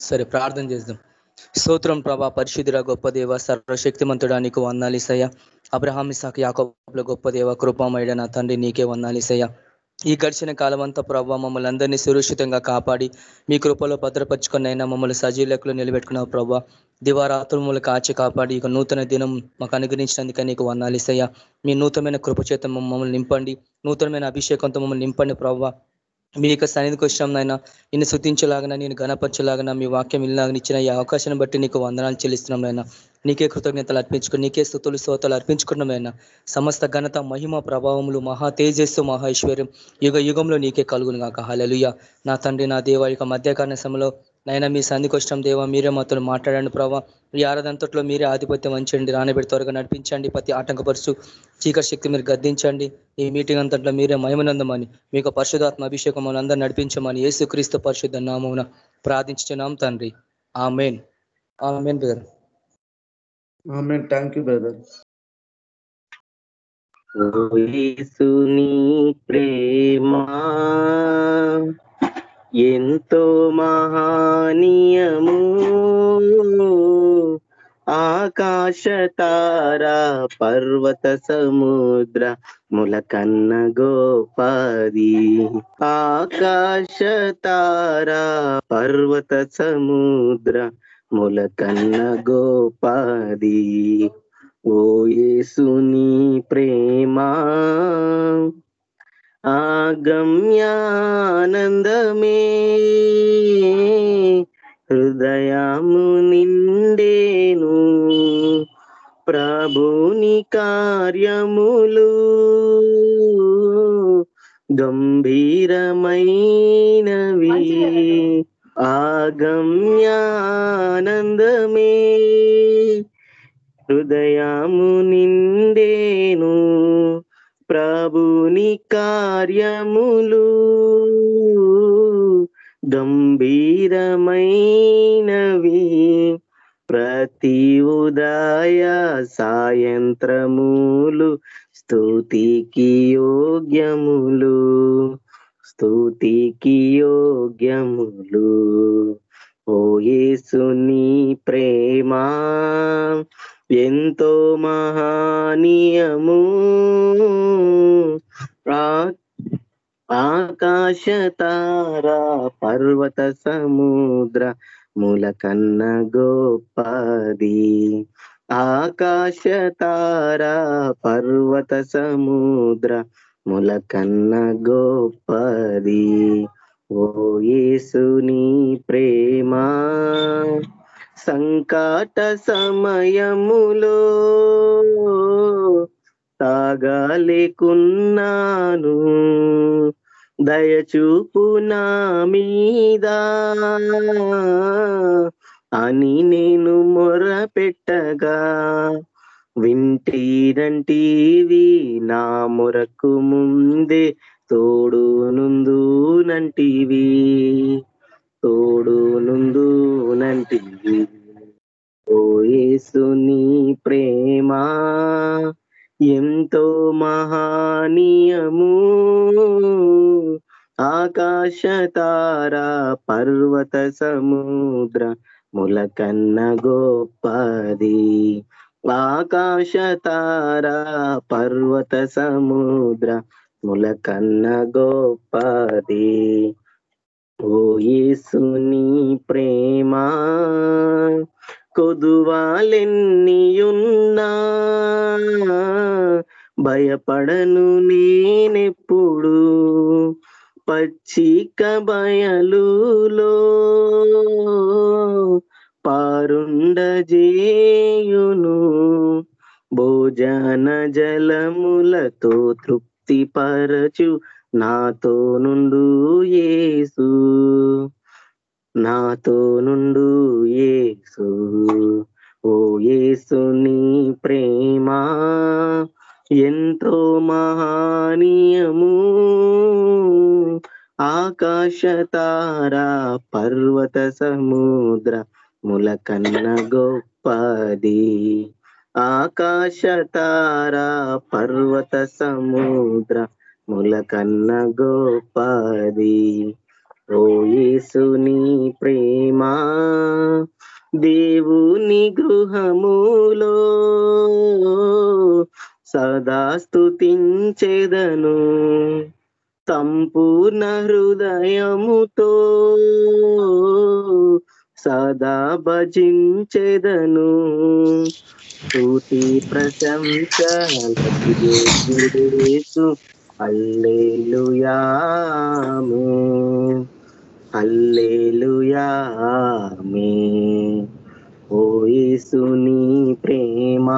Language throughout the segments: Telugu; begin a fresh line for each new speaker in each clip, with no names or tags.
సరే ప్రార్థన చేద్దాం. స్తోత్రం ప్రభా పరిశుద్ధుర గొప్ప దేవ సర్వశక్తిమంతుడా నీకు వందాలిసయ్య అబ్రహాం ఇసాక్ యాకోబుల గొప్ప దేవ కృపామయుడ నా తండ్రి నీకే వందాలిసయ్య ఈ గడిచిన కాలం అంతా ప్రభావ మమ్మల్ని అందరినీ సురక్షితంగా కాపాడి మీ కృపలో భద్రపరుచుకున్నైనా మమ్మల్ని సజీలకులు నిలబెట్టుకున్నావు ప్రభా. దివారాత్రుములు కాచి కాపాడి ఇక నూతన దినం మాకు అనుగ్రహించినందుకే నీకు వందాలిసయ్య మీ నూతనమైన కృపచేత మమ్మల్ని నింపండి నూతనమైన అభిషేకంతో మమ్మల్ని నింపండి ప్రభావ మీ యొక్క సన్నిధికి వచ్చినాం నాయన నిన్ను శుద్ధించలాగన నేను గణపరచలాగన మీ వాక్యం ఇలాగన ఇచ్చిన ఈ అవకాశాన్ని బట్టి నీకు వందనాలు చెల్లిస్తున్నాం నాయన నీకే కృతజ్ఞతలు అర్పించుకుని నీకే స్థుతులు స్తోతలు అర్పించుకున్నాం సమస్త ఘనత మహిమ ప్రభావములు మహా తేజస్సు మహేశ్వర్యం యుగ యుగంలో నీకే కలుగును కాక హలలుయ నా తండ్రి నా దేవ యొక్క మధ్యకాల సమయంలో నైనా మీ సంధికి వచ్చిన దేవ మీరే మాతో మాట్లాడండి ప్రభావ ఈ ఆరాధంతట్లో మీరే ఆధిపత్యం వంచండి రానబెడి త్వరగా నడిపించండి ప్రతి ఆటంకపరుచు చీకటి శక్తి మీరు గద్దించండి. ఈ మీటింగ్ అంతట్లో మీరే మహిమనందమని మీకు పరిశుధాత్మ అభిషేకం అందరూ నడిపించమని యేసుక్రీస్తు పరిశుద్ధ నామమున ప్రార్థించున్నాం తండ్రి. Amen amen brother
thank you brother.
ప్రేమా ఎంతో మహానీయము. ఆకాశ తార పర్వత సముద్ర ములకన్న గోపాది. ఆకాశ తార పర్వత సముద్ర ములకన్న గోపాది. ఓ యేసుని ప్రేమా. ఆగమ్యానందమే. హృదయము నిండేను ప్రభుని కార్యములు. గంభీరమైనవి ఆగమ్యానందమే. హృదయము నిండేను ప్రభుని కార్యములు గంభీరమైనవి. ప్రతి ఉదయ సాయంత్రములు స్థుతికి యోగ్యములు స్థుతికి యోగ్యములు. ఓ యేసుని ప్రేమా ఎంతో మహానీయము. ఆకాశ తారా పర్వత సముద్ర మూలకన్న గోపది. ఆకాశ తారా పర్వత సముద్ర ములకన్న గోపది. ఓ యేసుని ప్రేమా. సంకాట సమయములో తాగాలేకున్నాను. దయచూపు నా మీద అని నేను మొరపెట్టగా వింటీరంటీవి నా మొరకు ముందే తోడు నుందు నంటివి తోడు నుందు ఓయేసుని యేసుని ప్రేమా ఎంతో మహానీయము. ఆకాశ తార పర్వత సముద్ర ములకన్న గోపది ఆకాశ తార పర్వత సముద్ర ములకన్న గోపది ఓ యేసుని ప్రేమా కొదువాలెన్నియున్నా? భయపడను నేనెప్పుడు? పచ్చిక బయలులో పారుండజేయును. భోజన జలములతో తృప్తి పరచు నాతో నుండు ఏసు నాతో నుండు ఏసు ఓ యేసుని ప్రేమా ఎంతో మహానీయము. ఆకాశ తార పర్వత సముద్ర ములకన్న గొప్పది. ఆకాశ తార పర్వత సముద్ర ములకన్న గొప్పది. ఓ యేసుని ప్రేమ దేవుని గృహములో సదా స్తుతించేదను. సంపూర్ణ హృదయముతో సదా భజించెదను. స్థుతి ప్రశంసలు అల్లేలుయామే. అల్లేలుయామే ఓ యేసుని ప్రేమ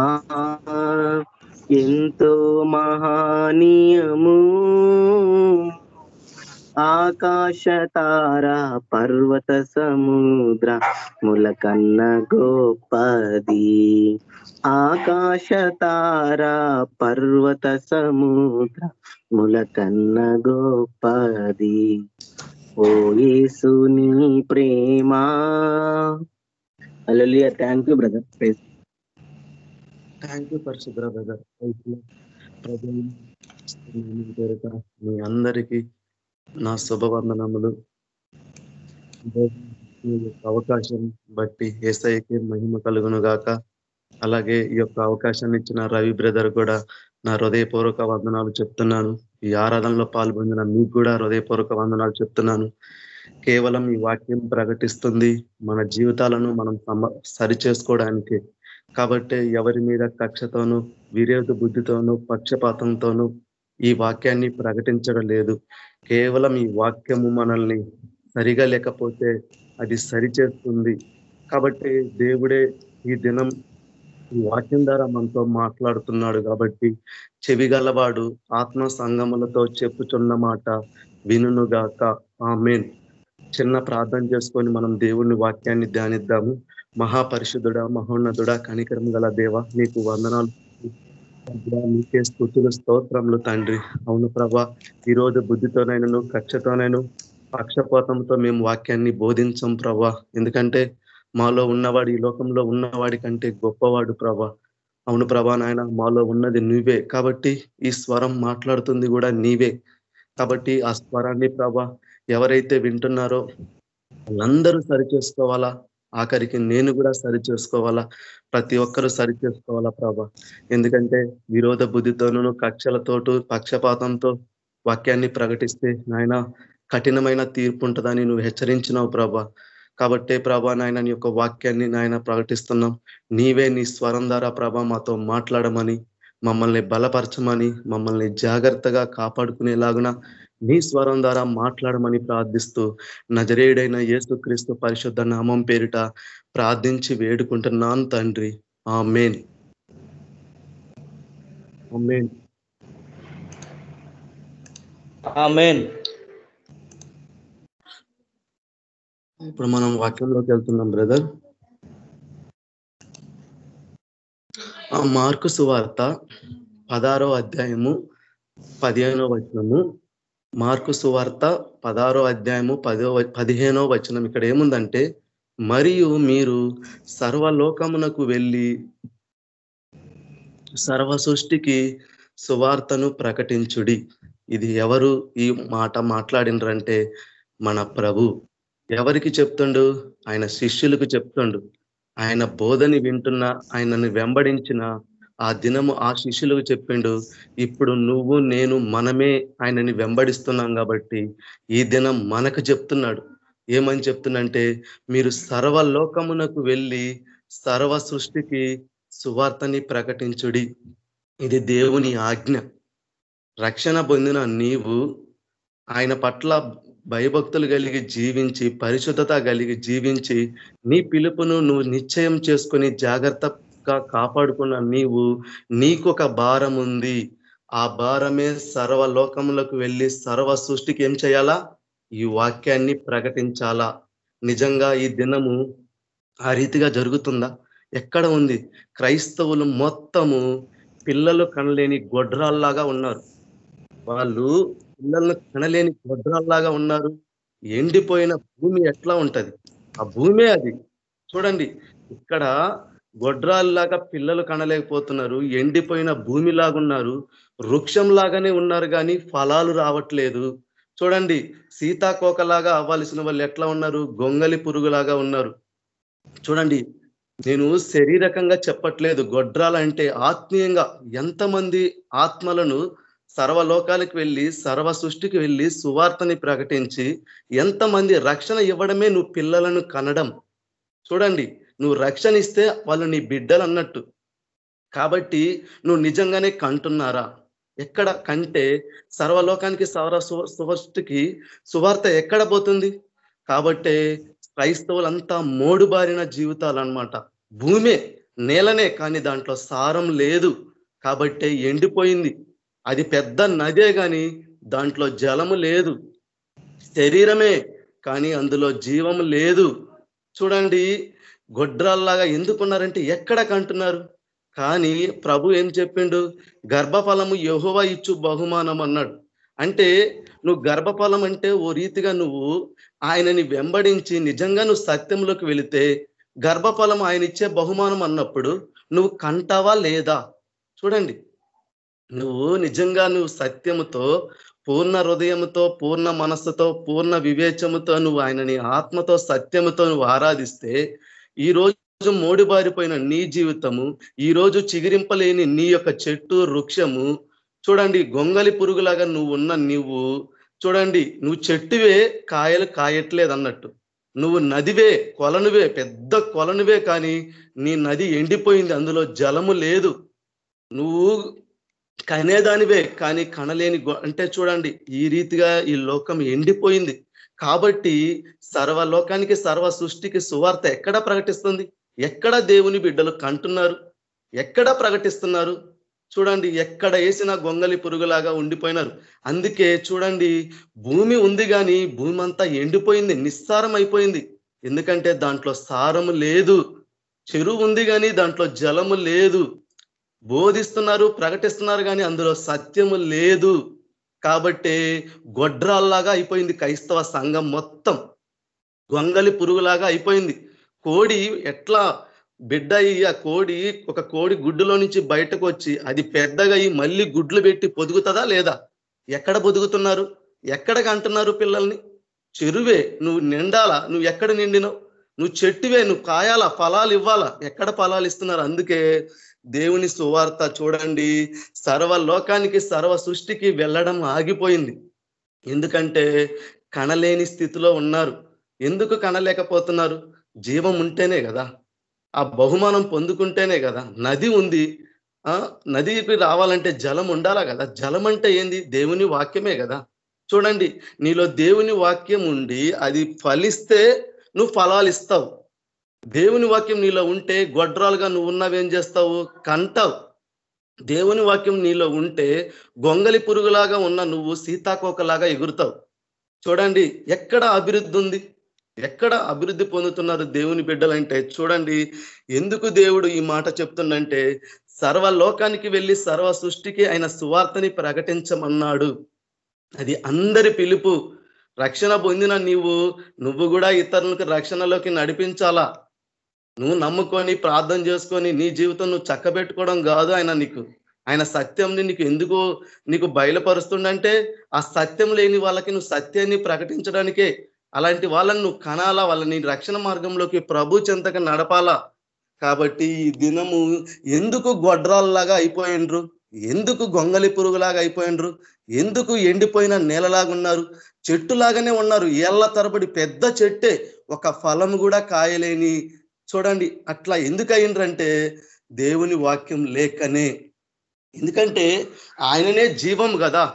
ఎంతో మహానీయము. ఆకాశ తార పర్వత సముద్ర ములకన్న గోపది. ఆకాశ తార పర్వత సముద్ర ములకన్న గోపది. ఓ యేసుని ప్రేమ. అలలియా thank you brother praise
thank you పరిశుద్ర బ్రదర్ ప్రజలు మీ అందరికీ నా శుభవందనములు. యొక్క అవకాశం బట్టి ఏసఐకి మహిమ కలుగును గాక. అలాగే ఈ యొక్క అవకాశాన్ని ఇచ్చిన రవి బ్రదర్ కూడా నా హృదయపూర్వక వందనాలు చెప్తున్నాను. ఈ ఆరాధనలో పాల్పొందిన మీకు కూడా హృదయపూర్వక వందనాలు చెప్తున్నాను. కేవలం ఈ వాక్యం ప్రకటిస్తుంది మన జీవితాలను మనం సమ సరి చేసుకోవడానికి కాబట్టి ఎవరి మీద కక్షతోనూ విరోధ బుద్ధితోనూ పక్షపాతంతోనూ ఈ వాక్యాన్ని ప్రకటించడం లేదు. కేవలం ఈ వాక్యము మనల్ని సరిగా లేకపోతే అది సరి చేస్తుంది కాబట్టి దేవుడే ఈ దినం వాక్యం ద్వారా మనతో మాట్లాడుతున్నాడు కాబట్టి చెవి గలవాడు ఆత్మ సంగములతో చెప్పుచున్న మాట వినుగాక ఆమెన్. చిన్న ప్రార్థన చేసుకొని మనం దేవుని వాక్యాన్ని ధ్యానిద్దాము. మహాపరిషుధుడ మహోన్నతుడ కనికరం గల దేవ నీకు వందనాలు. నీకే స్థుతులు స్తోత్రములు తండ్రి. అవును ప్రభా ఈ రోజు బుద్ధితోనైనను కక్షతోనైను పక్షపాతంతో మేము వాక్యాన్ని బోధించం ప్రభా. ఎందుకంటే మాలో ఉన్నవాడు ఈ లోకంలో ఉన్నవాడి కంటే గొప్పవాడు ప్రభా. అవును ప్రభా నాయన మాలో ఉన్నది నువ్వే. కాబట్టి ఈ స్వరం మాట్లాడుతుంది కూడా నీవే. కాబట్టి ఆ స్వరాన్ని ప్రభా ఎవరైతే వింటున్నారో వాళ్ళందరూ సరి చేసుకోవాలా ఆఖరికి నేను కూడా సరి చేసుకోవాలా ప్రతి ఒక్కరూ సరి చేసుకోవాలా ప్రభా? ఎందుకంటే విరోధ బుద్ధితోనూ కక్షలతోటూ పక్షపాతంతో వాక్యాన్ని ప్రకటిస్తే నాయన కఠినమైన తీర్పు ఉంటుందని నువ్వు హెచ్చరించినావు ప్రభా. కాబట్టే ప్రభా నాయన నీ యొక్క వాక్యాన్ని నాయన ప్రకటిస్తున్నాం. నీవే నీ స్వరం ద్వారా ప్రభా మాతో మాట్లాడమని మమ్మల్ని బలపరచమని మమ్మల్ని జాగ్రత్తగా కాపాడుకునేలాగున నీ స్వరం ద్వారా మాట్లాడమని ప్రార్థిస్తూ నజరేయుడైన యేసుక్రీస్తు పరిశుద్ధ నామం పేరిట ప్రార్థించి వేడుకుంటున్నాను తండ్రి. ఆ మేన్
ఆమెన్.
ఇప్పుడు మనం వాక్యంలోకి వెళ్తున్నాం బ్రదర్. ఆ మార్కు సువార్త పదారో అధ్యాయము పదిహేనో వచనము. మార్కు సువార్త పదారో అధ్యాయము పదో పదిహేనో వచనం. ఇక్కడ ఏముందంటే మరియు మీరు సర్వలోకమునకు వెళ్ళి సర్వ సృష్టికి సువార్తను ప్రకటించుడి. ఇది ఎవరు ఈ మాట మాట్లాడినరంటే మన ప్రభు. ఎవరికి చెప్తుండు? ఆయన శిష్యులకు చెప్తుండు. ఆయన బోధని వింటున్న ఆయనను వెంబడించిన ఆ దినము ఆ శిష్యులకు చెప్పిండు. ఇప్పుడు నువ్వు నేను మనమే ఆయనని వెంబడిస్తున్నాం కాబట్టి ఈ దినం మనకు చెప్తున్నాడు. ఏమని చెప్తుందంటే మీరు సర్వలోకమునకు వెళ్ళి సర్వ సృష్టికి సువార్తని ప్రకటించుడి. ఇది దేవుని ఆజ్ఞ. రక్షణ పొందిన నీవు ఆయన పట్ల భయభక్తులు కలిగి జీవించి పరిశుద్ధత కలిగి జీవించి నీ పిలుపును నువ్వు నిశ్చయం చేసుకొని జాగ్రత్తగా కాపాడుకున్న నీవు నీకొక భారం ఉంది. ఆ భారమే సర్వలోకములకు వెళ్ళి సర్వ సృష్టికి ఏం చేయాలా? ఈ వాక్యాన్ని ప్రకటించాలా? నిజంగా ఈ దినము ఆ రీతిగా జరుగుతుందా? ఎక్కడ ఉంది? క్రైస్తవులు మొత్తము పిల్లలు కనలేని గొడ్రాల్లాగా ఉన్నారు. వాళ్ళు పిల్లలను కనలేని గొడ్రాల్లాగా ఉన్నారు. ఎండిపోయిన భూమి ఎట్లా ఉంటది? ఆ భూమే అది. చూడండి ఇక్కడ గొడ్రాల్లాగా పిల్లలు కనలేకపోతున్నారు ఎండిపోయిన భూమిలాగా ఉన్నారు వృక్షం లాగానే ఉన్నారు కానీ ఫలాలు రావట్లేదు. చూడండి సీతాకోకలాగా అవ్వాల్సిన వాళ్ళు ఎట్లా ఉన్నారు? గొంగలి పురుగులాగా ఉన్నారు. చూడండి నేను శరీరకంగా చెప్పట్లేదు గొడ్రాలంటే ఆత్మీయంగా ఎంతమంది ఆత్మలను సర్వలోకాలకు వెళ్ళి సర్వ సృష్టికి వెళ్ళి సువార్తని ప్రకటించి ఎంతమంది రక్షణ ఇవ్వడమే నువ్వు పిల్లలను కనడం. చూడండి నువ్వు రక్షణ ఇస్తే వాళ్ళు నీ బిడ్డలు అన్నట్టు కాబట్టి నువ్వు నిజంగానే కంటున్నారా? ఎక్కడ కంటే సర్వలోకానికి సర్వ సు- సువార్త ఎక్కడ పోతుంది? కాబట్టే క్రైస్తవులంతా మోడుబారిన జీవితాలు అన్నమాట భూమే నేలనే కానీ దాంట్లో సారం లేదు. కాబట్టే ఎండిపోయింది. అది పెద్ద నదే కానీ దాంట్లో జలము లేదు. శరీరమే కానీ అందులో జీవము లేదు. చూడండి గొడ్రాల్లాగా ఎందుకున్నారంటే ఎక్కడ కంటున్నారు? కానీ ప్రభు ఏం చెప్పిండు? గర్భఫలము యహోవా ఇచ్చు బహుమానం అన్నాడు. అంటే నువ్వు గర్భఫలం అంటే ఓ రీతిగా నువ్వు ఆయనని వెంబడించి నిజంగా నువ్వు సత్యంలోకి వెళితే గర్భఫలం ఆయన ఇచ్చే బహుమానం అన్నప్పుడు నువ్వు కంటావా లేదా? చూడండి నువ్వు నిజంగా నువ్వు సత్యముతో పూర్ణ హృదయముతో పూర్ణ మనస్సుతో పూర్ణ వివేచముతో నువ్వు ఆయనని ఆత్మతో సత్యముతో నువ్వు ఆరాధిస్తే ఈ రోజు మోడిబారిపోయిన నీ జీవితము ఈ రోజు చిగిరింపలేని నీ యొక్క చెట్టు వృక్షము చూడండి గొంగలి పురుగులాగా నువ్వు ఉన్న నువ్వు చూడండి నువ్వు చెట్టువే కాయలు కాయట్లేదు అన్నట్టు నువ్వు నదివే కొలనువే పెద్ద కొలనువే కానీ నీ నది ఎండిపోయింది అందులో జలము లేదు. నువ్వు కనేదానివే కానీ కనలేని అంటే చూడండి ఈ రీతిగా ఈ లోకం ఎండిపోయింది. కాబట్టి సర్వలోకానికి సర్వ సృష్టికి సువార్త ఎక్కడ ప్రకటిస్తుంది? ఎక్కడ దేవుని బిడ్డలు కంటున్నారు? ఎక్కడ ప్రకటిస్తున్నారు? చూడండి ఎక్కడ వేసిన గొంగలి పురుగులాగా ఉండిపోయినారు. అందుకే చూడండి భూమి ఉంది కానీ భూమి అంతా ఎండిపోయింది నిస్సారం అయిపోయింది ఎందుకంటే దాంట్లో సారము లేదు. చెరువు ఉంది కానీ దాంట్లో జలము లేదు. బోధిస్తున్నారు ప్రకటిస్తున్నారు కానీ అందులో సత్యము లేదు. కాబట్టి గొడ్రాల్లాగా అయిపోయింది క్రైస్తవ సంఘం మొత్తం. గొంగలి పురుగులాగా అయిపోయింది. కోడి ఎట్లా బిడ్డ అయ్యి ఆ కోడి ఒక కోడి గుడ్డులో నుంచి బయటకు వచ్చి అది పెద్దగా అయ్యి మళ్ళీ గుడ్లు పెట్టి పొదుగుతుందా లేదా? ఎక్కడ పొదుగుతున్నారు? ఎక్కడికి అంటున్నారు పిల్లల్ని? చెరువే నువ్వు నిండాలా? నువ్వు ఎక్కడ నిండినావు? నువ్వు చెట్టువే నువ్వు కాయాలా? ఫలాలు ఇవ్వాలా? ఎక్కడ ఫలాలు ఇస్తున్నారు? అందుకే దేవుని సువార్త చూడండి. సర్వ లోకానికి సర్వ సృష్టికి వెళ్ళడం ఆగిపోయింది. ఎందుకంటే కనలేని స్థితిలో ఉన్నారు. ఎందుకు కనలేకపోతున్నారు? జీవం ఉంటేనే కదా. ఆ బహుమానం పొందుకుంటేనే కదా. నది ఉంది. నదికి రావాలంటే జలం ఉండాలా కదా? జలం అంటే ఏంది? దేవుని వాక్యమే కదా. చూడండి నీలో దేవుని వాక్యం ఉండి అది ఫలిస్తే నువ్వు ఫలాలు ఇస్తావు. దేవుని వాక్యం నీలో ఉంటే గొడ్రాలుగా నువ్వు ఉన్నావేం చేస్తావు? కంటావు. దేవుని వాక్యం నీలో ఉంటే గొంగలి పురుగులాగా ఉన్న నువ్వు సీతాకోకలాగా ఎగురుతావు. చూడండి ఎక్కడ అభివృద్ధి ఉంది? ఎక్కడ అభివృద్ధి పొందుతున్నారు దేవుని బిడ్డలంటే? చూడండి ఎందుకు దేవుడు ఈ మాట చెప్తుండంటే సర్వ లోకానికి వెళ్ళి సర్వ సృష్టికి ఆయన సువార్తని ప్రకటించమన్నాడు. అది అందరి పిలుపు. రక్షణ పొందిన నీవు నువ్వు కూడా ఇతరులకు రక్షణలోకి నడిపించాలా? నువ్వు నమ్ముకొని ప్రార్థన చేసుకొని నీ జీవితం నువ్వు చక్కబెట్టుకోవడం కాదు ఆయన నీకు. ఆయన సత్యంని నీకు ఎందుకు నీకు బయలుపరుస్తుండంటే ఆ సత్యం లేని వాళ్ళకి నువ్వు సత్యాన్ని ప్రకటించడానికే. అలాంటి వాళ్ళని నువ్వు కనాలా వాళ్ళని రక్షణ మార్గంలోకి ప్రభు చెంతక నడపాలా. కాబట్టి ఈ దినము ఎందుకు గొడ్రాల్లాగా అయిపోయిండ్రు? ఎందుకు గొంగలి పురుగులాగా అయిపోయిండ్రు? ఎందుకు ఎండిపోయిన నేలలాగా ఉన్నారు? చెట్టులాగానే ఉన్నారు. ఏళ్ళ తరబడి పెద్ద చెట్టే. ఒక ఫలం కూడా కాయలేని చూడండి అట్లా ఎందుకు అయిండ్రంటే దేవుని వాక్యం లేకనే. ఎందుకంటే ఆయననే జీవం కదా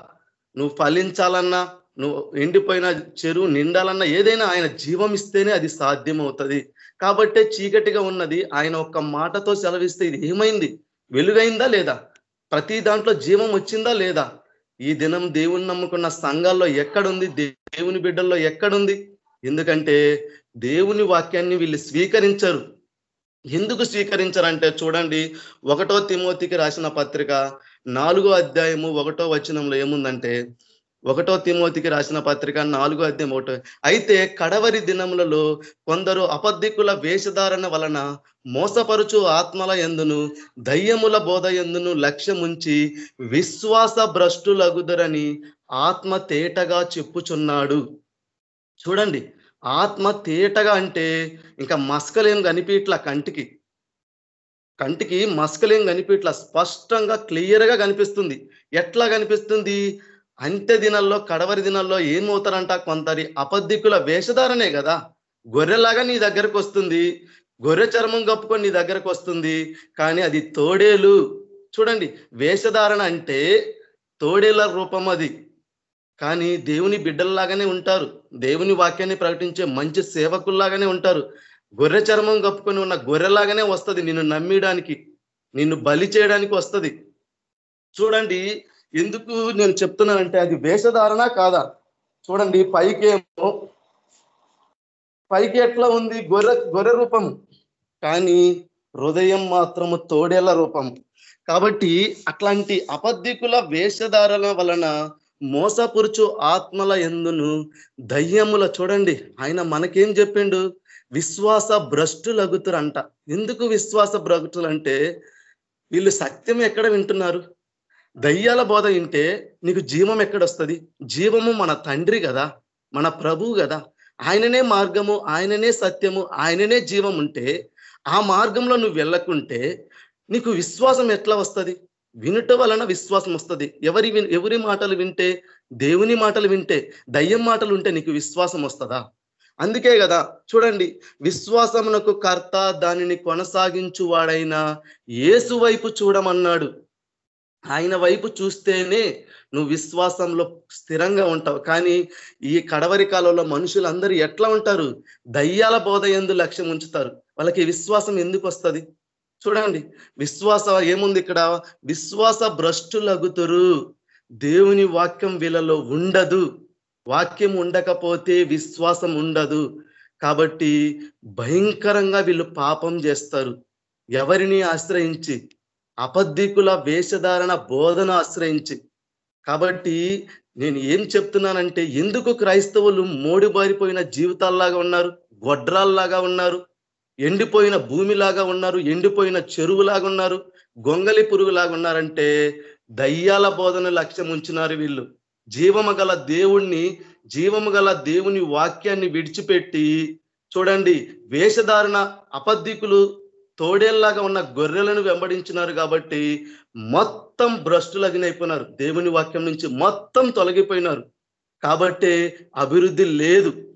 నువ్వు ఫలించాలన్నా నువ్వు ఎండిపోయిన చెరువు నిండాలన్నా ఏదైనా ఆయన జీవం ఇస్తేనే అది సాధ్యమవుతుంది. కాబట్టి కాబట్టే చీకటిగా ఉన్నది ఆయన ఒక్క మాటతో సెలవిస్తే ఇది ఏమైంది? వెలుగైందా లేదా? ప్రతి దాంట్లో జీవం వచ్చిందా లేదా? ఈ దినం దేవుని నమ్ముకున్న సంఘాల్లో ఎక్కడుంది? దేవుని బిడ్డల్లో ఎక్కడుంది? ఎందుకంటే దేవుని వాక్యాన్ని వీళ్ళు స్వీకరించరు. ఎందుకు స్వీకరించరంటే చూడండి ఒకటో తిమోతికి రాసిన పత్రిక నాలుగో అధ్యాయము ఒకటో వచనంలో ఏముందంటే ఒకటో తిమోతికి రాసిన పత్రిక నాలుగో అధ్యాయం ఒకటో అయితే కడవరి దినములలో కొందరు అబద్ధికుల వేషధారణ వలన మోసపరుచు ఆత్మల ఎందును దయ్యముల బోధ ఎందును లక్ష్యముంచి విశ్వాస భ్రష్టులగుదరని ఆత్మ తేటగా చెప్పుచున్నాడు. చూడండి ఆత్మ తేటగా అంటే ఇంకా మస్కలేం కనిపించట్లా కంటికి కంటికి మస్కలేం కనిపించట్లా స్పష్టంగా క్లియర్గా కనిపిస్తుంది. ఎట్లా కనిపిస్తుంది? అంత్య దినాల్లో కడవరి దినాల్లో ఏమవుతారంట కొందరి అబద్ధికుల వేషధారనే కదా. గొర్రెలాగా నీ దగ్గరకు వస్తుంది. గొర్రె చర్మం కప్పుకొని నీ దగ్గరకు వస్తుంది. కానీ అది తోడేలు. చూడండి వేషధారణ అంటే తోడేల రూపం అది. కానీ దేవుని బిడ్డల్లాగానే ఉంటారు. దేవుని వాక్యాన్ని ప్రకటించే మంచి సేవకుల్లాగానే ఉంటారు. గొర్రె చర్మం కప్పుకొని ఉన్న గొర్రెలాగానే వస్తుంది. నిన్ను నమ్మడానికి నిన్ను బలి చేయడానికి వస్తుంది. చూడండి ఎందుకు నేను చెప్తున్నానంటే అది వేషధారణ కాదా? చూడండి పైకేమో పైకి ఎట్లా ఉంది? గొర్రె గొర్రె రూపం. కానీ హృదయం మాత్రము తోడేళ్ళ రూపం. కాబట్టి అట్లాంటి అబద్ధికుల వేషధారణ వలన మోసపురుచు ఆత్మల ఎందును దయ్యముల చూడండి. ఆయన మనకేం చెప్పిండు? విశ్వాస భ్రష్టులగుతురు అంట ఎందుకు విశ్వాస భ్రష్టులు అంటే వీళ్ళు సత్యం ఎక్కడ వింటున్నారు? దయ్యాల బోధ వింటే నీకు జీవం ఎక్కడొస్తుంది? జీవము మన తండ్రి కదా మన ప్రభువు కదా ఆయననే మార్గము ఆయననే సత్యము ఆయననే జీవం ఉంటే ఆ మార్గంలో నువ్వు వెళ్ళకుంటే నీకు విశ్వాసం ఎట్లా వస్తుంది? వినుట వలన విశ్వాసం వస్తుంది. ఎవరి ఎవరి మాటలు వింటే దేవుని మాటలు వింటే దయ్యం మాటలు ఉంటే నీకు విశ్వాసం వస్తుందా? అందుకే కదా చూడండి విశ్వాసమునకు కర్త దానిని కొనసాగించువాడైన ఏసు వైపు చూడమన్నాడు. ఆయన వైపు చూస్తేనే నువ్వు విశ్వాసంలో స్థిరంగా ఉంటావు. కానీ ఈ కడవరి కాలంలో మనుషులందరూ ఎట్లా ఉంటారు? దయ్యాల బోధ ఎందు లక్ష్యం ఉంచుతారు. వాళ్ళకి విశ్వాసం ఎందుకు వస్తుంది? చూడండి విశ్వాస ఏముంది ఇక్కడ? విశ్వాస భ్రష్టులగుతురు. దేవుని వాక్యం వీళ్ళలో ఉండదు. వాక్యం ఉండకపోతే విశ్వాసం ఉండదు. కాబట్టి భయంకరంగా వీళ్ళు పాపం చేస్తారు. ఎవరిని ఆశ్రయించి? అబద్ధికుల వేషధారణ బోధన ఆశ్రయించి. కాబట్టి నేను ఏం చెప్తున్నానంటే ఎందుకు క్రైస్తవులు మోడిబారిపోయిన జీవితాల్లాగా ఉన్నారు? గొడ్రాల్లాగా ఉన్నారు? ఎండిపోయిన భూమిలాగా ఉన్నారు ఎండిపోయిన చెరువులాగా ఉన్నారు గొంగలి పురుగులాగా ఉన్నారంటే దయ్యాల బోధన లక్ష్యం ఉంచినారు వీళ్ళు. జీవము గల దేవుణ్ణి జీవము గల దేవుని వాక్యాన్ని విడిచిపెట్టి చూడండి వేషధారణ అపద్ధికులు తోడేల్లాగా ఉన్న గొర్రెలను వెంబడించినారు కాబట్టి మొత్తం భ్రష్టులగినైపోయినారు దేవుని వాక్యం నుంచి మొత్తం తొలగిపోయినారు. కాబట్టి అభివృద్ధి లేదు.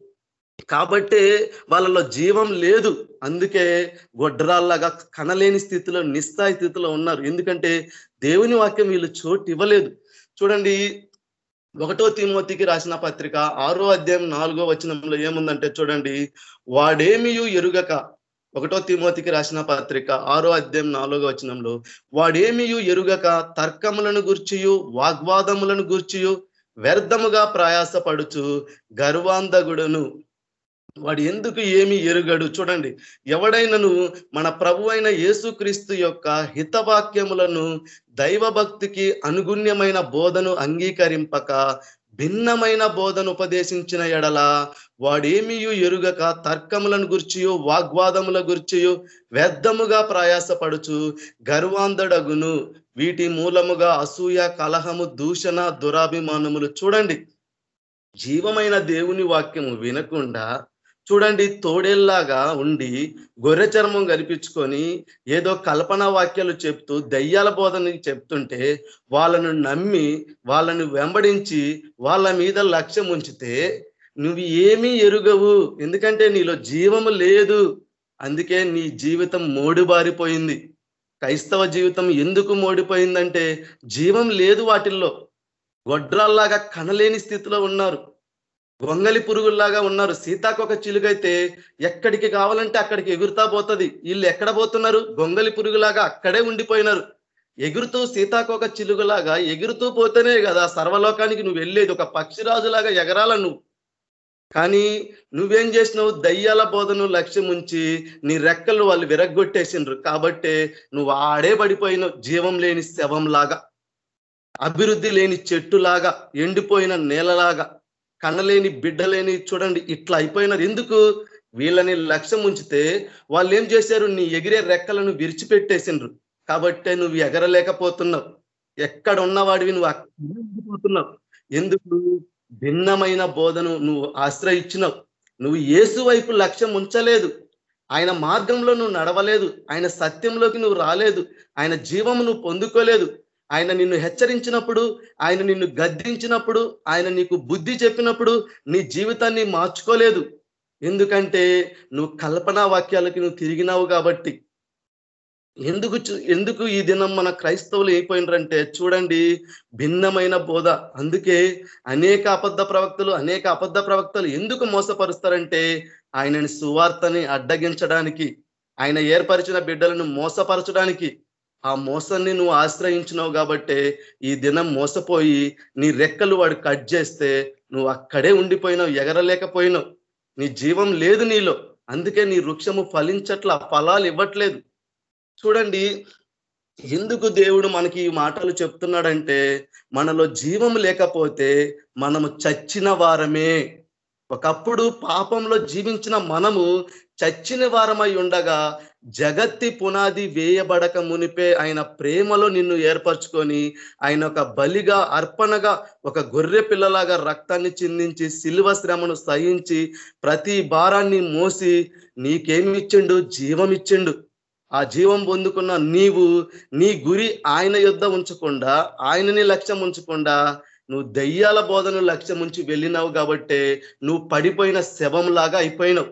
కాబట్టే వాళ్ళలో జీవం లేదు. అందుకే గొడ్రాల్లాగా కనలేని స్థితిలో నిస్తాయి స్థితిలో ఉన్నారు. ఎందుకంటే దేవుని వాక్యం వీళ్ళు చోటు ఇవ్వలేదు. చూడండి ఒకటో తిమోతికి రాసిన పత్రిక ఆరో అధ్యాయం నాలుగో వచనంలో ఏముందంటే చూడండి వాడేమియు ఎరుగక. ఒకటో తిమోతికి రాసిన పత్రిక ఆరో అధ్యాయం నాలుగో వచనంలో వాడేమియు ఎరుగక తర్కములను గుర్చియు వాగ్వాదములను గుర్చియు వ్యర్థముగా ప్రయాసపడుచు గర్వాంధగుడును. వాడు ఎందుకు ఏమి ఎరుగడు? చూడండి. ఎవడైనను మన ప్రభు అయిన యేసుక్రీస్తు యొక్క హితవాక్యములను దైవభక్తికి అనుగుణ్యమైన బోధను అంగీకరింపక భిన్నమైన బోధను ఉపదేశించిన ఎడల వాడేమియు ఎరుగక తర్కములను గుర్చియో వాగ్వాదముల గుర్చియో వ్యర్థముగా ప్రయాసపడుచు గర్వాంధడగును. వీటి మూలముగా అసూయ కలహము దూషణ దురాభిమానములు. చూడండి. జీవమైన దేవుని వాక్యము వినకుండా చూడండి తోడేల్లాగా ఉండి గొర్రె చర్మం కనిపించుకొని ఏదో కల్పన వాక్యాలు చెప్తూ దయ్యాల బోధన చెప్తుంటే వాళ్ళను నమ్మి వాళ్ళను వెంబడించి వాళ్ళ మీద లక్ష్యం ఉంచితే నువ్వు ఏమీ ఎరుగవు ఎందుకంటే నీలో జీవము లేదు. అందుకే నీ జీవితం మోడుబారిపోయింది. క్రైస్తవ జీవితం ఎందుకు మోడిపోయిందంటే జీవం లేదు వాటిల్లో. గొడ్రాల్లాగా కనలేని స్థితిలో ఉన్నారు. గొంగలి పురుగుల్లాగా ఉన్నారు. సీతాకొక చిలుకైతే ఎక్కడికి కావాలంటే అక్కడికి ఎగురుతా పోతుంది. వీళ్ళు ఎక్కడ పోతున్నారు? గొంగలి పురుగులాగా అక్కడే ఉండిపోయినారు. ఎగురుతూ సీతాకొక చిలుగులాగా ఎగురుతూ పోతేనే కదా సర్వలోకానికి నువ్వు వెళ్ళేది. ఒక పక్షిరాజులాగా ఎగరాల నువ్వు. కానీ నువ్వేం చేసినావు? దయ్యాల బోధను లక్ష్యం ఉంచి నీ రెక్కలు వాళ్ళు విరగ్గొట్టేసిండ్రు. కాబట్టే నువ్వు ఆడే పడిపోయినావు జీవం లేని శవం లాగా అభివృద్ధి లేని చెట్టులాగా ఎండిపోయిన నేలలాగా కనలేని బిడ్డలేని చూడండి ఇట్లా అయిపోయినారు. ఎందుకు? వీళ్ళని లక్ష్యం ఉంచితే వాళ్ళు ఏం చేశారు? నీ ఎగిరే రెక్కలను విరిచిపెట్టేసిండ్రు. కాబట్టే నువ్వు ఎగరలేకపోతున్నావు. ఎక్కడ ఉన్నవాడివి నువ్వు అక్కడ ఎందుకు? భిన్నమైన బోధను నువ్వు ఆశ్రయించినావు. నువ్వు ఏసు వైపు లక్ష్యం ఉంచలేదు. ఆయన మార్గంలో నువ్వు నడవలేదు. ఆయన సత్యంలోకి నువ్వు రాలేదు. ఆయన జీవము నువ్వు పొందుకోలేదు. ఆయన నిన్ను హెచ్చరించినప్పుడు ఆయన నిన్ను గద్దించినప్పుడు ఆయన నీకు బుద్ధి చెప్పినప్పుడు నీ జీవితాన్ని మార్చుకోలేదు. ఎందుకంటే నువ్వు కల్పనా వాక్యాలకి నువ్వు తిరిగినావు కాబట్టి. ఎందుకు చూ- ఎందుకు ఈ దినం మన క్రైస్తవులు అయిపోయినరంటే చూడండి భిన్నమైన బోధ. అందుకే అనేక అబద్ధ ప్రవక్తలు అనేక అబద్ధ ప్రవక్తలు ఎందుకు మోసపరుస్తారంటే ఆయనని సువార్తని అడ్డగించడానికి ఆయన ఏర్పరిచిన బిడ్డలను మోసపరచడానికి. ఆ మోసాన్ని నువ్వు ఆశ్రయించినావు కాబట్టే ఈ దినం మోసపోయి నీ రెక్కలు వాడు కట్ చేస్తే నువ్వు అక్కడే ఉండిపోయినావు ఎగరలేకపోయినావు. నీ జీవం లేదు నీలో. అందుకే నీ వృక్షము ఫలించట్ల ఫలాలు ఇవ్వట్లేదు. చూడండి ఎందుకు దేవుడు మనకి ఈ మాటలు చెప్తున్నాడంటే మనలో జీవం లేకపోతే మనము చచ్చిన వారమే. ఒకప్పుడు పాపంలో జీవించిన మనము చచ్చిన వారమై ఉండగా జగత్తి పునాది వేయబడక మునిపే ఆయన ప్రేమలో నిన్ను ఏర్పరచుకొని ఆయన ఒక బలిగా అర్పణగా ఒక గొర్రె పిల్లలాగా రక్తాన్ని చిందించి శిల్వ శ్రమను సహించి ప్రతి భారాన్ని మోసి నీకేమి ఇచ్చిండు జీవం ఇచ్చిండు ఆ జీవం పొందుకున్న నీవు నీ గురి ఆయన యుద్ధ ఉంచకుండా ఆయనని లక్ష్యం ఉంచకుండా నువ్వు దయ్యాల బోధను లక్ష్యం ఉంచి వెళ్ళినావు కాబట్టే నువ్వు పడిపోయిన శవంలాగా అయిపోయినావు.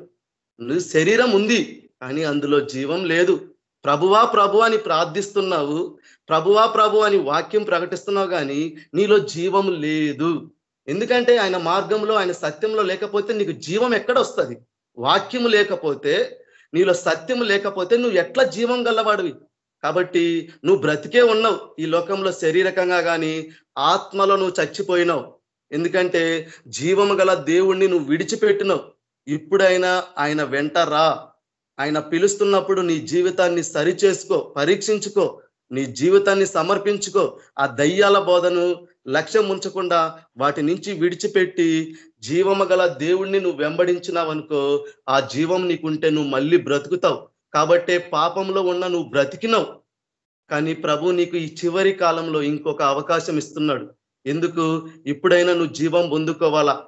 నువ్వు శరీరం ఉంది. కానీ అందులో జీవం లేదు. ప్రభువా ప్రభు అని ప్రార్థిస్తున్నావు. ప్రభువా ప్రభు అని వాక్యం ప్రకటిస్తున్నావు కానీ నీలో జీవం లేదు. ఎందుకంటే ఆయన మార్గంలో ఆయన సత్యంలో లేకపోతే నీకు జీవం ఎక్కడ వస్తుంది? వాక్యం లేకపోతే నీలో సత్యం లేకపోతే నువ్వు ఎట్లా జీవం గలవాడివి? కాబట్టి నువ్వు బ్రతికే ఉన్నావు. ఈ లోకంలో శరీరకంగా కానీ ఆత్మలో నువ్వు చచ్చిపోయినావు. ఎందుకంటే జీవము గల దేవుణ్ణి నువ్వు విడిచిపెట్టినావు. ఇప్పుడైనా ఆయన వెంట రా. ఆయన పిలుస్తున్నప్పుడు నీ జీవితాన్ని సరిచేసుకో పరీక్షించుకో నీ జీవితాన్ని సమర్పించుకో. ఆ దయ్యాల బోధను లక్ష్యం ఉంచకుండా వాటి నుంచి విడిచిపెట్టి జీవము గల దేవుణ్ణి నువ్వు వెంబడించినావనుకో ఆ జీవం నీకుంటే నువ్వు మళ్ళీ బ్రతుకుతావు. కాబట్టే పాపంలో ఉన్న నువ్వు బ్రతికినావు. కానీ ప్రభు నీకు ఈ చివరి కాలంలో ఇంకొక అవకాశం ఇస్తున్నాడు. ఎందుకు? ఇప్పుడైనా నువ్వు జీవం పొందుకోవాలా?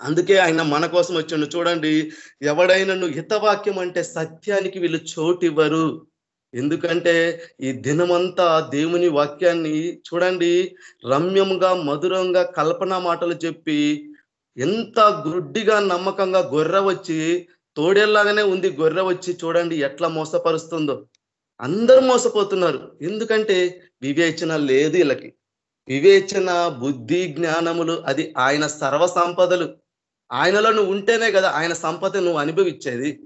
అందుకే ఆయన మన కోసం వచ్చిండు. చూడండి ఎవడైనా నువ్వు హితవాక్యం అంటే సత్యానికి వీళ్ళు చోటు ఇవ్వరు ఎందుకంటే ఈ దినమంతా దేవుని వాక్యాన్ని చూడండి రమ్యంగా మధురంగా కల్పన మాటలు చెప్పి ఎంత గుడ్డిగా నమ్మకంగా గొర్రె వచ్చి తోడేలాగానే ఉంది గొర్రె వచ్చి చూడండి ఎట్లా మోసపరుస్తుందో. అందరూ మోసపోతున్నారు. ఎందుకంటే వివేచన లేదు వీళ్ళకి. వివేచన బుద్ధి జ్ఞానములు అది ఆయన సర్వ సంపదలు ఆయనలో నువ్వు ఉంటేనే కదా ఆయన సంపద నువ్వు అనుభవించేది.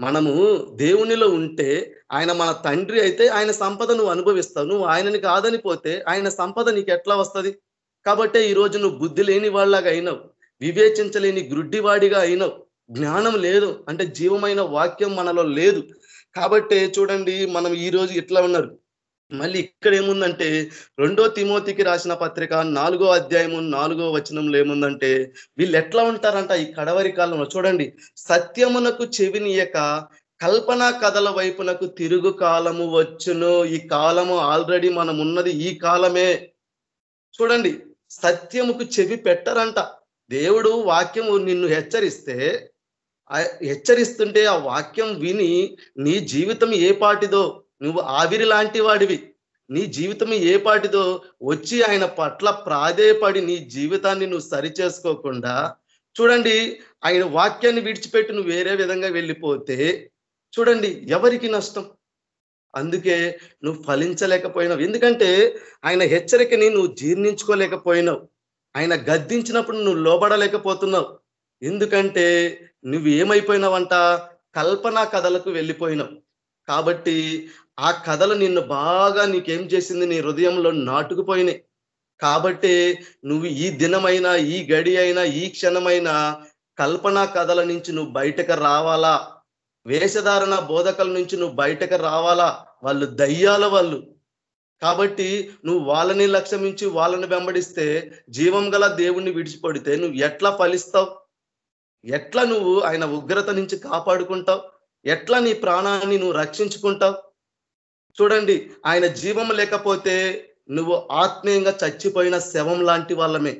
మనము దేవునిలో ఉంటే ఆయన మన తండ్రి అయితే ఆయన సంపద నువ్వు అనుభవిస్తావు. నువ్వు ఆయనని కాదని పోతే ఆయన సంపద నీకు ఎట్లా వస్తుంది? కాబట్టే ఈ రోజు నువ్వు బుద్ధి లేని వాళ్ళగా అయినావు. వివేచించలేని గ్రుడ్డివాడిగా అయినావు. జ్ఞానం లేదు. అంటే జీవమైన వాక్యం మనలో లేదు. కాబట్టే చూడండి మనం ఈరోజు ఇట్లా ఉన్నారు? మళ్ళీ ఇక్కడ ఏముందంటే రెండో తిమోతికి రాసిన పత్రిక నాలుగో అధ్యాయము నాలుగో వచనంలో ఏముందంటే వీళ్ళు ఎట్లా ఉంటారంట ఈ కడవరి కాలంలో? చూడండి సత్యమునకు చెవినియక కల్పన కథల వైపునకు తిరుగు కాలము వచ్చును. ఈ కాలము ఆల్రెడీ మనం ఉన్నది ఈ కాలమే. చూడండి సత్యముకు చెవి పెట్టరంట. దేవుడు వాక్యము నిన్ను హెచ్చరిస్తే హెచ్చరిస్తుంటే ఆ వాక్యం విని నీ జీవితం ఏ పాటిదో? నువ్వు ఆవిరి లాంటి వాడివి నీ జీవితం ఏ పాటిదో వచ్చి ఆయన పట్ల ప్రాధేయపడి నీ జీవితాన్ని నువ్వు సరి చేసుకోకుండా చూడండి ఆయన వాక్యాన్ని విడిచిపెట్టి నువ్వు వేరే విధంగా వెళ్ళిపోతే చూడండి ఎవరికి నష్టం? అందుకే నువ్వు ఫలించలేకపోయినావు. ఎందుకంటే ఆయన హెచ్చరికని నువ్వు జీర్ణించుకోలేకపోయినావు. ఆయన గద్దించినప్పుడు నువ్వు లోబడలేకపోతున్నావు. ఎందుకంటే నువ్వు ఏమైపోయినావంట కల్పన కథలకు వెళ్ళిపోయినావు. కాబట్టి ఆ కథలు నిన్ను బాగా నీకేం చేసింది నీ హృదయంలో నాటుకుపోయినాయి. కాబట్టి నువ్వు ఈ దినమైనా ఈ గడి అయినా ఈ క్షణమైనా కల్పన కథల నుంచి నువ్వు బయటకు రావాలా? వేషధారణ బోధకల నుంచి నువ్వు బయటకు రావాలా? వాళ్ళు దయ్యాల వాళ్ళు. కాబట్టి నువ్వు వాళ్ళని లక్ష్యమించి వాళ్ళని వెంబడిస్తే జీవం గల దేవుణ్ణి విడిచిపడితే నువ్వు ఎట్లా ఫలిస్తావు? ఎట్లా నువ్వు ఆయన ఉగ్రత నుంచి కాపాడుకుంటావు? ఎట్లా నీ ప్రాణాన్ని నువ్వు రక్షించుకుంటావు? చూడండి ఆయన జీవం లేకపోతే నువ్వు ఆత్మీయంగా చచ్చిపోయిన శవం లాంటి వాళ్ళమే.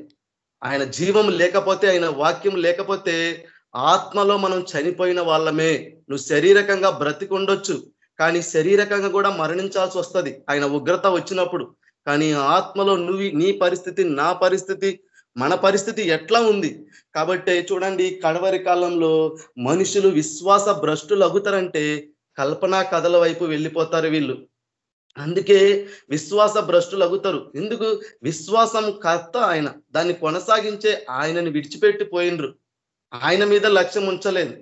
ఆయన జీవం లేకపోతే ఆయన వాక్యం లేకపోతే ఆత్మలో మనం చనిపోయిన వాళ్ళమే. నువ్వు శరీరకంగా బ్రతికుండొచ్చు కానీ శరీరకంగా కూడా మరణించాల్సి వస్తుంది. ఆయన ఉగ్రత వచ్చినప్పుడు. కానీ ఆత్మలో నువ్వు నీ పరిస్థితి నా పరిస్థితి మన పరిస్థితి ఎట్లా ఉంది? కాబట్టి చూడండి కడవరి కాలంలో మనుషులు విశ్వాస భ్రష్టులు అగుతారంటే కల్పనా కథల వైపు వెళ్ళిపోతారు వీళ్ళు. అందుకే విశ్వాస భ్రష్టులు అగుతారు ఎందుకు? విశ్వాసం కర్త ఆయన. దాన్ని కొనసాగించే ఆయనని విడిచిపెట్టి పోయినరు ఆయన మీద లక్ష్యం ఉంచలేదు.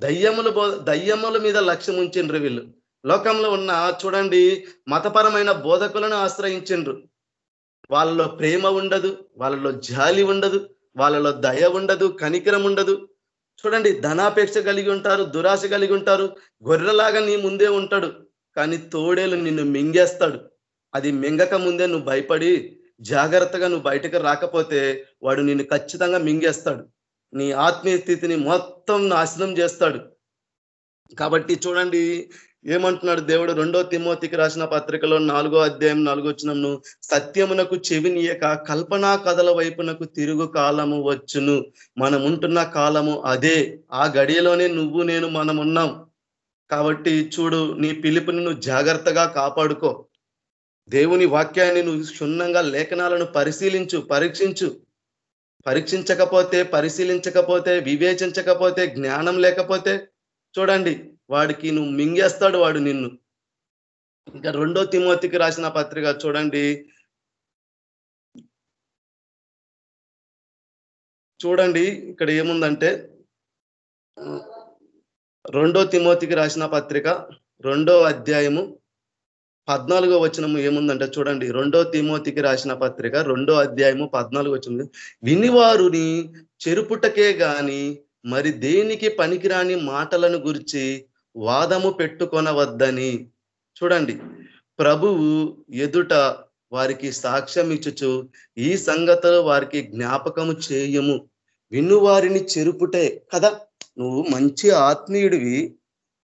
దయ్యముల బో దయ్యముల మీద లక్ష్యం ఉంచిండ్రు వీళ్ళు. లోకంలో ఉన్న చూడండి మతపరమైన బోధకులను ఆశ్రయించిండ్రు. వాళ్ళలో ప్రేమ ఉండదు వాళ్ళలో జాలి ఉండదు వాళ్ళలో దయ ఉండదు కనికరం ఉండదు. చూడండి ధనాపేక్ష కలిగి ఉంటారు దురాశ కలిగి ఉంటారు గొర్రెలాగా నీ ముందే ఉంటాడు కానీ తోడేలు నిన్ను మింగేస్తాడు. అది మింగక ముందే నువ్వు భయపడి జాగ్రత్తగా నువ్వు బయటకు రాకపోతే వాడు నిన్ను ఖచ్చితంగా మింగేస్తాడు. నీ ఆత్మీయ స్థితిని మొత్తం నాశనం చేస్తాడు. కాబట్టి చూడండి ఏమంటున్నాడు దేవుడు? రెండో తిమోతికి రాసిన పత్రికలో నాలుగో అధ్యాయం నాలుగో వచ్చినను సత్యమునకు చెవినియక కల్పనా కథల వైపునకు తిరుగు కాలము వచ్చును. మనం ఉంటున్న కాలము అదే. ఆ గడియలోనే నువ్వు నేను మనం ఉన్నాం కాబట్టి చూడు నీ పిలుపుని నువ్వు జాగ్రత్తగా కాపాడుకో. దేవుని వాక్యాన్ని నువ్వు క్షుణ్ణంగా లేఖనాలను పరిశీలించు పరీక్షించు. పరీక్షించకపోతే పరిశీలించకపోతే వివేచించకపోతే జ్ఞానం లేకపోతే చూడండి. వాడికి నువ్వు మింగేస్తాడు వాడు నిన్ను. ఇంకా రెండో తిమోతికి రాసిన పత్రిక చూడండి. చూడండి ఇక్కడ ఏముందంటే రెండో తిమోతికి రాసిన పత్రిక రెండో అధ్యాయము పద్నాలుగో వచనము ఏముందంటే చూడండి. రెండో తిమోతికి రాసిన పత్రిక రెండో అధ్యాయము పద్నాలుగు వచ్చింది వినివారుని చెరుపుటకే గాని మరి దేనికి పనికిరాని మాటలను గురించి వాదము పెట్టుకొనవద్దని. చూడండి ప్రభువు ఎదుట వారికి సాక్ష్యం ఇచ్చుచు ఈ సంగతులు వారికి జ్ఞాపకము చేయము. వినువారిని చెరుపుటే కదా నువ్వు మంచి ఆత్మీయుడివి.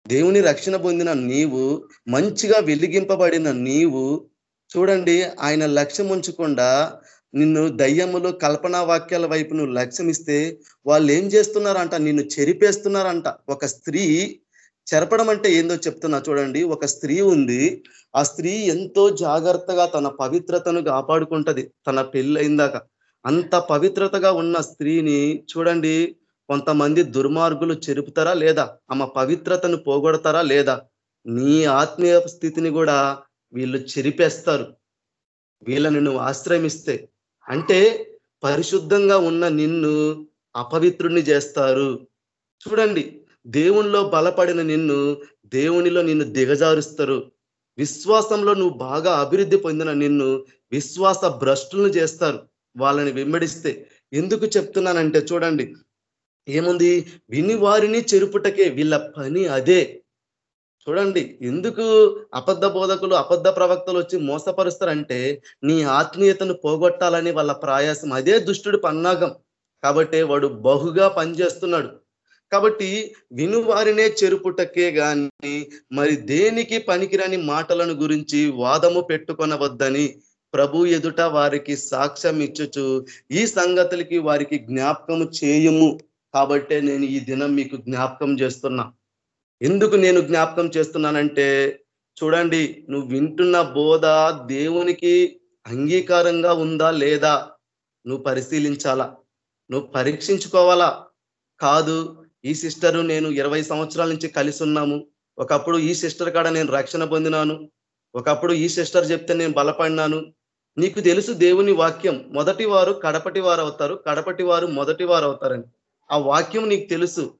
దేవుని రక్షణ పొందిన నీవు మంచిగా వెలిగింపబడిన నీవు. చూడండి ఆయన లక్ష్యం ఉంచకుండా నిన్ను దయ్యములు కల్పనా వాక్యాల వైపు నువ్వు లక్ష్యమిస్తే వాళ్ళు ఏం చేస్తున్నారంట? నిన్ను చెరిపేస్తున్నారంట. ఒక స్త్రీ చెరపడం అంటే ఏందో చెప్తున్నా చూడండి. ఒక స్త్రీ ఉంది. ఆ స్త్రీ ఎంతో జాగ్రత్తగా తన పవిత్రతను కాపాడుకుంటది. తన పెళ్ళయిందాక. అంత పవిత్రతగా ఉన్న స్త్రీని చూడండి. కొంతమంది దుర్మార్గులు చెరుపుతారా లేదా? ఆమె పవిత్రతను పోగొడతారా లేదా? నీ ఆత్మీయ స్థితిని కూడా వీళ్ళు చెరిపేస్తారు. వీళ్ళని నువ్వు ఆశ్రమిస్తే అంటే పరిశుద్ధంగా ఉన్న నిన్ను అపవిత్రుణ్ణి చేస్తారు. చూడండి. దేవునిలో బలపడిన నిన్ను దేవునిలో నిన్ను దిగజారుస్తారు. విశ్వాసంలో నువ్వు బాగా అభివృద్ధి పొందిన నిన్ను విశ్వాస భ్రష్టులను చేస్తారు. వాళ్ళని వెంబడిస్తే ఎందుకు చెప్తున్నానంటే చూడండి. ఏముంది? విని వారిని చెరుపుటకే వీళ్ళ పని అదే. చూడండి ఎందుకు అబద్ధ బోధకులు అబద్ధ ప్రవక్తలు వచ్చి మోసపరుస్తారంటే నీ ఆత్మీయతను పోగొట్టాలని వాళ్ళ ప్రయాసం. అదే దుష్టుడు పన్నాగం. కాబట్టి వాడు బహుగా పనిచేస్తున్నాడు. కాబట్టి వినువారినే చెరుపుటకే గాని మరి దేనికి పనికిరాని మాటలను గురించి వాదము పెట్టుకొనవద్దని ప్రభు ఎదుట వారికి సాక్ష్యం ఇచ్చుచు ఈ సంగతులకి వారికి జ్ఞాపకము చేయము. కాబట్టే నేను ఈ దినం మీకు జ్ఞాపకం చేస్తున్నా. ఎందుకు నేను జ్ఞాపకం చేస్తున్నానంటే చూడండి నువ్వు వింటున్న బోధ దేవునికి అంగీకారంగా ఉందా లేదా నువ్వు పరిశీలించాలా? నువ్వు పరీక్షించుకోవాలా? కాదు ఈ సిస్టరు నేను ఇరవై సంవత్సరాల నుంచి కలిసి ఉన్నాము. ఒకప్పుడు ఈ సిస్టర్ కాడ నేను రక్షణ పొందినాను. ఒకప్పుడు ఈ సిస్టర్ చెప్తే నేను బలపడినాను. నీకు తెలుసు దేవుని వాక్యం మొదటి వారు కడపటి వారు అవుతారు కడపటి వారు మొదటి వారు అవుతారని. ఆ వాక్యం నీకు తెలుసు.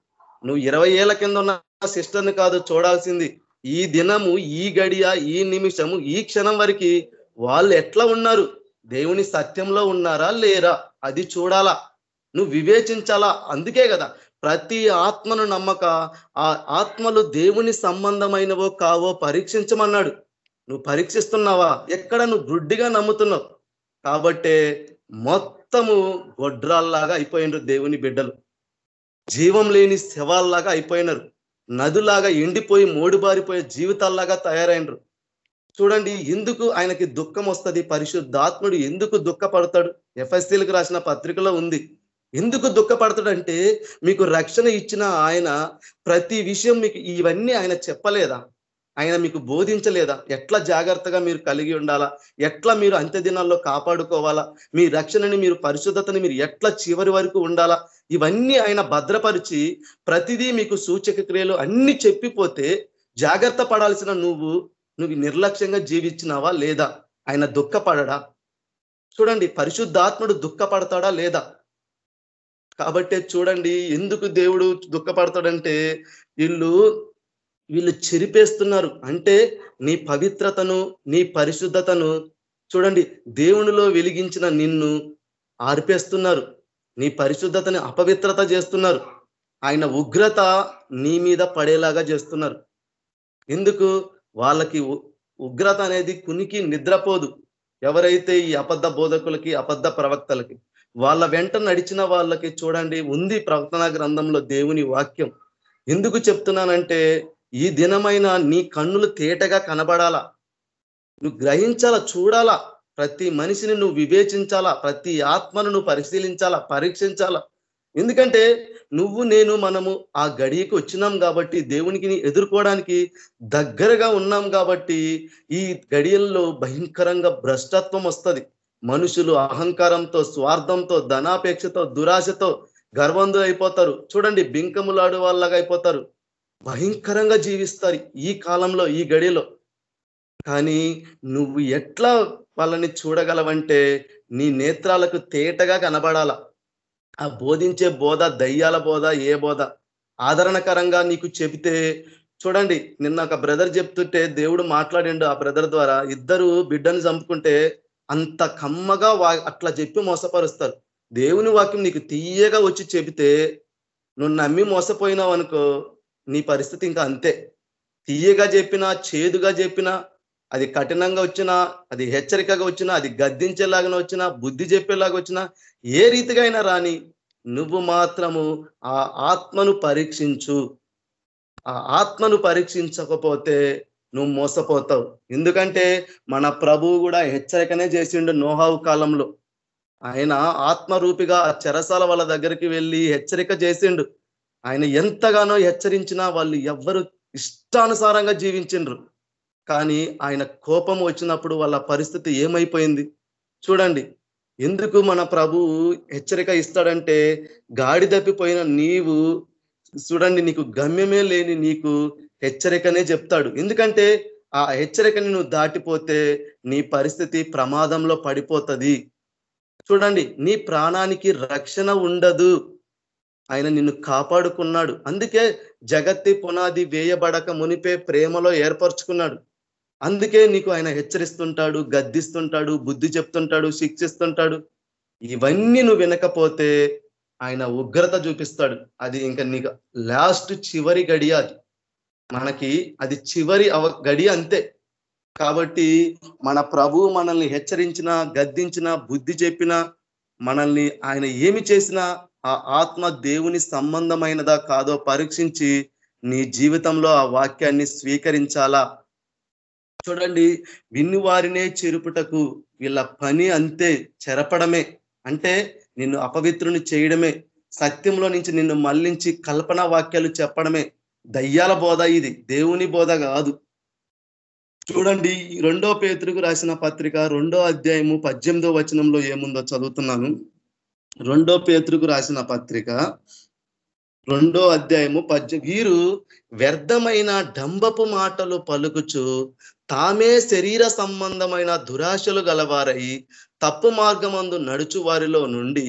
నువ్వు ఇరవై ఏళ్ళ కింద ఉన్న సిస్టర్ని కాదు చూడాల్సింది. ఈ దినము ఈ గడియ ఈ నిమిషము ఈ క్షణం వరకు వాళ్ళు ఎట్లా ఉన్నారు? దేవుని సత్యంలో ఉన్నారా లేరా? అది చూడాలా. నువ్వు వివేచించాలా? అందుకే కదా. ప్రతి ఆత్మను నమ్మక ఆ ఆత్మలు దేవుని సంబంధమైనవో కావో పరీక్షించమన్నాడు. నువ్వు పరీక్షిస్తున్నావా? ఎక్కడ నువ్వు గుడ్డిగా నమ్ముతున్నావు? కాబట్టే మొత్తము గొడ్రాల్లాగా అయిపోయినరు దేవుని బిడ్డలు. జీవం లేని శవాల్లాగా అయిపోయినారు. నదులాగా ఎండిపోయి మోడుబారిపోయే జీవితాల్లాగా తయారైనరు. చూడండి ఎందుకు ఆయనకి దుఃఖం వస్తుంది? పరిశుద్ధాత్ముడు ఎందుకు దుఃఖపడతాడు? ఎఫ్ఎస్సీలకు రాసిన పత్రికలో ఉంది. ఎందుకు దుఃఖపడతాడంటే మీకు రక్షణ ఇచ్చిన ఆయన ప్రతి విషయం మీకు ఇవన్నీ ఆయన చెప్పలేదా? ఆయన మీకు బోధించలేదా? ఎట్లా జాగ్రత్తగా మీరు కలిగి ఉండాలా? ఎట్లా మీరు అంత్య దినాల్లో కాపాడుకోవాలా? మీ రక్షణని మీరు పరిశుద్ధతని మీరు ఎట్లా చివరి వరకు ఉండాలా? ఇవన్నీ ఆయన భద్రపరిచి ప్రతిదీ మీకు సూచక క్రియలు అన్ని చెప్పిపోతే జాగ్రత్త పడాల్సిన నువ్వు నువ్వు నిర్లక్ష్యంగా జీవించినావా లేదా? ఆయన దుఃఖపడడా? చూడండి పరిశుద్ధాత్ముడు దుఃఖపడతాడా లేదా? కాబట్టే చూడండి ఎందుకు దేవుడు దుఃఖపడతాడంటే వీళ్ళు వీళ్ళు చెరిపేస్తున్నారు. అంటే నీ పవిత్రతను నీ పరిశుద్ధతను చూడండి దేవునిలో వెలిగించిన నిన్ను ఆర్పేస్తున్నారు. నీ పరిశుద్ధతని అపవిత్రత చేస్తున్నారు. ఆయన ఉగ్రత నీ మీద పడేలాగా చేస్తున్నారు. ఎందుకు? వాళ్ళకి ఉగ్రత అనేది కునికి నిద్రపోదు. ఎవరైతే ఈ అబద్ధ బోధకులకి అబద్ధ ప్రవక్తలకి వాళ్ళ వెంట నడిచిన వాళ్ళకి చూడండి ఉంది ప్రవక్తన గ్రంథంలో దేవుని వాక్యం. ఎందుకు చెప్తున్నానంటే ఈ దినమైన నీ కన్నులు తేటగా కనబడాలా? నువ్వు గ్రహించాలా చూడాలా? ప్రతి మనిషిని నువ్వు వివేచించాలా? ప్రతి ఆత్మను నువ్వు పరిశీలించాలా? పరీక్షించాలా? ఎందుకంటే నువ్వు నేను మనము ఆ గడియకు వచ్చినాం కాబట్టి దేవునికి ఎదుర్కోవడానికి దగ్గరగా ఉన్నాం కాబట్టి ఈ గడియల్లో భయంకరంగా భ్రష్టత్వం వస్తుంది. మనుషులు అహంకారంతో స్వార్థంతో ధనాపేక్షతో దురాశతో గర్వంధు అయిపోతారు. చూడండి బింకములాడు వాళ్ళగా అయిపోతారు. భయంకరంగా జీవిస్తారు ఈ కాలంలో ఈ గడిలో. కానీ నువ్వు ఎట్లా వాళ్ళని చూడగలవంటే నీ నేత్రాలకు తేటగా కనబడాల. ఆ బోధించే బోధ దయ్యాల బోధ ఏ బోధ? ఆదరణకరంగా నీకు చెబితే చూడండి నిన్న ఒక బ్రదర్ చెప్తుంటే దేవుడు మాట్లాడిండు ఆ బ్రదర్ ద్వారా. ఇద్దరు బిడ్డను చంపుకుంటే అంత కమ్మగా వా అట్లా చెప్పి మోసపరుస్తారు. దేవుని వాక్యం నీకు తీయగా వచ్చి చెబితే నువ్వు నమ్మి మోసపోయినావు అనుకో నీ పరిస్థితి ఇంకా అంతే. తీయగా చెప్పినా చేదుగా చెప్పినా అది కఠినంగా వచ్చినా అది హెచ్చరికగా వచ్చినా అది గద్దించేలాగా వచ్చినా బుద్ధి చెప్పేలాగా వచ్చినా ఏ రీతిగా అయినా రాని నువ్వు మాత్రము ఆ ఆత్మను పరీక్షించు. ఆ ఆత్మను పరీక్షించకపోతే నువ్వు మోసపోతావు. ఎందుకంటే మన ప్రభువు కూడా హెచ్చరికనే చేసిండు నోహావు కాలంలో. ఆయన ఆత్మరూపిగా ఆ చెరసాల వాళ్ళ దగ్గరికి వెళ్ళి హెచ్చరిక చేసిండు. ఆయన ఎంతగానో హెచ్చరించినా వాళ్ళు ఎవ్వరు ఇష్టానుసారంగా జీవించిండ్రు. కానీ ఆయన కోపం వచ్చినప్పుడు వాళ్ళ పరిస్థితి ఏమైపోయింది? చూడండి. ఎందుకు మన ప్రభువు హెచ్చరిక ఇస్తాడంటే గాడి తప్పిపోయిన నీవు చూడండి నీకు గమ్యమే లేని నీకు హెచ్చరికనే చెప్తాడు. ఎందుకంటే ఆ హెచ్చరికని నువ్వు దాటిపోతే నీ పరిస్థితి ప్రమాదంలో పడిపోతుంది. చూడండి నీ ప్రాణానికి రక్షణ ఉండదు. ఆయన నిన్ను కాపాడుకున్నాడు. అందుకే జగత్తి పునాది వేయబడక మునిపే ప్రేమలో ఏర్పరచుకున్నాడు. అందుకే నీకు ఆయన హెచ్చరిస్తుంటాడు గద్దిస్తుంటాడు బుద్ధి చెప్తుంటాడు శిక్షిస్తుంటాడు. ఇవన్నీ నువ్వు వినకపోతే ఆయన ఉగ్రత చూపిస్తాడు. అది ఇంకా నీకు లాస్ట్ చివరి గడియాది. మనకి అది చివరి అవ గడి అంతే. కాబట్టి మన ప్రభువు మనల్ని హెచ్చరించిన గద్దించిన బుద్ధి చెప్పిన మనల్ని ఆయన ఏమి చేసినా ఆ ఆత్మ దేవుని సంబంధమైనదా కాదో పరీక్షించి నీ జీవితంలో ఆ వాక్యాన్ని స్వీకరించాలా? చూడండి విన్ను వారినే చెరుపుటకు వీళ్ళ పని అంతే చెరపడమే. అంటే నిన్ను అపవిత్రుని చేయడమే సత్యంలో నుంచి నిన్ను మళ్ళించి కల్పన వాక్యాలు చెప్పడమే. దయ్యాల బోధ ఇది దేవుని బోధ కాదు. చూడండి ఈ రెండో పేతురుకు రాసిన పత్రిక రెండో అధ్యాయము పద్దెనిమిదో వచనంలో ఏముందో చదువుతున్నాను. రెండో పేతురుకు రాసిన పత్రిక రెండో అధ్యాయము పద్య వీరు వ్యర్థమైన డంబపు మాటలు పలుకుచు తామే శరీర సంబంధమైన దురాశలు గలవారై తప్పు మార్గమందు నడుచు వారిలో నుండి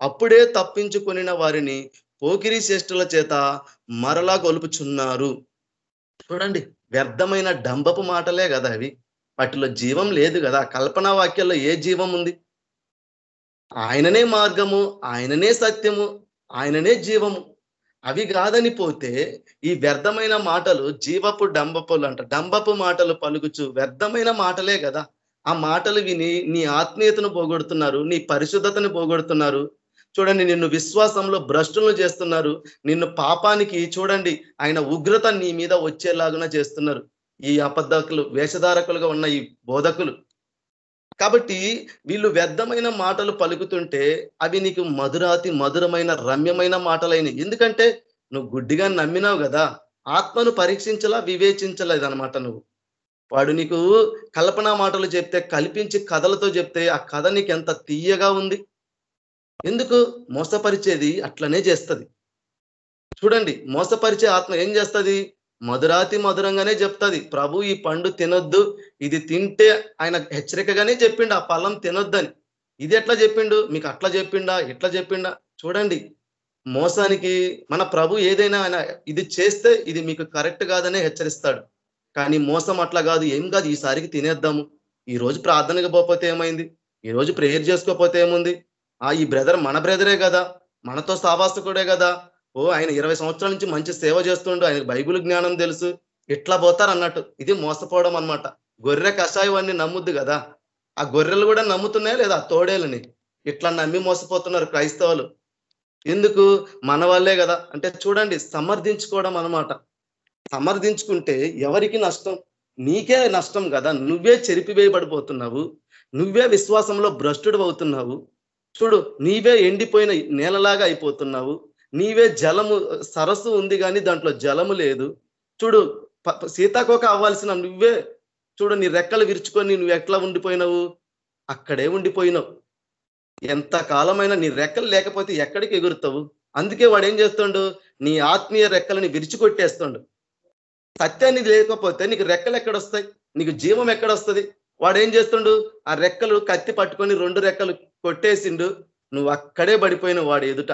అప్పుడే తప్పించుకొనిన వారిని పోకిరి శ్రేష్ఠుల చేత మరలా గొలుపుచున్నారు చూడండి వ్యర్థమైన డంబపు మాటలే కదా అవి. వాటిలో జీవం లేదు కదా. కల్పనా వాక్యాల్లో ఏ జీవం ఉంది? ఆయననే మార్గము ఆయననే సత్యము ఆయననే జీవము. అవి కాదని పోతే ఈ వ్యర్థమైన మాటలు జీవపు డంబపులు అంట. డంబపు మాటలు పలుకుచు వ్యర్థమైన మాటలే కదా. ఆ మాటలు విని నీ ఆత్మీయతను పోగొడుతున్నారు నీ పరిశుద్ధతను పోగొడుతున్నారు. చూడండి నిన్ను విశ్వాసంలో భ్రష్టులను చేస్తున్నారు. నిన్ను పాపానికి చూడండి ఆయన ఉగ్రత నీ మీద వచ్చేలాగున చేస్తున్నారు. ఈ అబద్ధకులు వేషధారకులుగా ఉన్న ఈ బోధకులు. కాబట్టి వీళ్ళు వ్యర్థమైన మాటలు పలుకుతుంటే అవి నీకు మధురాతి మధురమైన రమ్యమైన మాటలైన ఎందుకంటే నువ్వు గుడ్డిగా నమ్మినావు కదా. ఆత్మను పరీక్షించలా వివేచించలేదు అనమాట నువ్వు. వాడు నీకు కల్పన మాటలు చెప్తే కల్పించి కథలతో చెప్తే ఆ కథ నీకు ఎంత తీయగా ఉంది? ఎందుకు? మోసపరిచేది అట్లనే చేస్తుంది. చూడండి మోసపరిచే ఆత్మ ఏం చేస్తుంది? మధురాతి మధురంగానే చెప్తుంది. ప్రభు ఈ పండు తినొద్దు. ఇది తింటే ఆయన హెచ్చరికగానే చెప్పిండు ఆ పళ్ళం తినొద్దని. ఇది ఎట్లా చెప్పిండు? మీకు అట్లా చెప్పిండా? ఎట్లా చెప్పిండా? చూడండి మోసానికి మన ప్రభు ఏదైనా ఆయన ఇది చేస్తే ఇది మీకు కరెక్ట్ కాదనే హెచ్చరిస్తాడు. కానీ మోసం అట్లా కాదు. ఏం కాదు ఈసారికి తినేద్దాము. ఈ రోజు ప్రార్థనకు పోతే ఏమైంది? ఈ రోజు ప్రేయర్ చేసుకోకపోతే ఏముంది? ఆ ఈ బ్రదర్ మన బ్రదరే కదా. మనతో సావాసకుడే కదా. ఓ ఆయన ఇరవై సంవత్సరాల నుంచి మంచి సేవ చేస్తుండు. ఆయనకు బైబిల్ జ్ఞానం తెలుసు. ఇట్లా పోతారు అన్నట్టు. ఇది మోసపోవడం అనమాట గొర్రె కషాయం అన్ని నమ్ముద్దు కదా. ఆ గొర్రెలు కూడా నమ్ముతున్నాయా లేదా? ఆ తోడేలని ఇట్లా నమ్మి మోసపోతున్నారు క్రైస్తవులు. ఎందుకు? మన వాళ్ళే కదా. అంటే చూడండి సమర్థించుకోవడం అనమాట సమర్థించుకుంటే ఎవరికి నష్టం? నీకే నష్టం కదా. నువ్వే చెరిపివేయబడిపోతున్నావు. నువ్వే విశ్వాసంలో భ్రష్టుడు అవుతున్నావు. చూడు నీవే ఎండిపోయిన నేలలాగా అయిపోతున్నావు. నీవే జలము సరస్సు ఉంది కానీ దాంట్లో జలము లేదు. చూడు ప- సీతాకోక అవ్వాల్సిన నువ్వే చూడు నీ రెక్కలు విరుచుకొని నువ్వు ఎట్లా ఉండిపోయినావు? అక్కడే ఉండిపోయినావు. ఎంత కాలమైనా నీ రెక్కలు లేకపోతే ఎక్కడికి ఎగురుతావు? అందుకే వాడు ఏం చేస్తుండు? నీ ఆత్మీయ రెక్కలని విరిచికొట్టేస్తుండు. సత్యాన్ని లేకపోతే నీకు రెక్కలు ఎక్కడొస్తాయి? నీకు జీవం ఎక్కడొస్తుంది? వాడు ఏం చేస్తుండు? ఆ రెక్కలు కత్తి పట్టుకొని రెండు రెక్కలు కొట్టేసిండు. నువ్వు అక్కడే పడిపోయిన వాడు ఎదుట.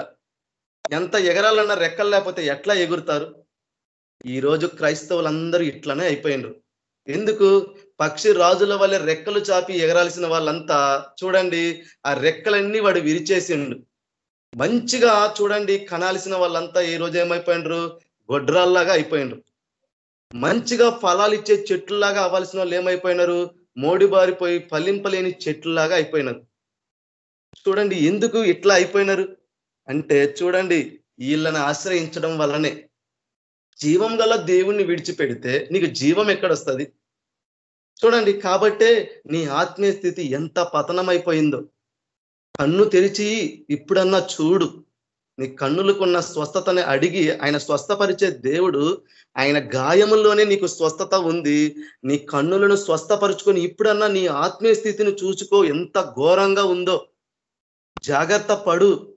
ఎంత ఎగరాలన్నా రెక్కలు లేకపోతే ఎట్లా ఎగురుతారు? ఈ రోజు క్రైస్తవులందరూ ఇట్లనే అయిపోయిండ్రు. ఎందుకు? పక్షి రాజుల వల్ల రెక్కలు చాపి ఎగరాల్సిన వాళ్ళంతా చూడండి ఆ రెక్కలన్నీ వాడు విరిచేసిండు. మంచిగా చూడండి కనాల్సిన వాళ్ళంతా ఈ రోజు ఏమైపోయిండ్రు? గొడ్రాల్లాగా అయిపోయిండ్రు. మంచిగా ఫలాలు ఇచ్చే చెట్లులాగా అవ్వాల్సిన వాళ్ళు ఏమైపోయినారు? మోడిబారిపోయి ఫలింపలేని చెట్లులాగా అయిపోయినారు. చూడండి ఎందుకు ఇట్లా అయిపోయినారు? అంటే చూడండి వీళ్ళని ఆశ్రయించడం వల్లనే. జీవం గల దేవుణ్ణి విడిచిపెడితే నీకు జీవం ఎక్కడొస్తుంది? చూడండి కాబట్టే నీ ఆత్మీయ స్థితి ఎంత పతనమైపోయిందో. కన్ను తెరిచి ఇప్పుడన్నా చూడు. నీ కన్నులకున్న స్వస్థతని అడిగి ఆయన స్వస్థపరిచే దేవుడు ఆయన గాయముల్లోనే నీకు స్వస్థత ఉంది. నీ కన్నులను స్వస్థపరుచుకొని ఇప్పుడన్నా నీ ఆత్మీయ స్థితిని చూసుకో ఎంత ఘోరంగా ఉందో. జాగ్రత్త పడు.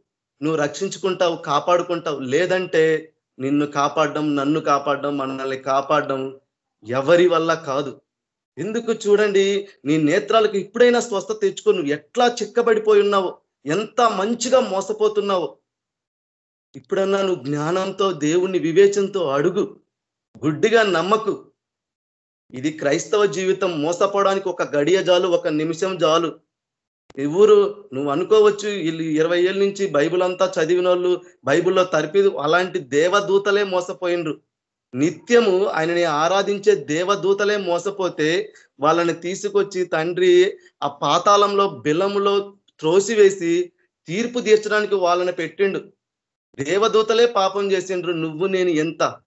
నువ్వు రక్షించుకుంటావు కాపాడుకుంటావు. లేదంటే నిన్ను కాపాడడం నన్ను కాపాడడం మనల్ని కాపాడడం ఎవరి వల్ల కాదు. ఎందుకు చూడండి నీ నేత్రాలకు ఇప్పుడైనా స్వస్థ తెచ్చుకో. నువ్వు ఎట్లా చిక్కబడిపోయి ఉన్నావు ఎంత మంచిగా మోసపోతున్నావు. ఇప్పుడన్నా నువ్వు జ్ఞానంతో దేవుణ్ణి వివేచనతో అడుగు. గుడ్డిగా నమ్మకు. ఇది క్రైస్తవ జీవితం మోసపోవడానికి ఒక గడియ జాలు ఒక నిమిషం జాలు. ఎవరు నువ్వు అనుకోవచ్చు వీళ్ళు ఇరవై ఏళ్ళ నుంచి బైబిల్ అంతా చదివిన వాళ్ళు బైబిల్లో తరిపి అలాంటి దేవదూతలే మోసపోయినరు నిత్యము ఆయనని ఆరాధించే దేవదూతలే మోసపోతే వాళ్ళని తీసుకొచ్చి తండ్రి ఆ పాతాళంలో బిలములో త్రోసివేసి తీర్పు తీర్చడానికి వాళ్ళని పెట్టిండు. దేవదూతలే పాపం చేసిండ్రు. నువ్వు నేను ఎంత?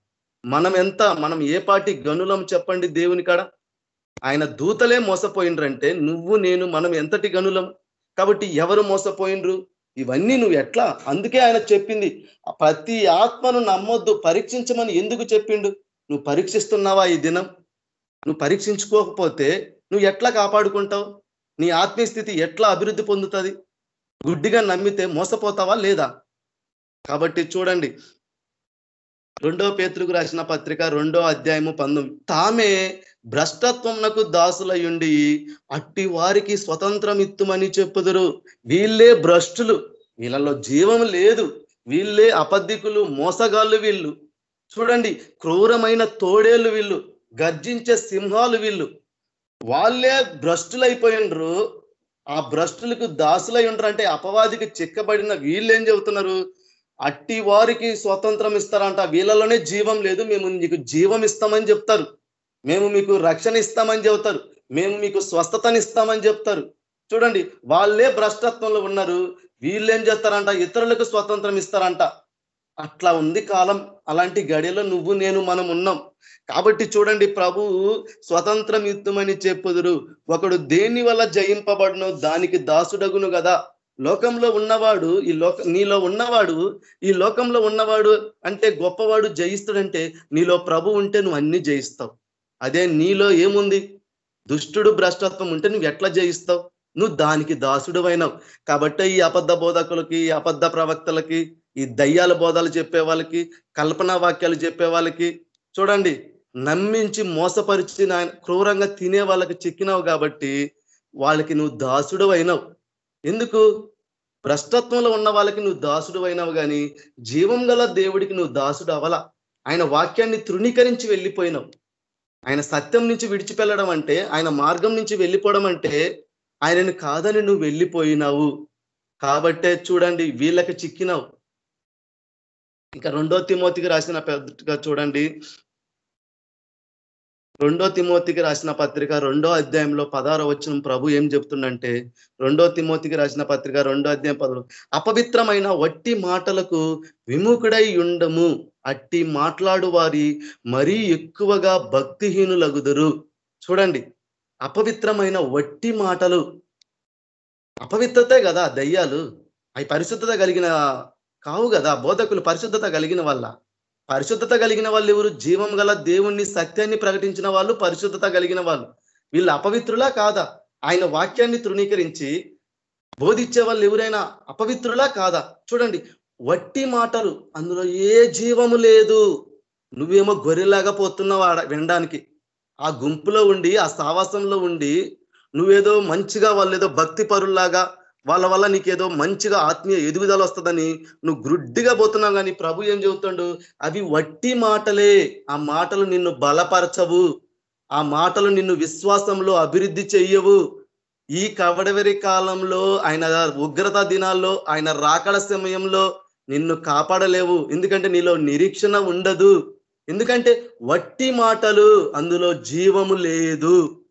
మనం ఎంత? మనం ఏ పాటి గనులం చెప్పండి దేవుని కాడ? ఆయన దూతలే మోసపోయిండ్రంటే నువ్వు నేను మనం ఎంతటి గనులం? కాబట్టి ఎవరు మోసపోయిండ్రు? ఇవన్నీ నువ్వు ఎట్లా? అందుకే ఆయన చెప్పింది ప్రతి ఆత్మను నమ్మొద్దు పరీక్షించమని ఎందుకు చెప్పిండు? నువ్వు పరీక్షిస్తున్నావా ఈ దినం? నువ్వు పరీక్షించుకోకపోతే నువ్వు ఎట్లా కాపాడుకుంటావు? నీ ఆత్మీయ స్థితి ఎట్లా అభివృద్ధి పొందుతుంది? గుడ్డిగా నమ్మితే మోసపోతావా లేదా? కాబట్టి చూడండి. రెండో పేతులకు రాసిన పత్రిక రెండో అధ్యాయము పంతొమ్మిది. తామే భ్రష్టత్వమునకు దాసులయుండి అట్టి వారికి స్వతంత్రం ఇత్తుమని చెప్పుదురు. వీళ్ళే భ్రష్టులు. వీళ్ళలో జీవం లేదు. వీళ్ళే అపద్ధికులు మోసగాళ్ళు వీళ్ళు. చూడండి క్రూరమైన తోడేళ్ళు వీళ్ళు. గర్జించే సింహాలు వీళ్ళు. వాళ్ళే భ్రష్టులైపోయినరు ఆ భ్రష్టులకు దాసులై ఉండరు అంటే అపవాదికి చిక్కబడిన వీళ్ళు ఏం చెబుతున్నారు? అట్టి వారికి స్వతంత్రం ఇస్తారంట. వీళ్ళలోనే జీవం లేదు. మేము నీకు జీవం ఇస్తామని చెప్తారు. మేము మీకు రక్షణ ఇస్తామని చెబుతారు. మేము మీకు స్వస్థతని ఇస్తామని చెప్తారు. చూడండి వాళ్ళే భ్రష్టత్వంలో ఉన్నారు. వీళ్ళేం చేస్తారంట? ఇతరులకు స్వతంత్రం ఇస్తారంట. అట్లా ఉంది కాలం. అలాంటి గడియలో నువ్వు నేను మనం ఉన్నాం. కాబట్టి చూడండి ప్రభు స్వతంత్రం యుద్ధమని చెప్పుదురు. ఒకడు దేని వల్ల జయింపబడును దానికి దాసుడగును కదా లోకంలో ఉన్నవాడు ఈ లోక నీలో ఉన్నవాడు ఈ లోకంలో ఉన్నవాడు అంటే గొప్పవాడు జయిస్తుడంటే నీలో ప్రభు ఉంటే నువ్వు అన్ని జయిస్తావు. అదే నీలో ఏముంది? దుష్టుడు భ్రష్టత్వం ఉంటే నువ్వు ఎట్లా జయిస్తావు? నువ్వు దానికి దాసుడు అయినావు కాబట్టి ఈ అబద్ధ బోధకులకి ఈ అబద్ధ ప్రవక్తలకి ఈ దయ్యాల బోధాలు చెప్పే వాళ్ళకి కల్పనా వాక్యాలు చెప్పే వాళ్ళకి చూడండి నమ్మించి మోసపరిచి క్రూరంగా తినే వాళ్ళకి చిక్కినావు కాబట్టి వాళ్ళకి నువ్వు దాసుడు అయినావు ఎందుకు? భ్రష్టత్వంలో ఉన్న వాళ్ళకి నువ్వు దాసుడు అయినావు కానీ జీవం గల దేవుడికి నువ్వు దాసుడు అవలా ఆయన వాక్యాన్ని తృణీకరించి వెళ్ళిపోయినావు. ఆయన సత్యం నుంచి విడిచిపెళ్ళడం అంటే ఆయన మార్గం నుంచి వెళ్ళిపోవడం అంటే ఆయనను కాదని నువ్వు వెళ్ళిపోయినావు. కాబట్టే చూడండి వీళ్ళకి చిక్కినావు. ఇంకా రెండో తిమోతికి రాసిన పెద్దగా చూడండి రెండో తిమోతికి రాసిన పత్రిక రెండో అధ్యాయంలో పదార వచ్చిన ప్రభు ఏం చెప్తుండంటే రెండో తిమోతికి రాసిన పత్రిక రెండో అధ్యాయం పదలు అపవిత్రమైన వట్టి మాటలకు విముఖుడై ఉండము అట్టి మాట్లాడు వారి మరీ ఎక్కువగా భక్తిహీనులగుదురు. చూడండి అపవిత్రమైన వట్టి మాటలు అపవిత్రతే కదా దయ్యాలు అవి పరిశుద్ధత కలిగిన కావు కదా బోధకులు పరిశుద్ధత కలిగిన వల్ల పరిశుద్ధత కలిగిన వాళ్ళు ఎవరు? జీవం గల దేవుణ్ణి సత్యాన్ని ప్రకటించిన వాళ్ళు పరిశుద్ధత కలిగిన వాళ్ళు. వీళ్ళు అపవిత్రులా కాదా? ఆయన వాక్యాన్ని తృణీకరించి బోధించే వాళ్ళు ఎవరైనా అపవిత్రులా కాదా? చూడండి వట్టి మాటలు అందులో ఏ జీవము లేదు. నువ్వేమో గొర్రెలాగా పోతున్నావు ఆడ వినడానికి. ఆ గుంపులో ఉండి ఆ సావాసంలో ఉండి నువ్వేదో మంచిగా వాళ్ళు ఏదో భక్తి పరుల్లాగా వాళ్ళ వల్ల నీకేదో మంచిగా ఆత్మీయ ఎదుగుదల వస్తుందని నువ్వు గ్రుడ్డిగా పోతున్నావు కానీ ప్రభు ఏం చెబుతాడు? అవి వట్టి మాటలే. ఆ మాటలు నిన్ను బలపరచవు. ఆ మాటలు నిన్ను విశ్వాసంలో అభివృద్ధి చెయ్యవు. ఈ కవడవరి కాలంలో ఆయన ఉగ్రత దినాల్లో ఆయన రాకడ సమయంలో నిన్ను కాపాడలేవు. ఎందుకంటే నీలో నిరీక్షణ ఉండదు. ఎందుకంటే వట్టి మాటలు అందులో జీవము లేదు.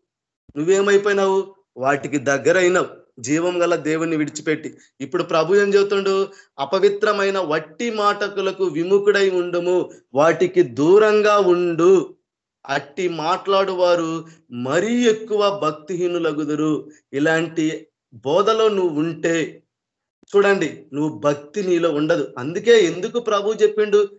నువ్వేమైపోయినావు? వాటికి దగ్గరైనావు. జీవం గల దేవుణ్ణి విడిచిపెట్టి. ఇప్పుడు ప్రభు ఏం చెబుతుండు? అపవిత్రమైన వట్టి మాటకులకు విముఖుడై ఉండుము. వాటికి దూరంగా ఉండు. అట్టి మాట్లాడువారు మరీ ఎక్కువ భక్తిహీనులగుదురు. ఇలాంటి బోధలో నువ్వు ఉంటే చూడండి నువ్వు భక్తి నీలో ఉండదు. అందుకే ఎందుకు ప్రభు చెప్పిండు?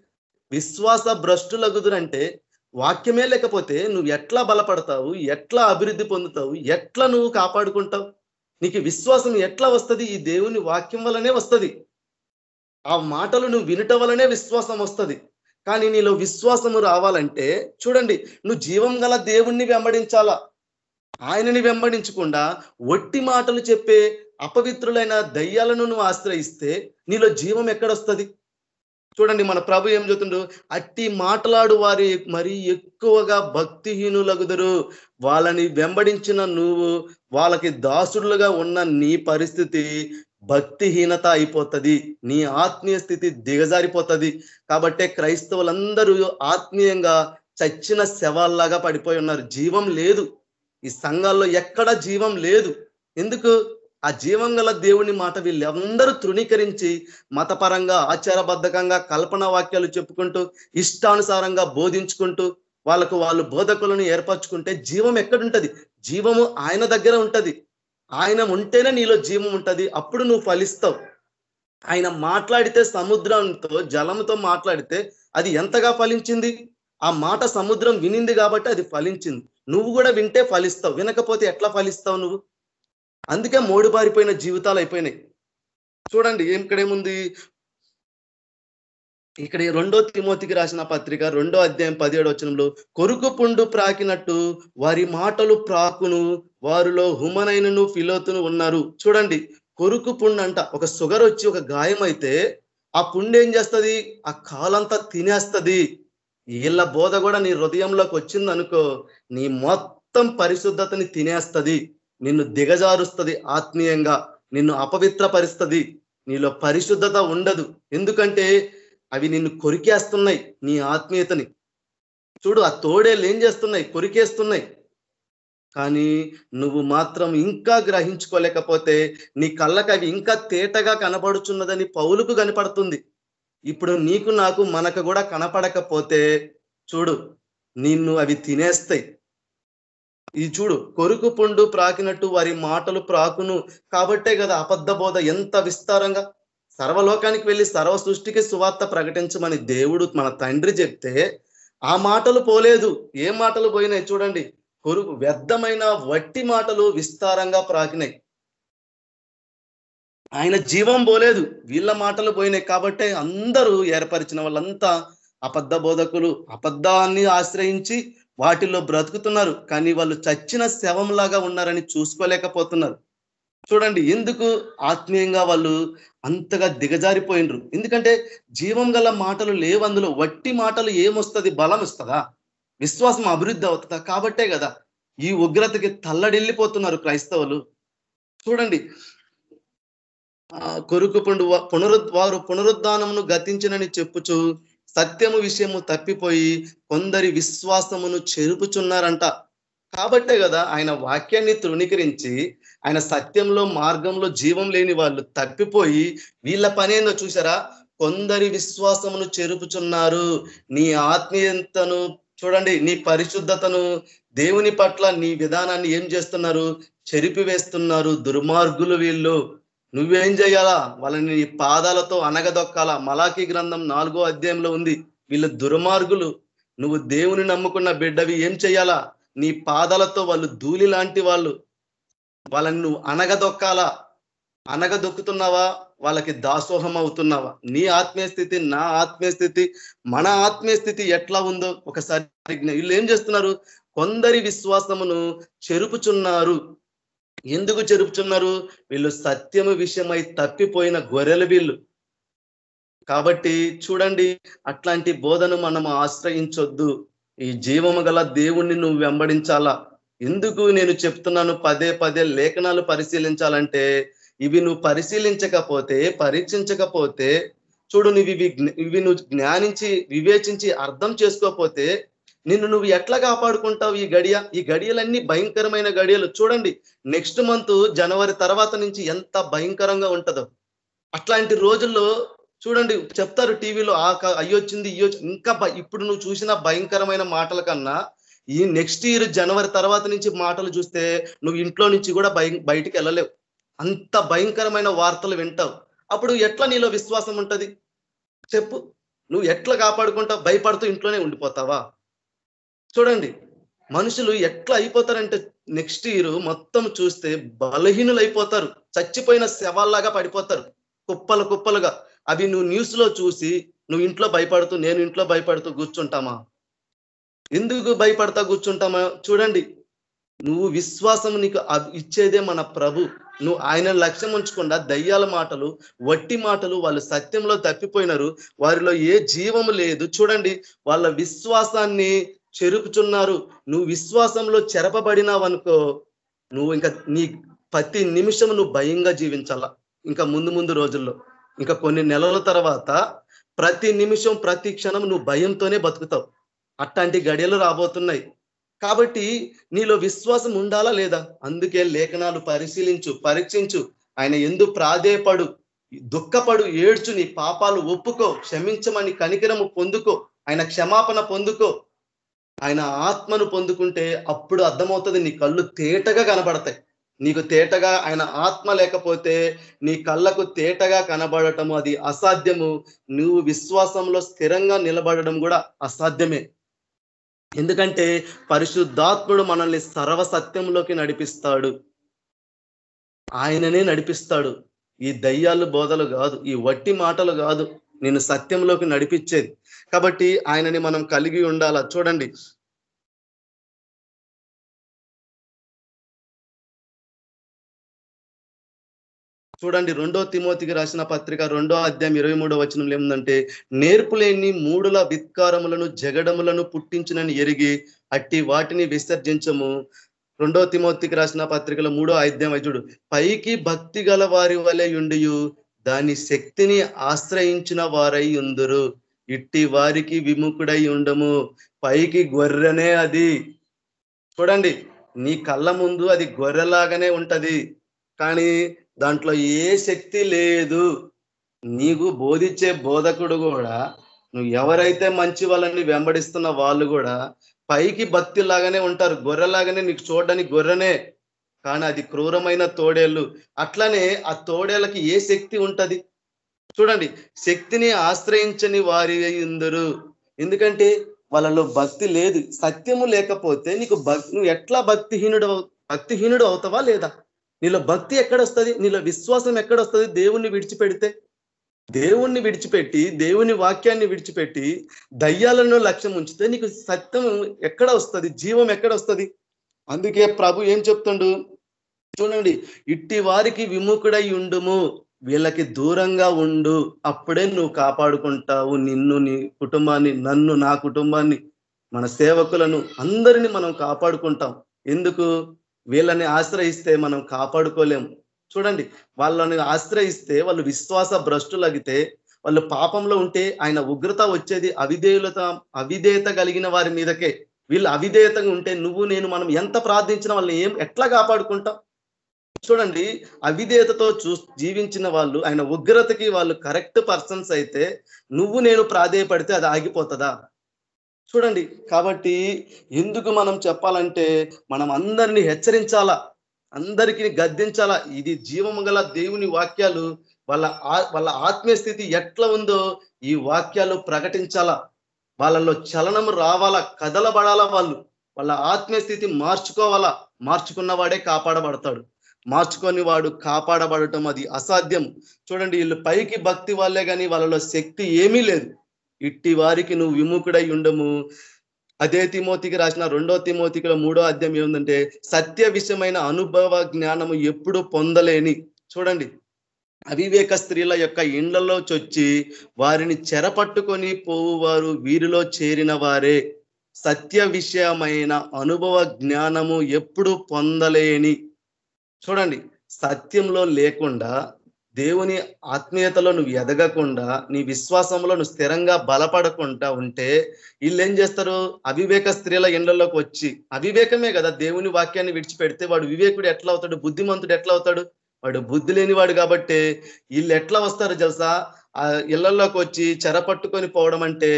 విశ్వాస భ్రష్టులగుదురంటే వాక్యమే లేకపోతే నువ్వు ఎట్లా బలపడతావు? ఎట్లా అభివృద్ధి పొందుతావు? ఎట్లా నువ్వు కాపాడుకుంటావు? నీకు విశ్వాసం ఎట్లా వస్తుంది? ఈ దేవుని వాక్యం వల్లనే వస్తుంది. ఆ మాటలు నువ్వు వినటం వల్లనే విశ్వాసం వస్తుంది. కానీ నీలో విశ్వాసము రావాలంటే చూడండి నువ్వు జీవం గల దేవుణ్ణి వెంబడించాలా? ఆయనని వెంబడించకుండా ఒట్టి మాటలు చెప్పే అపవిత్రులైన దయ్యాలను నువ్వు ఆశ్రయిస్తే నీలో జీవం ఎక్కడొస్తుంది చూడండి మన ప్రభు ఏం చెబుతుండ్రు అట్టి మాట్లాడు వారి మరీ ఎక్కువగా భక్తిహీనులగుదరు. వాళ్ళని వెంబడించిన నువ్వు వాళ్ళకి దాసుడులుగా ఉన్న నీ పరిస్థితి భక్తిహీనత అయిపోతుంది. నీ ఆత్మీయ స్థితి దిగజారిపోతుంది. కాబట్టే క్రైస్తవులందరూ ఆత్మీయంగా చచ్చిన శవాల్లాగా పడిపోయి ఉన్నారు. జీవం లేదు. ఈ సంఘాల్లో ఎక్కడ జీవం లేదు. ఎందుకు? ఆ జీవం దేవుని మాట వీళ్ళందరూ తృణీకరించి మతపరంగా ఆచారబద్ధకంగా కల్పన వాక్యాలు చెప్పుకుంటూ ఇష్టానుసారంగా బోధించుకుంటూ వాళ్ళకు వాళ్ళు బోధకులను ఏర్పరచుకుంటే జీవం ఎక్కడుంటది? జీవము ఆయన దగ్గర ఉంటది. ఆయన ఉంటేనే నీలో జీవం ఉంటది. అప్పుడు నువ్వు ఫలిస్తావు. ఆయన మాట్లాడితే సముద్రంతో జలంతో మాట్లాడితే అది ఎంతగా ఫలించింది? ఆ మాట సముద్రం వినింది కాబట్టి అది ఫలించింది. నువ్వు కూడా వింటే ఫలిస్తావు. వినకపోతే ఎట్లా ఫలిస్తావు నువ్వు? అందుకే మోడు బారిపోయిన జీవితాలు అయిపోయినాయి. చూడండి ఏం ఇక్కడేముంది? ఇక్కడ రెండో తిమోతికి రాసిన పత్రిక రెండో అధ్యాయం పదిహేడు వచనంలో కొరుకు పుండు ప్రాకినట్టు వారి మాటలు ప్రాకును వారిలో హుమనైనను ఫిలోతును ఉన్నారు. చూడండి కొరుకు పుండు అంట ఒక షుగర్ వచ్చి ఒక గాయం అయితే ఆ పుండు ఏం చేస్తుంది? ఆ కాలంతా తినేస్తుంది. వీళ్ళ బోధ కూడా నీ హృదయంలోకి వచ్చింది అనుకో నీ మొత్తం పరిశుద్ధతని తినేస్తుంది. నిన్ను దిగజారుస్తుంది ఆత్మీయంగా నిన్ను అపవిత్రపరుస్తుంది. నీలో పరిశుద్ధత ఉండదు. ఎందుకంటే అవి నిన్ను కొరికేస్తున్నాయి నీ ఆత్మీయతని. చూడు ఆ తోడేళ్ళు ఏం చేస్తున్నాయి? కొరికేస్తున్నాయి. కానీ నువ్వు మాత్రం ఇంకా గ్రహించుకోలేకపోతే నీ కళ్ళకి అవి ఇంకా తేటగా కనపడుచున్నదని పౌలుకు కనపడుతుంది. ఇప్పుడు నీకు నాకు మనకు కూడా కనపడకపోతే చూడు నిన్ను అవి తినేస్తాయి. ఈ చూడు కొరుకు పుండు ప్రాకినట్టు వారి మాటలు ప్రాకును. కాబట్టే కదా అబద్ధ బోధ ఎంత విస్తారంగా. సర్వలోకానికి వెళ్ళి సర్వ సృష్టికి సువార్త ప్రకటించమని దేవుడు మన తండ్రి చెప్తే ఆ మాటలు పోలేదు. ఏ మాటలు పోయినాయి చూడండి. కొరుకు వ్యర్థమైన వట్టి మాటలు విస్తారంగా ప్రాకినాయి. ఆయన జీవం పోలేదు. వీళ్ళ మాటలు పోయినాయి. కాబట్టే అందరూ ఏర్పరిచిన వాళ్ళంతా అబద్ధ బోధకులు అబద్ధాన్ని ఆశ్రయించి వాటిలో బ్రతుకుతున్నారు కానీ వాళ్ళు చచ్చిన శవంలాగా ఉన్నారని చూసుకోలేకపోతున్నారు. చూడండి ఎందుకు ఆత్మీయంగా వాళ్ళు అంతగా దిగజారిపోయినరు ఎందుకంటే జీవం గల మాటలు లేవు అందులో వట్టి మాటలు ఏమొస్తుంది? బలం వస్తుందా? విశ్వాసం అభివృద్ధి అవుతుందా? కాబట్టే కదా ఈ ఉగ్రతకి తల్లడిల్లిపోతున్నారు క్రైస్తవులు. చూడండి కొరుకు పండు పునరుద్ వారు పునరుద్ధానమును గతించినని చెప్పుచు సత్యము విషయము తప్పిపోయి కొందరి విశ్వాసమును చెరుపుచున్నారంట. కాబట్టే కదా ఆయన వాక్యాన్ని తృణీకరించి ఆయన సత్యంలో మార్గంలో జీవం లేని వాళ్ళు తప్పిపోయి వీళ్ళ పనేందో చూసారా కొందరి విశ్వాసమును చెరుపుచున్నారు. నీ ఆత్మీయతను చూడండి నీ పరిశుద్ధతను దేవుని పట్ల నీ విధానాన్ని ఏం చేస్తున్నారు? చెరిపి వేస్తున్నారు దుర్మార్గులు వీళ్ళు. నువ్వేం చేయాలా వాళ్ళని నీ పాదాలతో అనగదొక్కాలా మలాఖీ గ్రంథం నాలుగో అధ్యాయంలో ఉంది. వీళ్ళు దుర్మార్గులు నువ్వు దేవుని నమ్ముకున్న బిడ్డవి ఏం చేయాలా నీ పాదాలతో వాళ్ళు ధూళి లాంటి వాళ్ళు. వాళ్ళని నువ్వు అనగదొక్కాలా అనగదొక్కుతున్నావా వాళ్ళకి దాసోహం అవుతున్నావా? నీ ఆత్మీయ స్థితి నా ఆత్మీయ స్థితి మన ఆత్మీయ స్థితి ఎట్లా ఉందో ఒకసారి వీళ్ళు ఏం చేస్తున్నారు? కొందరి విశ్వాసమును చెరుపుచున్నారు. ఎందుకు జరుపుతున్నారు? వీళ్ళు సత్యము విషయమై తప్పిపోయిన గొర్రెల వీళ్ళు. కాబట్టి చూడండి అట్లాంటి బోధను మనం ఆశ్రయించొద్దు. ఈ జీవము గల దేవుణ్ణి నువ్వు వెంబడించాలా? ఎందుకు నేను చెప్తున్నాను పదే పదే లేఖనాలు పరిశీలించాలంటే ఇవి నువ్వు పరిశీలించకపోతే పరీక్షించకపోతే చూడు నువ్వు ఇవి ఇవి నువ్వు జ్ఞానించి వివేచించి అర్థం చేసుకోకపోతే నిన్ను నువ్వు ఎట్లా కాపాడుకుంటావు ఈ గడియ? ఈ గడియలన్నీ భయంకరమైన గడియలు. చూడండి నెక్స్ట్ మంత్ జనవరి తర్వాత నుంచి ఎంత భయంకరంగా ఉంటుందో. అట్లాంటి రోజుల్లో చూడండి చెప్తారు టీవీలో ఆ అయ్యొచ్చింది ఇయ్యొచ్చి ఇంకా ఇప్పుడు నువ్వు చూసిన భయంకరమైన మాటల కన్నా ఈ నెక్స్ట్ ఇయర్ జనవరి తర్వాత నుంచి మాటలు చూస్తే నువ్వు ఇంట్లో నుంచి కూడా భయం బయటికి వెళ్ళలేవు. అంత భయంకరమైన వార్తలు వింటావు. అప్పుడు ఎట్లా నీలో విశ్వాసం ఉంటుంది? చెప్పు. నువ్వు ఎట్లా కాపాడుకుంటావు? భయపడుతూ ఇంట్లోనే ఉండిపోతావా? చూడండి మనుషులు ఎట్లా అయిపోతారంటే నెక్స్ట్ ఇయర్ మొత్తం చూస్తే బలహీనులు అయిపోతారు చచ్చిపోయిన శవాల్లాగా పడిపోతారు కుప్పలు కుప్పలుగా. అవి నువ్వు న్యూస్లో చూసి నువ్వు ఇంట్లో భయపడుతూ నేను ఇంట్లో భయపడుతూ కూర్చుంటామా? ఎందుకు భయపడతా కూర్చుంటామా? చూడండి నువ్వు విశ్వాసం నీకు ఇచ్చేదే మన ప్రభు. నువ్వు ఆయన లక్ష్యం ఉంచకుండా దయ్యాల మాటలు వట్టి మాటలు వాళ్ళు సత్యంలో తప్పిపోయినారు. వారిలో ఏ జీవము లేదు. చూడండి వాళ్ళ విశ్వాసాన్ని చెరుపుచున్నారు. నువ్వు విశ్వాసంలో చెరపబడినావనుకో నువ్వు ఇంకా నీ ప్రతి నిమిషం నువ్వు భయంగా జీవించాలా. ఇంకా ముందు ముందు రోజుల్లో. ఇంకా కొన్ని నెలల తర్వాత ప్రతి నిమిషం ప్రతి క్షణం నువ్వు భయంతోనే బతుకుతావు. అట్లాంటి గడియలు రాబోతున్నాయి. కాబట్టి నీలో విశ్వాసం ఉండాలా లేదా? అందుకే లేఖనాలు పరిశీలించు పరీక్షించు. ఆయన ఎందు ప్రాధేయపడు దుఃఖపడు ఏడ్చు నీ పాపాలు ఒప్పుకో క్షమించమని కనికరము పొందుకో ఆయన క్షమాపణ పొందుకో. ఆయన ఆత్మను పొందుకుంటే అప్పుడు అర్థమవుతుంది నీ కళ్ళు తేటగా కనబడతాయి. నీకు తేటగా ఆయన ఆత్మ లేకపోతే నీ కళ్ళకు తేటగా కనబడటము అది అసాధ్యము. నువ్వు విశ్వాసంలో స్థిరంగా నిలబడడం కూడా అసాధ్యమే. ఎందుకంటే పరిశుద్ధాత్ముడు మనల్ని సర్వసత్యంలోకి నడిపిస్తాడు. ఆయననే నడిపిస్తాడు. ఈ దయ్యాలు బోధలు కాదు ఈ వట్టి మాటలు కాదు. నేను సత్యంలోకి నడిపించేది. కాబట్టి ఆయనని మనం కలిగి ఉండాలా? చూడండి. చూడండి రెండో తిమోతికి రాసిన పత్రిక రెండో అధ్యాయం ఇరవై మూడో వచనంలో ఏముందంటే నేర్పులేని మూడుల విత్కారములను జగడములను పుట్టించునని ఎరిగి అట్టి వాటిని విసర్జించము. రెండో తిమోతికి రాసిన పత్రికలో మూడో అధ్యాయం చూడు పైకి భక్తి గల వారి వలె ఉండియు దాని శక్తిని ఆశ్రయించిన వారై ఉందరు. ఇట్టి వారికి విముఖుడై ఉండము. పైకి గొర్రెనే అది. చూడండి నీ కళ్ళ ముందు అది గొర్రెలాగానే ఉంటది. కానీ దాంట్లో ఏ శక్తి లేదు. నీకు బోధించే బోధకుడు కూడా నువ్వు ఎవరైతే మంచి వాళ్ళని వెంబడిస్తున్న వాళ్ళు కూడా పైకి భక్తి లాగానే ఉంటారు. గొర్రెలాగానే నీకు చూడడానికి గొర్రెనే. కానీ అది క్రూరమైన తోడేళ్ళు. అట్లనే ఆ తోడేళ్ళకి ఏ శక్తి ఉంటది? చూడండి శక్తిని ఆశ్రయించని వారి ఇందరు ఎందుకంటే వాళ్ళలో భక్తి లేదు సత్యము లేకపోతే నీకు భక్తి నువ్వు ఎట్లా భక్తిహీనుడు అవు- భక్తిహీనుడు అవుతావా లేదా? నీలో భక్తి ఎక్కడొస్తుంది? నీలో విశ్వాసం ఎక్కడొస్తుంది? దేవుణ్ణి విడిచిపెడితే? దేవుణ్ణి విడిచిపెట్టి దేవుని వాక్యాన్ని విడిచిపెట్టి దయ్యాలను లక్ష్యం ఉంచితే నీకు సత్యం ఎక్కడ వస్తుంది? జీవం ఎక్కడ వస్తుంది? అందుకే ప్రభు ఏం చెప్తుండు? చూడండి ఇట్టి వారికి విముఖుడై ఉండుము. వీళ్ళకి దూరంగా ఉండు అప్పుడే నువ్వు కాపాడుకుంటావు. నిన్ను నీ కుటుంబాన్ని నన్ను నా కుటుంబాన్ని మన సేవకులను అందరిని మనం కాపాడుకుంటాం. ఎందుకు? వీళ్ళని ఆశ్రయిస్తే మనం కాపాడుకోలేము చూడండి వాళ్ళని ఆశ్రయిస్తే వాళ్ళు విశ్వాస భ్రష్టులగితే వాళ్ళు పాపంలో ఉంటే ఆయన ఉగ్రత వచ్చేది అవిధేయులత అవిధేయత కలిగిన వారి మీదకే. వీళ్ళు అవిధేయతగా ఉంటే నువ్వు నేను మనం ఎంత ప్రార్థించినా వాళ్ళని ఏం ఎట్లా కాపాడుకుంటాం? చూడండి అవిధేయతతో చూ జీవించిన వాళ్ళు ఆయన ఉగ్రతకి వాళ్ళు కరెక్ట్ పర్సన్స్ అయితే నువ్వు నేను ప్రాధేయపడితే అది ఆగిపోతుందా? చూడండి కాబట్టి ఎందుకు మనం చెప్పాలంటే మనం అందరినీ హెచ్చరించాలా అందరికీ గద్దించాలా? ఇది జీవము గల దేవుని వాక్యాలు వాళ్ళ ఆ- వాళ్ళ ఆత్మీయ స్థితి ఎట్లా ఉందో ఈ వాక్యాలు ప్రకటించాలా? వాళ్ళలో చలనము రావాలా? కదలబడాలా వాళ్ళు? వాళ్ళ ఆత్మీయ స్థితి మార్చుకోవాలా? మార్చుకున్న వాడే కాపాడబడతాడు. మార్చుకొని వాడు కాపాడబడటం అది అసాధ్యం. చూడండి వీళ్ళు పైకి భక్తి వల్లే కానీ వాళ్ళలో శక్తి ఏమీ లేదు. ఇట్టి వారికి నువ్వు విముఖుడై ఉండము. అదే తిమోతికి రాసిన రెండో తిమోతికిలో మూడో అధ్యాయం ఏముందంటే సత్య విషయమైన అనుభవ జ్ఞానము ఎప్పుడు పొందలేని. చూడండి అవివేక స్త్రీల యొక్క ఇండ్లలో చొచ్చి వారిని చెరపట్టుకొని పోవువారు వీరిలో చేరిన వారే. సత్య విషయమైన అనుభవ జ్ఞానము ఎప్పుడు పొందలేని. చూడండి సత్యంలో లేకుండా దేవుని ఆత్మీయతలో నువ్వు ఎదగకుండా నీ విశ్వాసంలో నువ్వు స్థిరంగా బలపడకుండా ఉంటే వీళ్ళు ఏం చేస్తారు? అవివేక స్త్రీల ఎండల్లోకి వచ్చి అవివేకమే కదా దేవుని వాక్యాన్ని విడిచిపెడితే వాడు వివేకుడు ఎట్లా అవుతాడు? బుద్ధిమంతుడు ఎట్లా అవుతాడు? వాడు బుద్ధి లేనివాడు కాబట్టి వీళ్ళు ఎట్లా వస్తారు తెలుసా? ఆ ఇళ్ళలోకి వచ్చి చెరపట్టుకొని పోవడం అంటే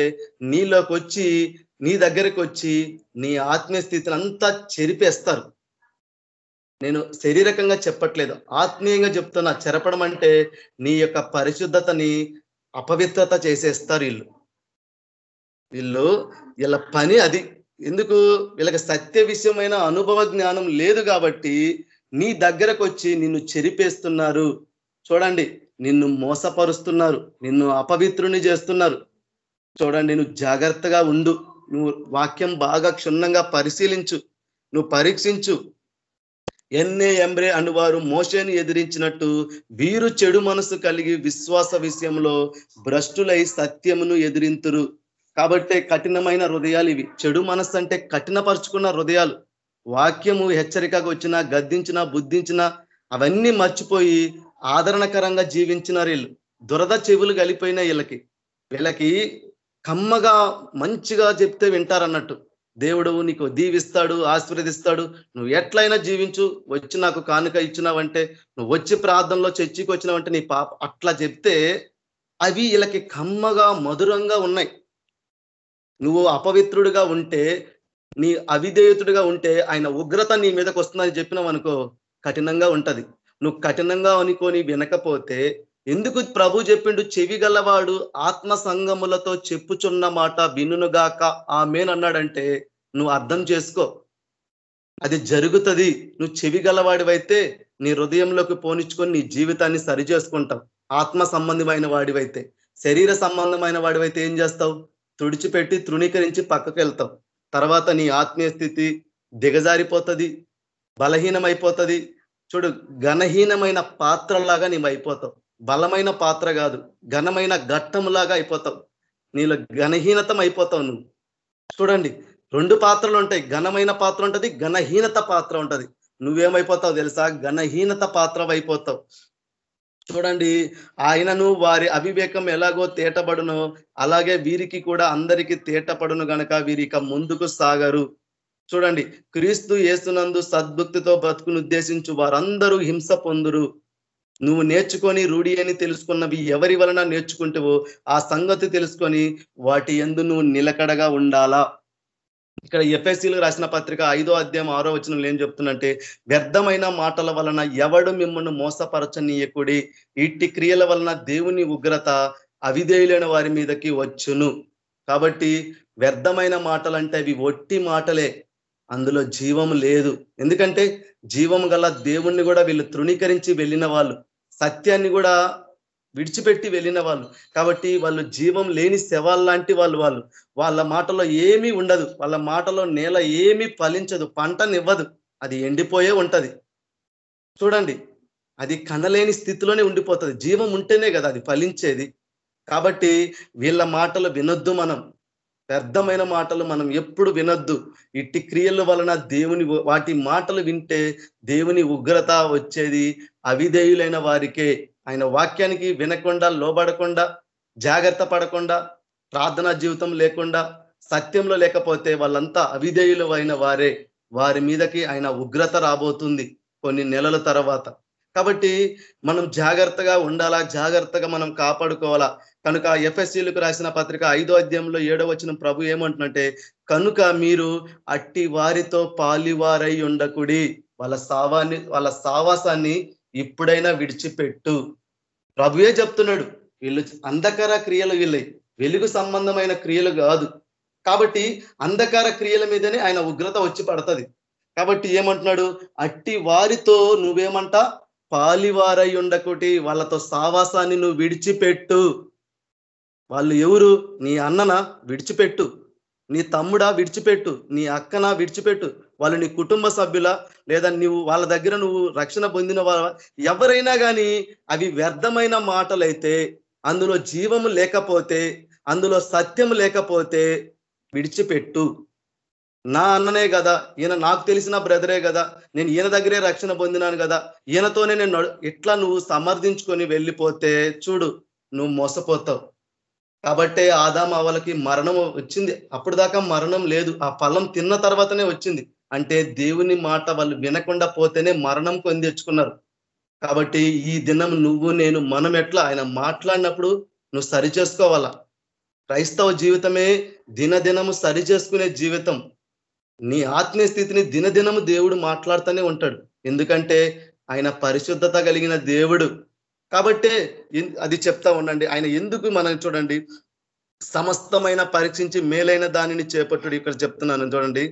నీలోకి వచ్చి నీ దగ్గరికి వచ్చి నీ ఆత్మీయ స్థితిని అంతా చెరిపేస్తారు. నేను శరీరకంగా చెప్పట్లేదు. ఆత్మీయంగా చెప్తున్నా. చెరపడం అంటే నీ యొక్క పరిశుద్ధతని అపవిత్రత చేసేస్తారు వీళ్ళు. వీళ్ళు వీళ్ళ పని అది. ఎందుకు? వీళ్ళకి సత్య విషయమైన అనుభవ జ్ఞానం లేదు కాబట్టి నీ దగ్గరకు వచ్చి నిన్ను చెరిపేస్తున్నారు. చూడండి నిన్ను మోసపరుస్తున్నారు. నిన్ను అపవిత్రుని చేస్తున్నారు. చూడండి నువ్వు జాగ్రత్తగా ఉండు. నువ్వు వాక్యం బాగా క్షుణ్ణంగా పరిశీలించు. నువ్వు పరీక్షించు. ఎన్నే ఎంబ్రే అనువారు మోషేని ఎదిరించినట్టు వీరు చెడు మనసు కలిగి విశ్వాస విషయంలో భ్రష్టులై సత్యమును ఎదిరింతురు. కాబట్టి కఠినమైన హృదయాలు ఇవి. చెడు మనస్సు అంటే కఠినపరుచుకున్న హృదయాలు. వాక్యము హెచ్చరికగా వచ్చినా గద్దించినా బుద్ధించినా అవన్నీ మర్చిపోయి ఆదరణకరంగా జీవించిన వీళ్ళు. దురద చెవులు కలిపోయిన వీళ్ళకి. వీళ్ళకి కమ్మగా మంచిగా చెప్తే వింటారన్నట్టు. దేవుడు నీకు దీవిస్తాడు ఆశీర్వదిస్తాడు. నువ్వు ఎట్లయినా జీవించు వచ్చి నాకు కానుక ఇచ్చినావంటే నువ్వు వచ్చి ప్రార్థనలో చర్చికి వచ్చినావంటే నీ పాప. అట్లా చెప్తే అవి వీళ్ళకి కమ్మగా మధురంగా ఉన్నాయి. నువ్వు అపవిత్రుడిగా ఉంటే నీ అవిధేయతుడిగా ఉంటే ఆయన ఉగ్రత నీ మీదకి వస్తుందని చెప్పినావు అనుకో కఠినంగా ఉంటది. నువ్వు కఠినంగా అనుకొని వినకపోతే ఎందుకు ప్రభు చెప్పిండు చెవి గలవాడు ఆత్మ సంగములతో చెప్పుచున్న మాట వినుగాక ఆమెనన్నాడంటే నువ్వు అర్థం చేసుకో. అది జరుగుతుంది. నువ్వు చెవి గలవాడివైతే నీ హృదయంలోకి పోనిచ్చుకొని నీ జీవితాన్ని సరి చేసుకుంటావు. ఆత్మ సంబంధమైన వాడివైతే. శరీర సంబంధమైన వాడివైతే ఏం చేస్తావు? తుడిచిపెట్టి తృణీకరించి పక్కకు వెళ్తావు తర్వాత నీ ఆత్మీయ స్థితి దిగజారిపోతుంది. బలహీనమైపోతుంది. చూడు ఘనహీనమైన పాత్రలాగా నీవు అయిపోతావు. బలమైన పాత్ర కాదు ఘనమైన ఘట్టంలాగా అయిపోతావు. నీలో ఘనహీనతం అయిపోతావు నువ్వు. చూడండి రెండు పాత్రలు ఉంటాయి. ఘనమైన పాత్ర ఉంటుంది ఘనహీనత పాత్ర ఉంటుంది. నువ్వేమైపోతావు తెలుసా? ఘనహీనత పాత్ర అయిపోతావు చూడండి ఆయనను వారి అవివేకం ఎలాగో తేటపడునో అలాగే వీరికి కూడా అందరికీ తేటపడును గనక వీరిక ముందుకు సాగరు. చూడండి క్రీస్తు యేసునందు సద్భక్తితో బ్రతుకును ఉద్దేశించు వారందరూ హింస పొందురు. నువ్వు నేర్చుకొని రూఢి అని తెలుసుకున్నవి ఎవరి వలన నేర్చుకుంటావో ఆ సంగతి తెలుసుకొని వాటి ఎందు నువ్వు నిలకడగా ఉండాలా? ఇక్కడ ఎఫ్ఎస్సీలు రాసిన పత్రిక ఐదో అధ్యాయం ఆరో వచ్చిన ఏం చెప్తున్నంటే వ్యర్థమైన మాటల వలన ఎవడు మిమ్మల్ని మోసపరచనీయకుడి? ఇట్టి క్రియల వలన దేవుని ఉగ్రత అవిధేయులైన వారి మీదకి వచ్చును. కాబట్టి వ్యర్థమైన మాటలు అంటే అవి ఒట్టి మాటలే. అందులో జీవం లేదు. ఎందుకంటే జీవం గల దేవుణ్ణి కూడా వీళ్ళు తృణీకరించి వెళ్ళిన వాళ్ళు. సత్యాన్ని కూడా విడిచిపెట్టి వెళ్ళిన వాళ్ళు. కాబట్టి వాళ్ళు జీవం లేని శవాల్లాంటి వాళ్ళు వాళ్ళు. వాళ్ళ మాటలో ఏమీ ఉండదు. వాళ్ళ మాటలో నేల ఏమీ ఫలించదు. పంటనివ్వదు. అది ఎండిపోయే ఉంటది. చూడండి. అది కనలేని స్థితిలోనే ఉండిపోతుంది. జీవం ఉంటేనే కదా అది ఫలించేది. కాబట్టి వీళ్ళ మాటలు వినొద్దు మనం. వ్యర్థమైన మాటలు మనం ఎప్పుడు వినొద్దు. ఇట్టి క్రియల వలన దేవుని వాటి మాటలు వింటే దేవుని ఉగ్రత వచ్చేది అవిధేయులైన వారికే. ఆయన వాక్యానికి వినకుండా లోబడకుండా జాగ్రత్త పడకుండా ప్రార్థనా జీవితం లేకుండా సత్యంలో లేకపోతే వాళ్ళంతా అవిధేయులు అయిన వారే. వారి మీదకి ఆయన ఉగ్రత రాబోతుంది కొన్ని నెలల తర్వాత. కాబట్టి మనం జాగ్రత్తగా ఉండాలా? జాగ్రత్తగా మనం కాపాడుకోవాలా? కనుక ఎఫ్ఎస్సీలకు రాసిన పత్రిక ఐదో అధ్యాయంలో ఏడో వచ్చిన ప్రభు ఏమంటున్నట్టే కనుక మీరు అట్టి వారితో పాలివారై ఉండకుడి వాళ్ళ సావాన్ని వాళ్ళ సావాసాన్ని ఇప్పుడైనా విడిచిపెట్టు. ప్రభువే చెప్తున్నాడు వీళ్ళు అంధకార క్రియలు వీళ్ళై వెలుగు సంబంధమైన క్రియలు కాదు. కాబట్టి అంధకార క్రియల మీదనే ఆయన ఉగ్రత వచ్చి పడుతుంది. కాబట్టి ఏమంటున్నాడు అట్టి వారితో నువ్వేమంట? పాలివారై ఉండకుటి వాళ్ళతో సావాసాన్ని నువ్వు విడిచిపెట్టు. వాళ్ళు ఎవరు? నీ అన్నన విడిచిపెట్టు. నీ తమ్ముడా విడిచిపెట్టు. నీ అక్కన విడిచిపెట్టు. వాళ్ళు నీ కుటుంబ సభ్యుల లేదా నువ్వు వాళ్ళ దగ్గర నువ్వు రక్షణ పొందిన వాళ్ళ ఎవరైనా కానీ అవి వ్యర్థమైన మాటలైతే అందులో జీవము లేకపోతే అందులో సత్యం లేకపోతే విడిచిపెట్టు. నా అన్ననే కదా ఈయన నాకు తెలిసిన బ్రదరే కదా నేను ఈయన దగ్గరే రక్షణ పొందినాను కదా ఈయనతోనే నేను ఇట్లా నువ్వు సమర్థించుకొని వెళ్ళిపోతే చూడు నువ్వు మోసపోతావు. కాబట్టే ఆదాం అవలకి మరణం వచ్చింది. అప్పుడు దాకా మరణం లేదు. ఆ ఫలం తిన్న తర్వాతనే వచ్చింది. అంటే దేవుని మాట వాళ్ళు వినకుండా పోతేనే మరణం కొని తెచ్చుకున్నారు. కాబట్టి ఈ దినం నువ్వు నేను మనం ఎట్లా? ఆయన మాట్లాడినప్పుడు నువ్వు సరి చేసుకోవాలా? క్రైస్తవ జీవితమే దినదినము సరి చేసుకునే జీవితం. నీ ఆత్మీయ స్థితిని దినదినము దేవుడు మాట్లాడుతూనే ఉంటాడు. ఎందుకంటే ఆయన పరిశుద్ధత కలిగిన దేవుడు. కాబట్టే అది చెప్తా ఉండండి. ఆయన ఎందుకు మనం చూడండి సమస్తమైన పరీక్షించి మేలైన దానిని చేపట్టుడు ఇక్కడ చెప్తున్నాను చూడండి.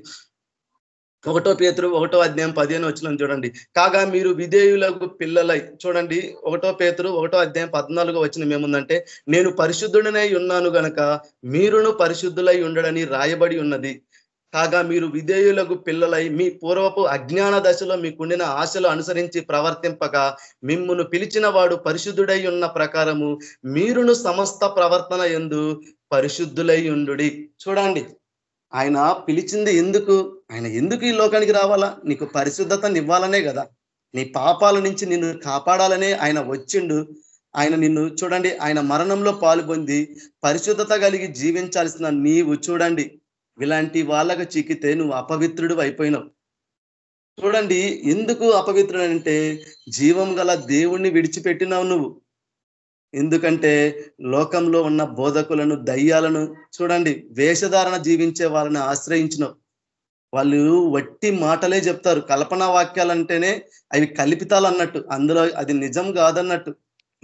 ఒకటో పేతురు ఒకటో అధ్యాయం పదిహేను వచ్చిన చూడండి. కాగా మీరు విధేయులకు పిల్లలై చూడండి ఒకటో పేతురు ఒకటో అధ్యాయం పద్నాలుగో వచ్చిన ఏముందంటే నేను పరిశుద్ధుడనై ఉన్నాను గనక మీరును పరిశుద్ధులై ఉండడని రాయబడి ఉన్నది. కాగా మీరు విధేయులకు పిల్లలై మీ పూర్వపు అజ్ఞాన దశలో మీకుండిన ఆశలు అనుసరించి ప్రవర్తింపక మిమ్మును పిలిచిన వాడు పరిశుద్ధుడై ఉన్న ప్రకారము మీరును సమస్త ప్రవర్తన ఎందు పరిశుద్ధులై ఉండుడి. చూడండి ఆయన పిలిచింది ఎందుకు? ఆయన ఎందుకు ఈ లోకానికి రావాలా? నీకు పరిశుద్ధతని ఇవ్వాలనే కదా. నీ పాపాల నుంచి నిన్ను కాపాడాలనే ఆయన వచ్చిండు. ఆయన నిన్ను చూడండి ఆయన మరణంలో పాల్పొంది పరిశుద్ధత కలిగి జీవించాల్సిన నీవు చూడండి. ఇలాంటి వాళ్ళకు చిక్కితే నువ్వు అపవిత్రుడు అయిపోయినావు. చూడండి ఎందుకు అపవిత్రుడు అంటే జీవం గల దేవుణ్ణి విడిచిపెట్టినావు నువ్వు. ఎందుకంటే లోకంలో ఉన్న బోధకులను దయ్యాలను చూడండి వేషధారణ జీవించే వాళ్ళని ఆశ్రయించినావు. వాళ్ళు వట్టి మాటలే చెప్తారు కల్పనా వాక్యాలు అంటేనే అవి కల్పితాలు అన్నట్టు అందులో అది నిజం కాదన్నట్టు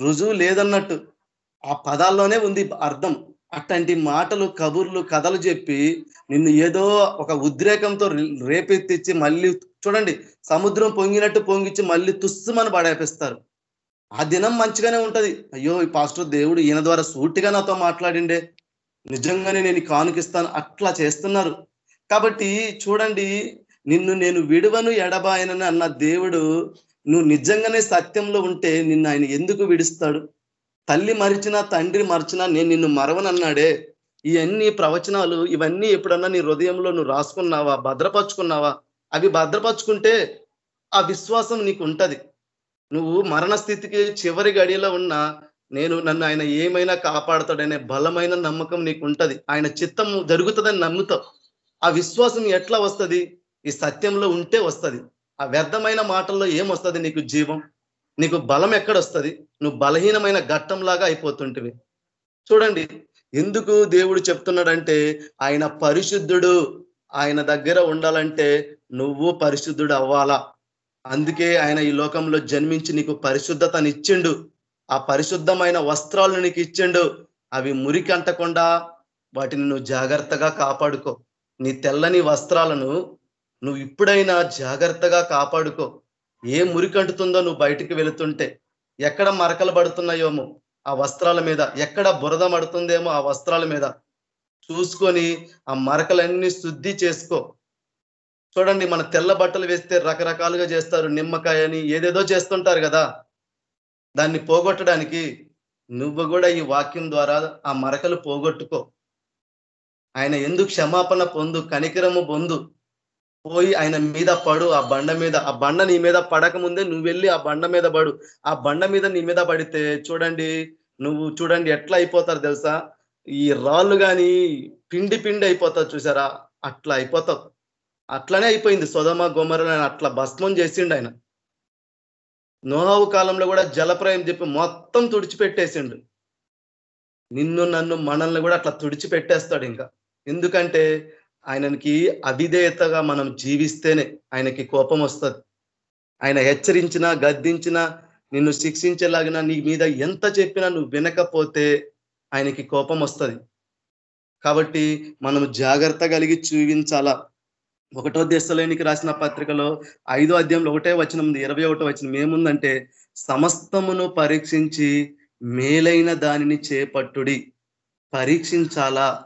రుజువు లేదన్నట్టు. ఆ పదాల్లోనే ఉంది అర్థం. అట్లాంటి మాటలు కబుర్లు కథలు చెప్పి నిన్ను ఏదో ఒక ఉద్రేకంతో రే- రేపెత్తిచ్చి మళ్ళీ చూడండి సముద్రం పొంగినట్టు పొంగిచ్చి మళ్ళీ తుస్సుమని పడేపిస్తారు. ఆ దినం మంచిగానే ఉంటది. అయ్యో ఈ పాస్టర్ దేవుడు ఈయన ద్వారా సూటిగా నాతో మాట్లాడిండే. నిజంగానే నేను కానుకిస్తాను అట్లా చేస్తున్నారు. కాబట్టి చూడండి నిన్ను నేను విడువను ఎడబాయనని అన్న దేవుడు నువ్వు నిజంగానే సత్యంలో ఉంటే నిన్ను ఆయన ఎందుకు విడుస్తాడు? తల్లి మరిచినా తండ్రి మరిచినా నేను నిన్ను మరవనన్నాడే. ఇవన్నీ ప్రవచనాలు ఇవన్నీ ఎప్పుడన్నా నీ హృదయంలో నువ్వు రాసుకున్నావా భద్రపరుచుకున్నావా? అవి భద్రపరుచుకుంటే ఆ విశ్వాసం నీకు ఉంటది నువ్వు మరణ స్థితికి చివరి గడిలో ఉన్నా నేను నన్ను ఆయన ఏమైనా కాపాడతాడనే బలమైన నమ్మకం నీకు ఉంటది ఆయన చిత్తం జరుగుతుందని నమ్ముతావు. ఆ విశ్వాసం ఎట్లా వస్తుంది? ఈ సత్యంలో ఉంటే వస్తుంది. ఆ వ్యర్థమైన మాటల్లో ఏం వస్తుంది నీకు జీవం? నీకు బలం ఎక్కడ నువ్వు బలహీనమైన ఘట్టంలాగా అయిపోతుంటివి. చూడండి ఎందుకు దేవుడు చెప్తున్నాడంటే ఆయన పరిశుద్ధుడు ఆయన దగ్గర ఉండాలంటే నువ్వు పరిశుద్ధుడు అవ్వాలా అందుకే ఆయన ఈ లోకంలో జన్మించి నీకు పరిశుద్ధతను ఇచ్చిండు ఆ పరిశుద్ధమైన వస్త్రాలను నీకు ఇచ్చిండు. అవి మురికి అంటకుండా వాటిని నువ్వు జాగ్రత్తగా కాపాడుకో. నీ తెల్లని వస్త్రాలను నువ్వు ఇప్పుడైనా జాగ్రత్తగా కాపాడుకో. ఏ మురికి అంటుతుందో నువ్వు బయటికి వెళుతుంటే ఎక్కడ మరకలు పడుతున్నాయోమో ఆ వస్త్రాల మీద ఎక్కడ బురద పడుతుందేమో ఆ వస్త్రాల మీద చూసుకొని ఆ మరకలన్నీ శుద్ధి చేసుకో. చూడండి మన తెల్ల బట్టలు వేస్తే రకరకాలుగా చేస్తారు. నిమ్మకాయ అని ఏదేదో చేస్తుంటారు కదా. దాన్ని పోగొట్టడానికి నువ్వు కూడా ఈ వాక్యం ద్వారా ఆ మరకలు పోగొట్టుకో. ఆయన ఎందుకు క్షమాపణ పొందు కనికరము పొందు పోయి ఆయన మీద పడు ఆ బండ మీద ఆ బండ నీ మీద పడక ముందే నువ్వు వెళ్ళి ఆ బండ మీద పడు. ఆ బండ మీద నీ మీద పడితే చూడండి నువ్వు చూడండి ఎట్లా అయిపోతారు తెలుసా? ఈ రాళ్ళు కానీ పిండి పిండి అయిపోతారు చూసారా? అట్లా అయిపోతావు. అట్లనే అయిపోయింది సొదమ ఆయన అట్లా భస్మం చేసిండు ఆయన. నోహావు కాలంలో కూడా జలప్రయం చెప్పి మొత్తం తుడిచిపెట్టేసిండు. నిన్ను నన్ను మనల్ని కూడా అట్లా తుడిచిపెట్టేస్తాడు ఇంకా. ఎందుకంటే ఆయనకి అవిధేయతగా మనం జీవిస్తేనే ఆయనకి కోపం వస్తుంది. ఆయన హెచ్చరించినా గద్దించినా నిన్ను శిక్షించేలాగిన నీ మీద ఎంత చెప్పినా నువ్వు వినకపోతే ఆయనకి కోపం వస్తుంది. కాబట్టి మనం జాగ్రత్త కలిగి చూపించాలా ఒకటో దేశలేనికి రాసిన పత్రికలో ఐదో అధ్యాయంలో ఒకటే వచనం ఉంది ఇరవై ఒకటో వచనం ఏముందంటే సమస్తమును పరీక్షించి మేలైన దానిని చేపట్టుడి. పరీక్షించాలా?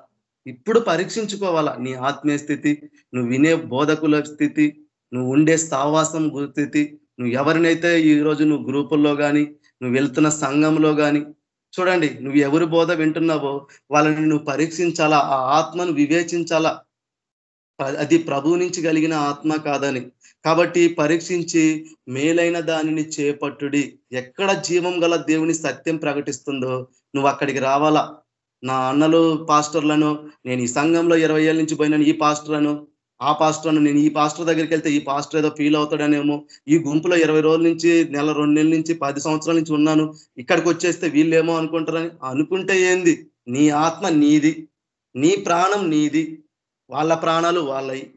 ఇప్పుడు పరీక్షించుకోవాలా? నీ ఆత్మీయ స్థితి నువ్వు వినే బోధకుల స్థితి నువ్వు ఉండే సావాసం స్థితి నువ్వు ఎవరినైతే ఈ రోజు నువ్వు గ్రూపుల్లో కానీ నువ్వు వెళ్తున్న సంఘంలో కానీ చూడండి నువ్వు ఎవరి బోధ వింటున్నావో వాళ్ళని నువ్వు పరీక్షించాలా? ఆ ఆత్మను వివేచించాలా? అది ప్రభువు నుంచి కలిగిన ఆత్మ కాదని. కాబట్టి పరీక్షించి మేలైన దానిని చేపట్టుడి. ఎక్కడ జీవం గల దేవుని సత్యం ప్రకటిస్తుందో నువ్వు అక్కడికి రావాలా? నా అన్నలు పాస్టర్లను నేను ఈ సంఘంలో ఇరవై ఏళ్ళ నుంచి పోయినాను ఈ పాస్టర్లను ఆ పాస్టర్ను నేను ఈ పాస్టర్ దగ్గరికి వెళ్తే ఈ పాస్టర్ ఏదో ఫీల్ అవుతాడనేమో. ఈ గుంపులో ఇరవై రోజుల నుంచి నెల రెండు నెలల నుంచి పది సంవత్సరాల నుంచి ఉన్నాను. ఇక్కడికి వచ్చేస్తే వీళ్ళేమో అనుకుంటారని అనుకుంటే ఏంది? నీ ఆత్మ నీది నీ ప్రాణం నీది వాళ్ళ ప్రాణాలు వాళ్ళవి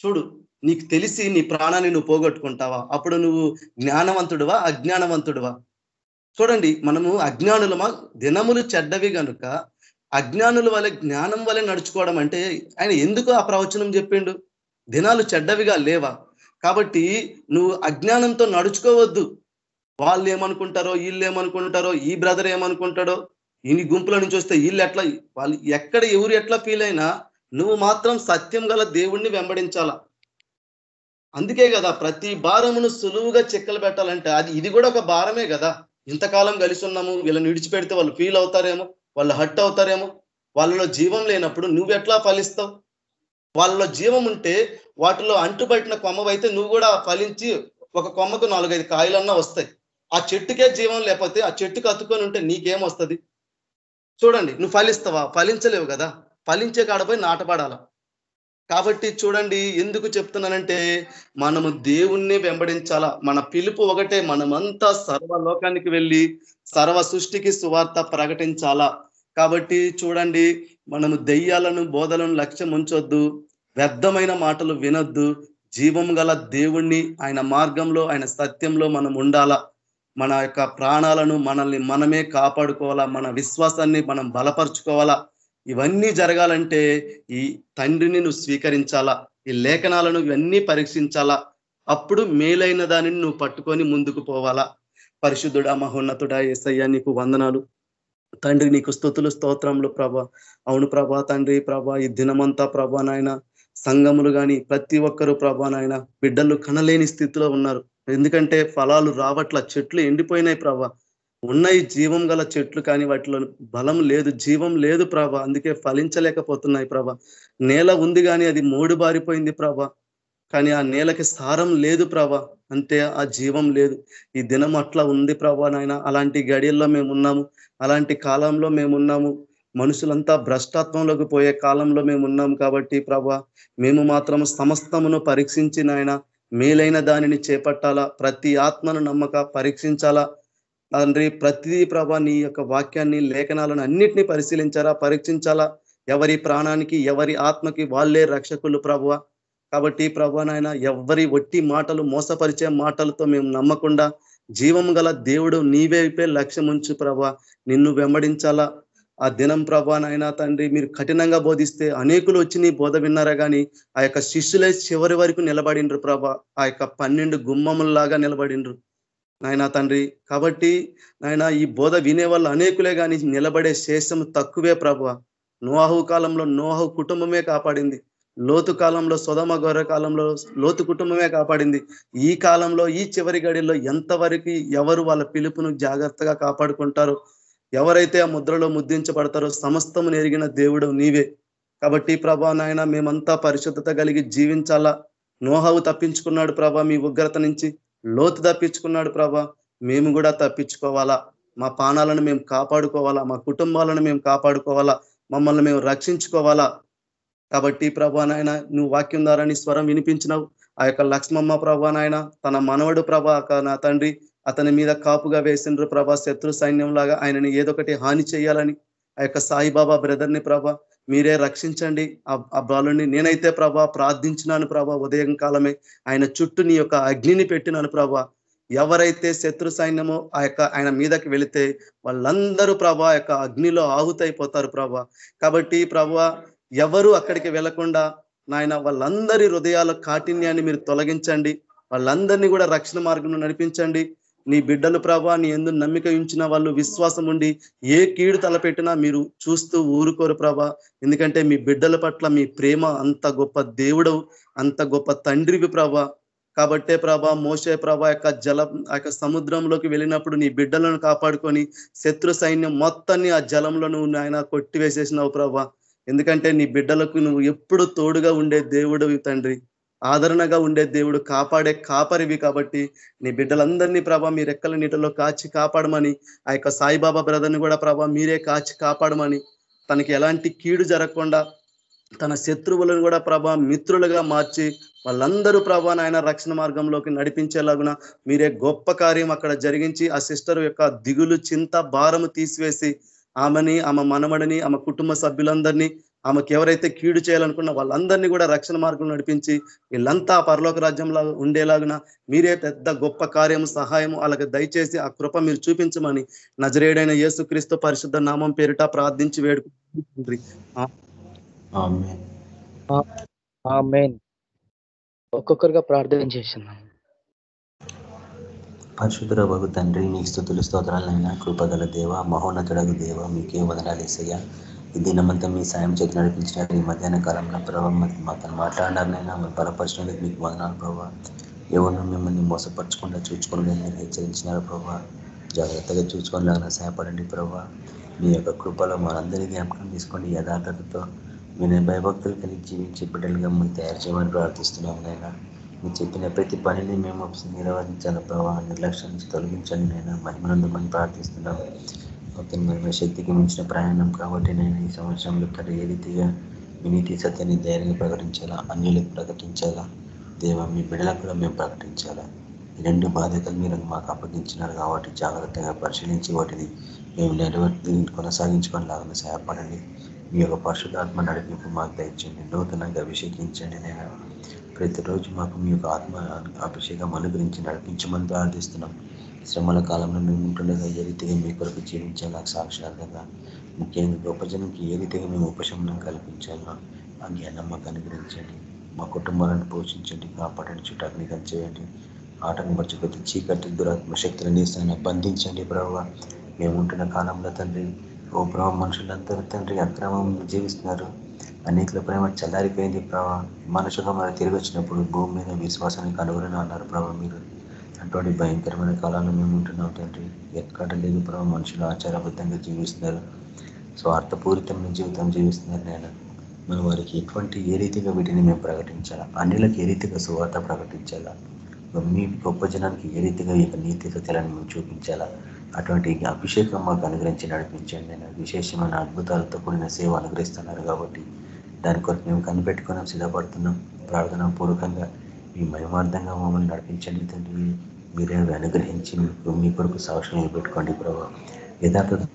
చూడు నీకు తెలిసి నీ ప్రాణాన్ని నువ్వు పోగొట్టుకుంటావా? అప్పుడు నువ్వు జ్ఞానవంతుడువా అజ్ఞానవంతుడువా? చూడండి మనము అజ్ఞానులమా? దినములు చెడ్డవి గనుక అజ్ఞానుల వలె జ్ఞానం వలె నడుచుకోవడం అంటే ఆయన ఎందుకు ఆ ప్రవచనం చెప్పిండు? దినాలు చెడ్డవిగా లేవా? కాబట్టి నువ్వు అజ్ఞానంతో నడుచుకోవద్దు. వాళ్ళు ఏమనుకుంటారో వీళ్ళు ఏమనుకుంటారో ఈ బ్రదర్ ఏమనుకుంటాడో ఇన్ని గుంపుల నుంచి వస్తే వీళ్ళు ఎట్లా వాళ్ళు ఎక్కడ ఎవరు ఎట్లా ఫీల్ అయినా నువ్వు మాత్రం సత్యం గల దేవుణ్ణి వెంబడించాల? అందుకే కదా ప్రతి భారమును సులువుగా చెక్కలు పెట్టాలంటే అది ఇది కూడా ఒక భారమే కదా. ఇంతకాలం కలిసి ఉన్నాము వీళ్ళని విడిచిపెడితే వాళ్ళు ఫీల్ అవుతారేమో. వాళ్ళు హట్ అవుతారేమో? వాళ్ళలో జీవం లేనప్పుడు నువ్వు ఎట్లా ఫలిస్తావు? వాళ్ళలో జీవం ఉంటే వాటిలో అంటుబట్టిన కొమ్మవైతే నువ్వు కూడా ఫలించి ఒక కొమ్మకు నాలుగైదు కాయలన్నా వస్తాయి. ఆ చెట్టుకే జీవం లేకపోతే ఆ చెట్టుకు అతుకొని ఉంటే నీకేం వస్తుంది? చూడండి నువ్వు ఫలిస్తావా? ఫలించలేవు కదా. ఫలించే కాడపోయి నాటపడాల కాబట్టి చూడండి ఎందుకు చెప్తున్నానంటే మనము దేవుణ్ణి వెంబడించాలా? మన పిలుపు ఒకటే మనమంతా సర్వలోకానికి వెళ్ళి సర్వ సృష్టికి సువార్త ప్రకటించాలా? కాబట్టి చూడండి మనము దెయ్యాలను బోధలను లక్ష్యం ఉంచొద్దు వ్యర్థమైన మాటలు వినొద్దు జీవం గల దేవుణ్ణి ఆయన మార్గంలో ఆయన సత్యంలో మనం ఉండాలా? మన యొక్క ప్రాణాలను మనల్ని మనమే కాపాడుకోవాలా? మన విశ్వాసాన్ని మనం బలపరుచుకోవాలా? ఇవన్నీ జరగాలంటే ఈ తండ్రిని నువ్వు స్వీకరించాలా? ఈ లేఖనాలను ఇవన్నీ పరీక్షించాలా? అప్పుడు మేలైన దానిని నువ్వు పట్టుకొని ముందుకు పోవాలా? పరిశుద్ధుడా మహోన్నతుడా ఏసయ్యా నీకు వందనాలు. తండ్రి నీకు స్థుతులు స్తోత్రములు ప్రభ. అవును ప్రభా తండ్రి ప్రభ ఈ దినమంతా ప్రభా నాయన సంఘములు కానీ ప్రతి ఒక్కరు ప్రభా నాయన బిడ్డలు కనలేని స్థితిలో ఉన్నారు. ఎందుకంటే ఫలాలు రావట్ల చెట్లు ఎండిపోయినాయి ప్రభ. ఉన్నాయి జీవం గల చెట్లు కానీ వాటిలో బలం లేదు జీవం లేదు ప్రభ. అందుకే ఫలించలేకపోతున్నాయి ప్రభ. నేల ఉంది కానీ అది మూడు బారిపోయింది ప్రభ. కానీ ఆ నేలకి సారం లేదు ప్రభా. అంటే ఆ జీవం లేదు. ఈ దినం అట్లా ఉంది ప్రభా నాయన. అలాంటి గడియల్లో మేము ఉన్నాము. అలాంటి కాలంలో మేము ఉన్నాము. మనుషులంతా భ్రష్టాత్వంలోకి పోయే కాలంలో మేము ఉన్నాం కాబట్టి ప్రభా మేము మాత్రం సమస్తమును పరీక్షించి నాయన మేలైన దానిని చేపట్టాలా? ప్రతి ఆత్మను నమ్మక పరీక్షించాలా? తండ్రి ప్రతిదీ ప్రభా నీ యొక్క వాక్యాన్ని లేఖనాలను అన్నిటినీ పరిశీలించాలా? పరీక్షించాలా? ఎవరి ప్రాణానికి ఎవరి ఆత్మకి వాళ్ళే రక్షకులు ప్రభువ కాబట్టి ప్రభా నాయన ఎవరి ఒట్టి మాటలు మోసపరిచే మాటలతో మేము నమ్మకుండా జీవం గల దేవుడు నీవేపే లక్ష్యం ఉంచు ప్రభా. నిన్ను వెంబడించాలా? ఆ దినం ప్రభా నాయన తండ్రి మీరు కఠినంగా బోధిస్తే అనేకులు వచ్చి నీ బోధ విన్నారా కానీ ఆ యొక్క శిష్యులే చివరి వరకు నిలబడిండ్రు ప్రభా. ఆ యొక్క పన్నెండు గుమ్మముల్లాగా నిలబడిండ్రు నాయన తండ్రి. కాబట్టి నాయన ఈ బోధ వినే వాళ్ళు అనేకులే కానీ నిలబడే శేషం తక్కువే ప్రభా. నోహు కాలంలో నోహు కుటుంబమే కాపాడింది. లోతు కాలంలో సొదమ గొర్రె కాలంలో లోతు కుటుంబమే కాపాడింది. ఈ కాలంలో ఈ చివరి గడిలో ఎంతవరకు ఎవరు వాళ్ళ పిలుపును జాగ్రత్తగా కాపాడుకుంటారో ఎవరైతే ఆ ముద్రలో ముద్రించబడతారో సమస్తము ఎరిగిన దేవుడు నీవే. కాబట్టి ప్రభా నాయన మేమంతా పరిశుద్ధత కలిగి జీవించాలా? నోహవు తప్పించుకున్నాడు ప్రభా మీ ఉగ్రత నుంచి. లోతు తప్పించుకున్నాడు ప్రభా మేము కూడా తప్పించుకోవాలా? మా పానాలను మేము కాపాడుకోవాలా? మా కుటుంబాలను మేము కాపాడుకోవాలా? మమ్మల్ని మేము రక్షించుకోవాలా? కాబట్టి ప్రభా నాయన నువ్వు వాక్యం ద్వారా నీ స్వరం వినిపించినావు. ఆ యొక్క లక్ష్మమ్మ ప్రభా నాయన తన మనవడు ప్రభా నా తండ్రి అతని మీద కాపుగా వేసిండ్రు ప్రభా శత్రు సైన్యం లాగా ఆయనని ఏదొకటి హాని చేయాలని ఆ యొక్క సాయిబాబా బ్రదర్ని ప్రభా మీరే రక్షించండి. ఆ బాలుని నేనైతే ప్రభా ప్రార్థించినాను ప్రభా ఉదయం కాలమే. ఆయన చుట్టూ నీ యొక్క అగ్నిని పెట్టినాను ప్రభా. ఎవరైతే శత్రు సైన్యమో ఆ యొక్క ఆయన మీదకి వెళితే వాళ్ళందరూ ప్రభా యొక్క అగ్నిలో ఆహుతైపోతారు ప్రభా. కాబట్టి ప్రభా ఎవరు అక్కడికి వెళ్ళకుండా నాయన వాళ్ళందరి హృదయాల కాఠిన్యాన్ని మీరు తొలగించండి. వాళ్ళందరినీ కూడా రక్షణ మార్గంలో నడిపించండి. నీ బిడ్డలు ప్రభా నీ ఎందు నమ్మిక ఉంచిన వాళ్ళు విశ్వాసం ఉండి ఏ కీడు తలపెట్టినా మీరు చూస్తూ ఊరుకోరు ప్రభా. ఎందుకంటే మీ బిడ్డల పట్ల మీ ప్రేమ అంత గొప్ప దేవుడవు అంత గొప్ప తండ్రివి ప్రభా. కాబట్టే ప్రభా మోసే ప్రభా యొక్క జల యొక్క సముద్రంలోకి వెళ్ళినప్పుడు నీ బిడ్డలను కాపాడుకొని శత్రు సైన్యం మొత్తాన్ని ఆ జలంలో నువ్వు ఆయన కొట్టివేసేసినావు ప్రభా. ఎందుకంటే నీ బిడ్డలకు నువ్వు ఎప్పుడు తోడుగా ఉండే దేవుడివి తండ్రి. ఆదరణగా ఉండే దేవుడు కాపాడే కాపరివి కాబట్టి నీ బిడ్డలందరినీ ప్రభా మీ రెక్కల నీటిలో కాచి కాపాడమని ఆ యొక్క సాయిబాబా బ్రదర్ని కూడా ప్రభా మీరే కాచి కాపాడమని తనకి ఎలాంటి కీడు జరగకుండా తన శత్రువులను కూడా ప్రభా మిత్రులుగా మార్చి వాళ్ళందరూ ప్రభా నాయన రక్షణ మార్గంలోకి నడిపించేలాగున మీరే గొప్ప కార్యం అక్కడ జరిగించి ఆ సిస్టర్ యొక్క దిగులు చింత భారము తీసివేసి ఆమెని ఆమె మనమడిని ఆమె కుటుంబ సభ్యులందరినీ ఆమెకి ఎవరైతే కీడు చేయాలనుకున్న వాళ్ళందరినీ కూడా రక్షణ మార్గం నడిపించి వీళ్ళంతా పరలోక రాజ్యంలో ఉండేలాగున మీరే పెద్ద గొప్ప కార్యం సహాయం వాళ్ళకి దయచేసి ఆ కృప మీరు చూపించమని నజరేడైన యేసుక్రీస్తు పరిశుద్ధ నామం పేరిట ప్రార్థించి వేడుకుంటుంది
ఒక్కొక్కరుగా ప్రార్థన చేస్తున్నాం.
పరిశుద్ధుల బగు తండ్రి మీ స్థుతులు స్తోత్రాలైనా కృపగల దేవ మహోన్నతుడగు దేవ మీకే వదనాలు వేసయ్యా ఈ దినమంతా మీ సాయం చేతి నడిపించినారు. ఈ మధ్యాహ్న కాలంలో ప్రభావం మాతో మాట్లాడినారనైనా మీరు బలపరిచినందుకు మీకు వదనాలు ప్రభావ ఎవరిని మిమ్మల్ని మోసపరచకుండా చూసుకోండి మీరు హెచ్చరించినారు ప్రభావ జాగ్రత్తగా చూసుకోనిలాగా సహాయపడండి ప్రభావ మీ యొక్క కృపలో మనందరినీ జ్ఞాపకం తీసుకోండి యథార్థతతో మీ భయభక్తులు కలిగి జీవించే బిడ్డలుగా మేము తయారు చేయమని ప్రార్థిస్తున్నాం నైనా మీరు చెప్పిన ప్రతి పనిని మేము నిర్వహించాలి ప్రభావ నిర్లక్ష్యం నుంచి తొలగించండి నేను మహిమనందమని ప్రార్థిస్తున్నాం. మేము శక్తికి మించిన ప్రయాణం కాబట్టి నేను ఈ సంవత్సరంలో ఇక్కడ ఏ రీతిగా వినీతి సత్యాన్ని ధైర్యంగా ప్రకటించాలా? అన్యులకు ప్రకటించాలా? దేవ మీ బిడలకు కూడా మేము ప్రకటించాలా? ఈ రెండు బాధ్యతలు మీరు మాకు అప్పగించినారు కాబట్టి జాగ్రత్తగా పరిశీలించి వాటిని మేము నెరవేర్చి కొనసాగించుకొని లాగా సహాయపడండి. మీ యొక్క పరిశుధాత్మ నడిపింపు మాకు దయచండి నూతనంగా అభిషేకించండి నేను ప్రతిరోజు మాకు మీ యొక్క ఆత్మ అభిషేకం అనుగ్రహించి నడిపించమని ప్రార్థిస్తున్నాం. శ్రమల కాలంలో మేము ఉంటుండగా ఏ రీతిగా మీ కొరకు జీవించాలా? సాక్షాత్గా ముఖ్యంగా గొప్ప జనంకి ఏ రీతిగా మేము ఉపశమనం కల్పించాలా? ఆ జ్ఞానమ్మకు అనుగ్రహించండి. మా కుటుంబాలను పోషించండి. కాపాడండి. చుట్టాన్ని చేయండి ఆటంకం ప్రతి చీకటి దురాత్మ శక్తులని బంధించండి ప్రభావ. మేము ఉంటున్న కాలంలో తండ్రి ఓ ప్రభావ మనుషులందరూ తండ్రి అక్రమం జీవిస్తున్నారు. అన్నింటిలో ప్రేమ చల్లారిపోయింది ప్రభావ మనుషులు మరి తిరిగి వచ్చినప్పుడు భూమి మీద విశ్వాసానికి కనుగొని అన్నారు ప్రభావ మీరు. అటువంటి భయంకరమైన కాలాన్ని మేము ఉంటున్నాం తండ్రి. ఎక్కడ లేదు ప్రభావ మనుషులు ఆచారబద్ధంగా జీవిస్తున్నారు. స్వార్థపూరితమైన జీవితం జీవిస్తున్నారు నేను మనం వారికి ఎటువంటి ఏ రీతిగా వీటిని మేము ప్రకటించాలా? అన్నిలకు ఏ రీతిగా సువార్త ప్రకటించాలా? మీ గొప్ప జనానికి ఏ రీతిగా ఈ నీతి సత్యాలను మేము చూపించాలా? అటువంటి అభిషేకం మాకు అనుగ్రహించి నడిపించండి నేను విశేషమైన అద్భుతాలతో కూడిన సేవ అనుగ్రహిస్తున్నారు కాబట్టి దాని కొరకు మేము కనిపెట్టుకున్నాం సిద్ధపడుతున్నాం. ప్రార్థన పూర్వకంగా మీ మహిమార్థంగా మమ్మల్ని నడిపించండి తండ్రి. మీరే అనుగ్రహించి మీ కొరకు సాక్ష్యం నిలబెట్టుకోండి ప్రభావ యథార్థ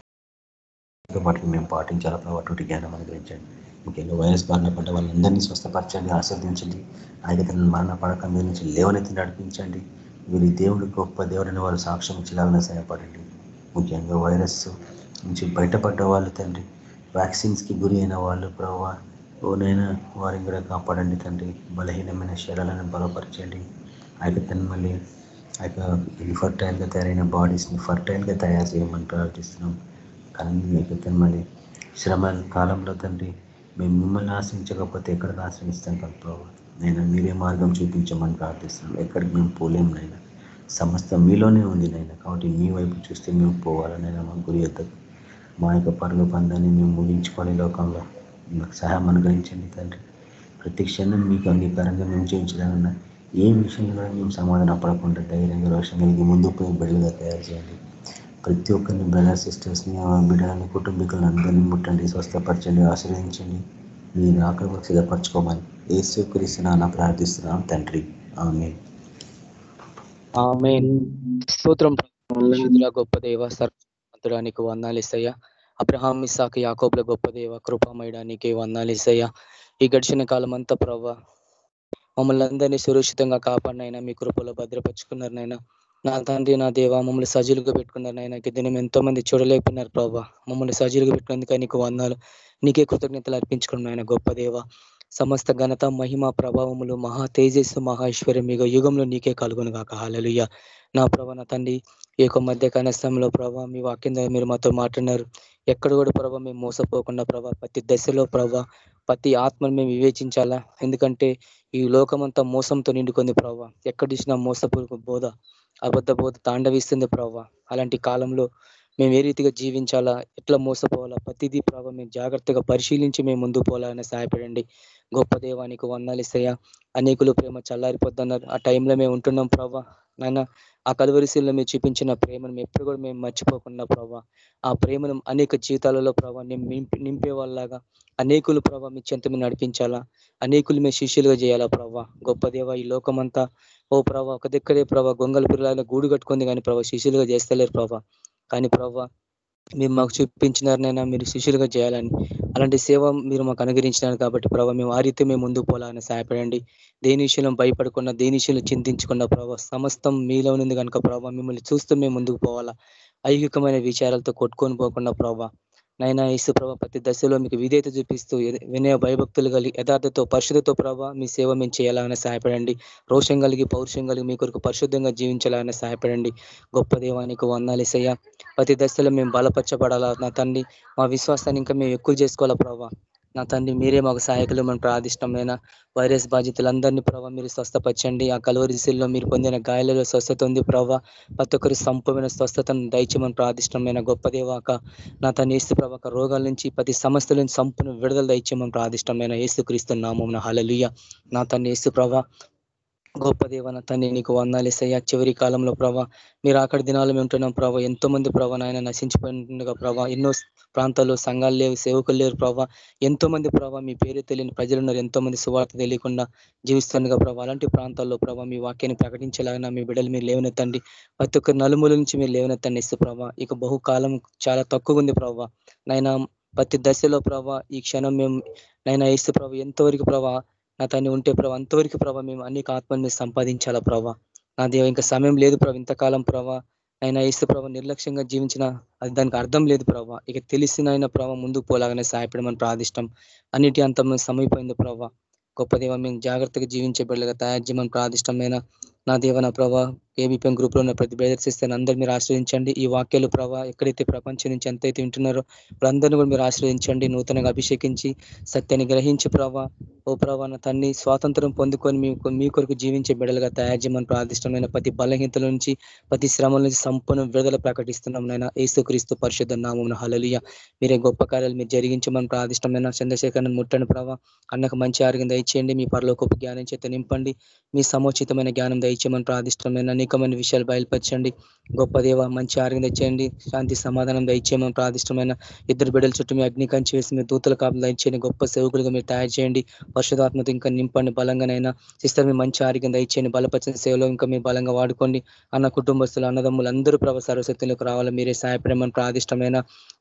వాటిని మేము పాటించాలా ప్రభావ అటువంటి జ్ఞానం అనుగ్రహించండి. ఇంకెన్నో వైరస్ బారిన పడ్డ వాళ్ళందరినీ స్వస్థపరచండి ఆస్వాదించండి ఆయన తన మరణ పడక మీద నుంచి లేవనెత్తి నడిపించండి. వీరి దేవుడు గొప్ప దేవుడని వారు సాక్ష్యం ఇచ్చేలాగా సహాయపడండి. ముఖ్యంగా వైరస్ నుంచి బయటపడ్డ వాళ్ళు తండ్రి. వ్యాక్సిన్స్కి గురి అయిన వాళ్ళు ప్రభావ ఓనైనా వారిని కూడా కాపాడండి తండ్రి. బలహీనమైన శరీరాలను బలపరచండి. ఆయన తను మళ్ళీ ఆ యొక్క ఇన్ఫర్టైల్గా తయారైన బాడీస్ని ఫర్టైల్గా తయారు చేయమని ప్రార్థిస్తున్నాం. కానీ మీకు మళ్ళీ శ్రమ కాలంలో తండ్రి మేము మిమ్మల్ని ఆశ్రయించకపోతే ఎక్కడికి ఆశ్రయిస్తాం కదా ప్రభావ నేను మీరే మార్గం చూపించమని ప్రార్థిస్తున్నాం. ఎక్కడికి మేము పోలేము నైనా. సమస్త మీలోనే ఉంది నైనా. కాబట్టి మీ వైపు చూస్తే మేము పోవాలనైనా మా గురి ఎద్దకు మా యొక్క పరుల పందాన్ని మేము ముగించుకొని లోకంలో మాకు సహాయం అనుగ్రహించండి తండ్రి. ప్రతి క్షణం మీకు అంగీకారంగా మేము జీవించడానికి ఏ విషయంలో కూడా మేము సమాధాన పడకుండా ధైర్యంగా రోషం కలిగి ముందు పోయి బిడ్డలుగా తయారు చేయండి. ప్రతి ఒక్కరిని బ్రదర్ సిస్టర్స్ని బిడ్డలని కుటుంబీకులను అందరినీ ముట్టండి స్వస్థపరచండి ఆశ్రయించండి మీరు ఆకలి సిద్ధపరచుకోమని ఏసు క్రీస్తున్నా ప్రార్థిస్తున్నాం తండ్రి. ఆమె
ఆమె స్తోత్రం. గొప్ప దేవ సర్వంతుడానికి వందాలిసయ్యా అబ్రహాం ఇసాక్ యాకోబుల గొప్ప దేవ కృపమయడానికి వందాలిసయ్యా ఈ గడిచిన కాలం అంతా ప్రవ్వ మమ్మల్ని అందరినీ సురక్షితంగా కాపాడినైనా మీ కృపలో భద్రపరుచుకున్నారనైనా నా తండ్రి నా దేవ మమ్మల్ని సజీలుగా పెట్టుకున్నారనైనా దినం ఎంతో మంది చూడలేకపోయినారు ప్రభా మమ్మల్ని సజీలుగా పెట్టుకున్నందుకు నీకు వందాలు నీకే కృతజ్ఞతలు అర్పించుకున్నాను ఆయన గొప్ప దేవ. సమస్త ఘనత మహిమ ప్రభావములు మహా తేజస్సు మహా ఐశ్వర్యం మీకు యుగంలో నీకే కలుగును కాక హాలలుయ్య నా ప్రభ నా తండ్రి ఈ యొక్క మధ్య కనస్థంలో ప్రభా మీ వాక్యం మీరు మాతో మాట్లాడినారు. ఎక్కడ కూడా ప్రభా మేము మోసపోకుండా ప్రభా ప్రతి దశలో ప్రభా ప్రతి ఆత్మను మేము వివేచించాలా? ఎందుకంటే ఈ లోకమంతా మోసంతో నిండుకుంది ప్రభా. ఎక్కడ చూసినా మోసపూర్వక బోధ అబద్ధ బోధ తాండవిస్తుంది ప్రభా. అలాంటి కాలంలో మేము ఏ రీతిగా జీవించాలా? ఎట్లా మోసపోవాలా? ప్రతిదీ ప్రభావ మేము జాగ్రత్తగా పరిశీలించి మేము ముందు పోవాలని సహాయపడండి. గొప్ప దేవానికి వందాలిస్తాయా అనేకులు ప్రేమ చల్లారిపోతున్నారు ఆ టైంలో మేము ఉంటున్నాం ప్రభా. నాయన ఆ కలువరిశీల్లో మీరు చూపించిన ప్రేమను ఎప్పుడు కూడా మేము మర్చిపోకుండా ప్రభా. ఆ ప్రేమను అనేక జీవితాలలో ప్రభా నింపే వాళ్ళలాగా అనేకులు ప్రభావ మీ చెంత మీద నడిపించాలా? అనేకులు మేము శిష్యులుగా చేయాలా ప్రభా? గొప్ప దేవ ఈ లోకమంతా ఓ ప్రభా ఒక దగ్గరే ప్రభా గొంగల పిల్లల గూడు కట్టుకుంది కానీ ప్రభా శిష్యులుగా చేస్తలేరు ప్రభా. కానీ ప్రభా మీరు మాకు చూపించినారనైనా మీరు శిష్యులుగా చేయాలని అలాంటి సేవ మీరు మాకు అనుగ్రహించినారు కాబట్టి ప్రభావ మేము ఆ రీతి మేము ముందుకు పోవాలని సహాయపడండి. దేని విషయంలో భయపడకుండా దేని విషయంలో చింతించకుండా ప్రభావ సమస్తం మీలో ఉంది కనుక ప్రభావ మిమ్మల్ని చూస్తూ మేము ముందుకు పోవాలా. ఐహికమైన విచారాలతో కొట్టుకొని పోకుండా ప్రభావ నైనా ఇసు ప్రభా ప్రతి దశలో మీకు విధేయత చూపిస్తూ వినయ భయభక్తులు కలిగి యథార్థతో పరిశుద్ధతో ప్రభావ మీ సేవ మేము చేయాలని సహాయపడండి. రోషం కలిగి పౌరుషం కలిగి మీ కొరకు పరిశుద్ధంగా జీవించాలని సహాయపడండి. గొప్ప దేవానికి వందాలిసయ్య ప్రతి దశలో మేము బలపరచబడాలా నా తండ్రి. మా విశ్వాసాన్ని ఇంకా మేము ఎక్కువ చేసుకోవాలా ప్రభావ నా తండ్రి మీరే మాకు సహాయకులు మనం ప్రార్థిష్టమైన వైరస్ బాధితులందరినీ ప్రభావ మీరు స్వస్థపరచండి. ఆ కలవరిశీల్లో మీరు పొందిన గాయాలలో స్వస్థత ఉంది ప్రభావ ప్రతి ఒక్కరి సంపూర్ణ స్వస్థతను దయచేమని ప్రార్థిష్టమైన గొప్ప దేవాక నా తన ఏసు ప్రభాక రోగాల నుంచి ప్రతి సమస్యల నుంచి సంపూర్ణ విడుదల దయచేమని ప్రార్థిష్టమైన ఏసు నామం నా హలలుయ నా తన ఏసు ప్రభా గొప్ప దేవన తండ్రి నీకు వందాలేసయ్యా చివరి కాలంలో ప్రభా మీరు అక్కడ దినాలు మేము ఉంటున్నాం ప్రభా. ఎంతో మంది ప్రభా నాయన నశించిపోయిండగా ప్రభా. ఎన్నో ప్రాంతాల్లో సంఘాలు లేవు సేవకులు లేరు ప్రభా. ఎంతో మంది ప్రభా మీ పేరు తెలియని ప్రజలు ఉన్నారు. ఎంతో మంది సువార్త తెలియకుండా జీవిస్తుండగా ప్రభా. అలాంటి ప్రాంతాల్లో ప్రభా మీ వాక్యాన్ని ప్రకటించేలాగా మీ బిడ్డలు మీరు లేవనెత్తండి ప్రతి ఒక్క నలుమూల నుంచి మీరు లేవనెత్తండి ఇస్తూ ప్రభా. ఇక బహుకాలం చాలా తక్కువ ఉంది ప్రభా. నైనా ప్రతి దశలో ప్రభా ఈ క్షణం మేము నైనా ఇస్తూ ప్రభా. ఎంతవరకు ప్రభా నా తన్ని ఉంటే ప్రభా అంతవరకు ప్రభా మేము అనేక ఆత్మని మీరు సంపాదించాలా ప్రభా. నా దేవ ఇంకా సమయం లేదు ప్రభా ఇంతకాలం ప్రభా. ఆయన ఇస్తే ప్రభా నిర్లక్ష్యంగా జీవించిన అది దానికి అర్థం లేదు ప్రభా. ఇక తెలిసిన ఆయన ప్రభావ ముందుకు పోలాగానే సహాయపడమని ప్రార్థిష్టం. అన్నిటి అంత సమయపోయింది ప్రభా. గొప్ప దేవ మేము జాగ్రత్తగా జీవించే బిడ్డగా తయారు చేయమని ప్రార్థిష్టమైన నా దేవ నా ప్రభా ఏబిపిఎం గ్రూప్లో ఉన్న ప్రతి బ్రదర్స్ ఇస్తాను అందరూ మీరు ఆశ్రయించండి. ఈ వాక్యాలు ప్రభా ఎక్కడైతే ప్రపంచం నుంచి ఎంతైతే వింటున్నారో వాళ్ళందరినీ కూడా మీరు ఆశ్రయించండి. నూతనంగా అభిషేకించి సత్యాన్ని గ్రహించి ప్రభా ఓ ప్రభా నా తన్ని స్వాతంత్రం పొందుకొని మీ మీ కొరకు జీవించే బిడలుగా తయారు చేయమని ప్రార్థిష్టమైన ప్రతి బలహీనతల నుంచి ప్రతి శ్రమల నుంచి సంపూర్ణ విడుదల ప్రకటిస్తున్నాం నైనా ఏసుక్రీస్తు పరిషత్ నామం హలలియ మీరే గొప్ప కార్యాలు మీరు జరిగించమని ప్రార్థిష్టమైన చంద్రశేఖరన్ ముట్టని ప్రభా. అన్నకు మంచి ఆరోగ్యం దయచేయండి. మీ పరలోకపు జ్ఞానం చేత నింపండి. మీ సముచితమైన జ్ఞానం దయచేయమని ప్రార్థిష్టమైన అనేకమైన విషయాలు బయలుపరచండి. గొప్ప దేవ మంచి ఆరోగ్యం తెచ్చేయండి శాంతి సమాధానం దయచేయమని ప్రాదిష్టమైన ఇద్దరు బిడ్డల చుట్టూ మీ అగ్ని కంచి వేసి మీ దూతల కాపు దయచేయండి. గొప్ప సేవకులుగా మీరు తయారు చేయండి. పరిశుధాత్మత ఇంకా నింపండి బలంగానైనా. సిస్టర్ మీ మంచి ఆరోగ్యం దయచేయండి. బలపరిచిన సేవలో ఇంకా మీరు బలంగా వాడుకోండి. అన్న కుటుంబస్తులు అన్నదమ్ములు అందరూ ప్రభ సర్వశక్తులకు రావాలి మీరే సహాయపడమని ప్రాదిష్టమైన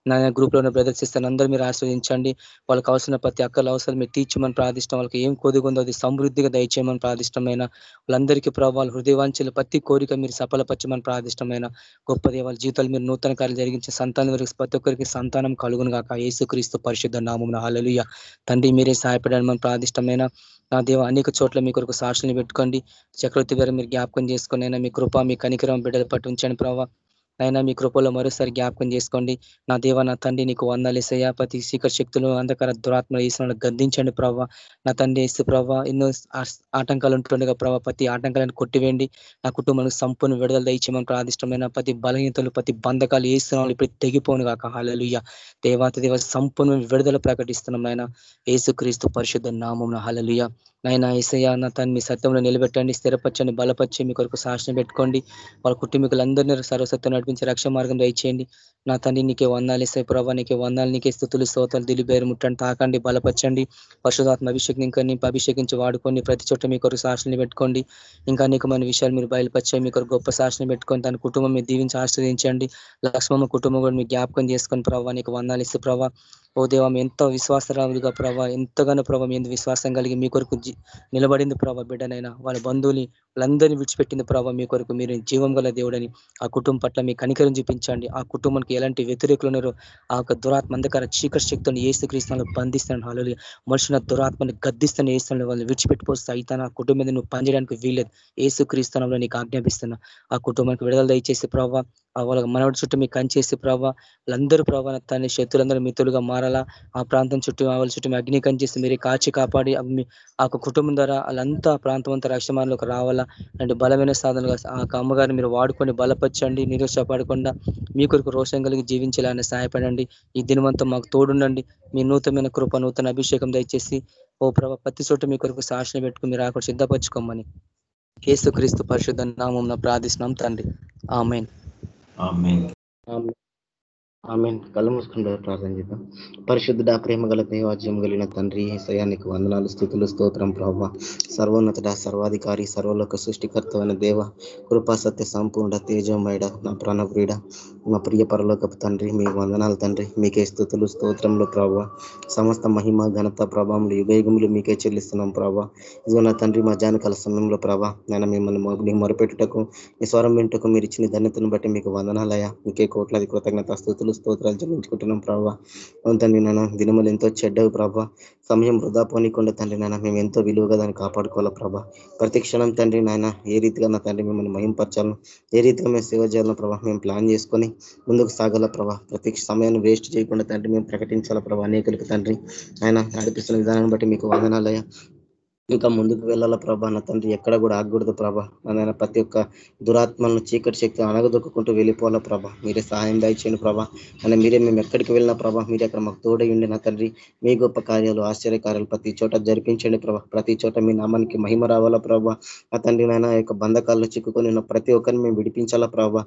నా గ్రూప్లో ఉన్న బ్రదర్స్ అందరూ మీరు ఆశ్రయించండి వాళ్ళకి అవసరం ప్రతి అక్కల అవసరం మీరు తీర్చమని ప్రార్థిష్టం వాళ్ళకి ఏం కొదుగుందో అది సమృద్ధిగా దయచేయమని ప్రార్థిష్టమైన వాళ్ళందరికీ ప్రభావాలు హృదయవాంచలు ప్రతి కోరిక మీరు సఫలపరచమని ప్రార్థిష్టమైన గొప్ప దేవాల జీవితాలు మీరు నూతన కార్యాలు జరిగించే సంతానం వరకు ప్రతి ఒక్కరికి సంతానం కలుగును కాక ఏసుక్రీస్తు పరిశుద్ధ నామం హలలుయ తండ్రి మీరే సహాయపడమని ప్రార్థిష్టమైన నా దేవ అనేక చోట్ల మీ కొరకు సాక్షులు పెట్టుకోండి. చక్రవర్తి గారు మీరు జ్ఞాపకం చేసుకునైనా మీ కృప మీ కనికరం బిడ్డలు పట్టించండి ప్రభావ అయినా మీ కృపలో మరోసారి జ్ఞాపకం చేసుకోండి. నా దేవ నా తండ్రి నీకు వందాలేసయ్యా ప్రతి శీకర శక్తులు అంధకార దురాత్మ ఈశ్వరంలో గద్దించండి ప్రభావ నా తండ్రి ఇస్తు ప్రభావ ఎన్నో ఆటంకాలు ఉంటుండగా ప్రభావ ప్రతి ఆటంకాలను కొట్టివేయండి. నా కుటుంబానికి సంపూర్ణ విడుదల దయచేయమని ప్రాదిష్టమైన ప్రతి బలహీనతలు ప్రతి బంధకాలు ఏస్తున్నాం ఇప్పుడు తెగిపోను కాక హలలుయ్య దేవాత దేవ సంపూర్ణ విడుదల ప్రకటిస్తున్నాం ఆయన ఏసుక్రీస్తు పరిశుద్ధ నామం హలలుయ్య నైనా ఏసయ్య నా తను మీ సత్యంలో నిలబెట్టండి స్థిరపరచండి బలపరిచి మీ కొరకు సాక్షణ పెట్టుకోండి. వాళ్ళ కుటుంబీకులందరినీ సర్వసత్వం నడిపించి రక్ష మార్గం దయచేయండి. నా తండ్రి నీకే వందాలు ఇస్తాయి ప్రభావ నీకే వందాలు నీకే స్థుతులు స్తోతాలు దిలిబేరు ముట్టండి తాకండి బలపరచండి. పశుధాత్మ అభిషేకం ఇంకా నింపి అభిషేకించి వాడుకోండి. ప్రతి చోట మీ కొరకు శాసనం పెట్టుకోండి. ఇంకా అనేకమైన విషయాలు మీరు బయలుపరిచాయి మీ కొరకు గొప్ప శాసనం పెట్టుకొని తన కుటుంబం మీరు దీవించి ఆశ్రదించండి లక్ష్మమ్మ కుటుంబం కూడా మీ జ్ఞాపకం చేసుకొని ప్రభావ నీకు వందాలు ఇస్తే ప్రభావ ఓ దేవం ఎంతో విశ్వాసరాలుగా ప్రభావ ఎంతగానో ప్రభావం ఎంత విశ్వాసం కలిగి మీ కొరకు నిలబడింది ప్రభా బిడ్డనైనా. వాళ్ళ బంధువుని వాళ్ళందరినీ విడిచిపెట్టింది ప్రభావ మీ కొరకు. మీరు జీవం గల దేవుడని ఆ కుటుంబం పట్ల మీ కనికరం చూపించండి. ఆ కుటుంబానికి ఎలాంటి వ్యతిరేకులు ఉన్నారో ఆ యొక్క దురాత్మ అంధకార చీకటి శక్తిని ఏసు క్రీస్తులను బంధిస్తాను హాలు మనుషుల దురాత్మని గద్దిస్తాను ఏస్తాను వాళ్ళని విడిచిపెట్టిపోతే అయితే ఆ కుటుంబం మీద నువ్వు పనిచేయడానికి వీలేదు ఏసు క్రీస్తునంలో నీకు ఆజ్ఞాపిస్తున్నా. ఆ కుటుంబానికి విడుదల దయచేసి ప్రభావ వాళ్ళ మనవడి చుట్టూ మీకు కంచేసి ప్రభావ వాళ్ళందరూ ప్రభావ తన శత్రులందరూ మిత్రులుగా మారాలా. ఆ ప్రాంతం చుట్టూ వాళ్ళ చుట్టూ అగ్ని కంచేసి మీరే కాచి కాపాడి ఆ కుటుంబం ద్వారా వాళ్ళంతా ప్రాంతం అంతా రక్షమానంలోకి రావాలా. అంటే బలమైన సాధనగా ఆ అమ్మగారిని మీరు వాడుకొని బలపరచండి నిరుత్సాహపడకుండా మీ కొరకు రోషం కలిగి జీవించాలని సహాయపడండి. ఈ దినవంతం మాకు తోడుండండి. మీ నూతనమైన కృప నూతన అభిషేకం దయచేసి ఓ ప్రభ ప్రతి చోట మీ కొరకు సాక్షిని పెట్టుకుని మీరు అక్కడ సిద్ధపరచుకోమని క్రీస్తు పరిశుద్ధ నామం ప్రార్థిస్తున్నాం తండ్రి. ఆమెన్.
ఆమె కళ్ళు మూసుకుంటే ప్రార్థన చేద్దాం. పరిశుద్ధుడ ప్రేమ గల దేవాజ్యం కలిగిన తండ్రి సయానికి వందనాలు స్థుతులు స్తోత్రం ప్రభావ సర్వోన్నతుడ సర్వాధికారి సర్వలోక సృష్టికర్తమైన దేవ కృపా సత్య సంపూర్ణ తేజమయడ నా ప్రాణప్రియుడ మా ప్రియ పరలోకపు తండ్రి మీ వందనాలు తండ్రి మీకే స్థుతులు స్తోత్రంలో ప్రభావ సమస్త మహిమ ఘనత ప్రభావములు యుగయుగములు మీకే చెల్లిస్తున్నాం ప్రభావ ఇదిగో నా తండ్రి మా జానకాల సమయంలో ప్రభా నేను మిమ్మల్ని మొరపెట్టుటకు మీ స్వరం వింటకు మీరు ఇచ్చిన ధన్యతను బట్టి మీకు వందనాలయ మీకే కోట్లాది కృతజ్ఞత స్థుతులు స్తోత్రాలు చెల్లించుకుంటున్నాం ప్రభావ తండ్రి నాన్న దినములు ఎంతో చెడ్డవు ప్రభావ సమయం వృధా పోనీకుండా తండ్రి నాన్న మేము ఎంతో విలువగా దాన్ని కాపాడుకోవాలా ప్రభా. ప్రతి క్షణం తండ్రి నాయన ఏ రీతిగా నా తండ్రి మిమ్మల్ని మయంపరచాలను ఏ రీతిగా మేము సేవ చేయాలన్న ప్రభావ మేము ప్లాన్ చేసుకొని ముందుకు సాగాల ప్రభా. ప్రతి సమయాన్ని వేస్ట్ చేయకుండా తండ్రి మేము ప్రకటించాలా ప్రభా అనేకులకు తండ్రి. ఆయన నడిపిస్తున్న విధానాన్ని బట్టి మీకు వందనాలయ ఇంకా ముందుకు వెళ్ళాల ప్రభా? నా తండ్రి ఎక్కడ కూడా ఆగకూడదు ప్రభా. నాయన ప్రతి ఒక్క దురాత్మలను చీకటి శక్తి అనగదొక్కుంటూ వెళ్ళిపోవాలా ప్రభా? మీరే సహాయం దయచేయండి ప్రభా. అని మీరే మేము ఎక్కడికి వెళ్ళినా ప్రభా మీరే అక్కడ మాకు తోడయండి నా తండ్రి మీ గొప్ప కార్యాలు ఆశ్చర్య కార్యాలు ప్రతి చోట జరిపించండి ప్రభా. ప్రతి చోట మీ నామానికి మహిమ రావాలా ప్రభా. నా తండ్రి నాయన యొక్క బంధకాల్లో చిక్కుకొని ప్రతి ఒక్కరిని మేము విడిపించాలా ప్రభా?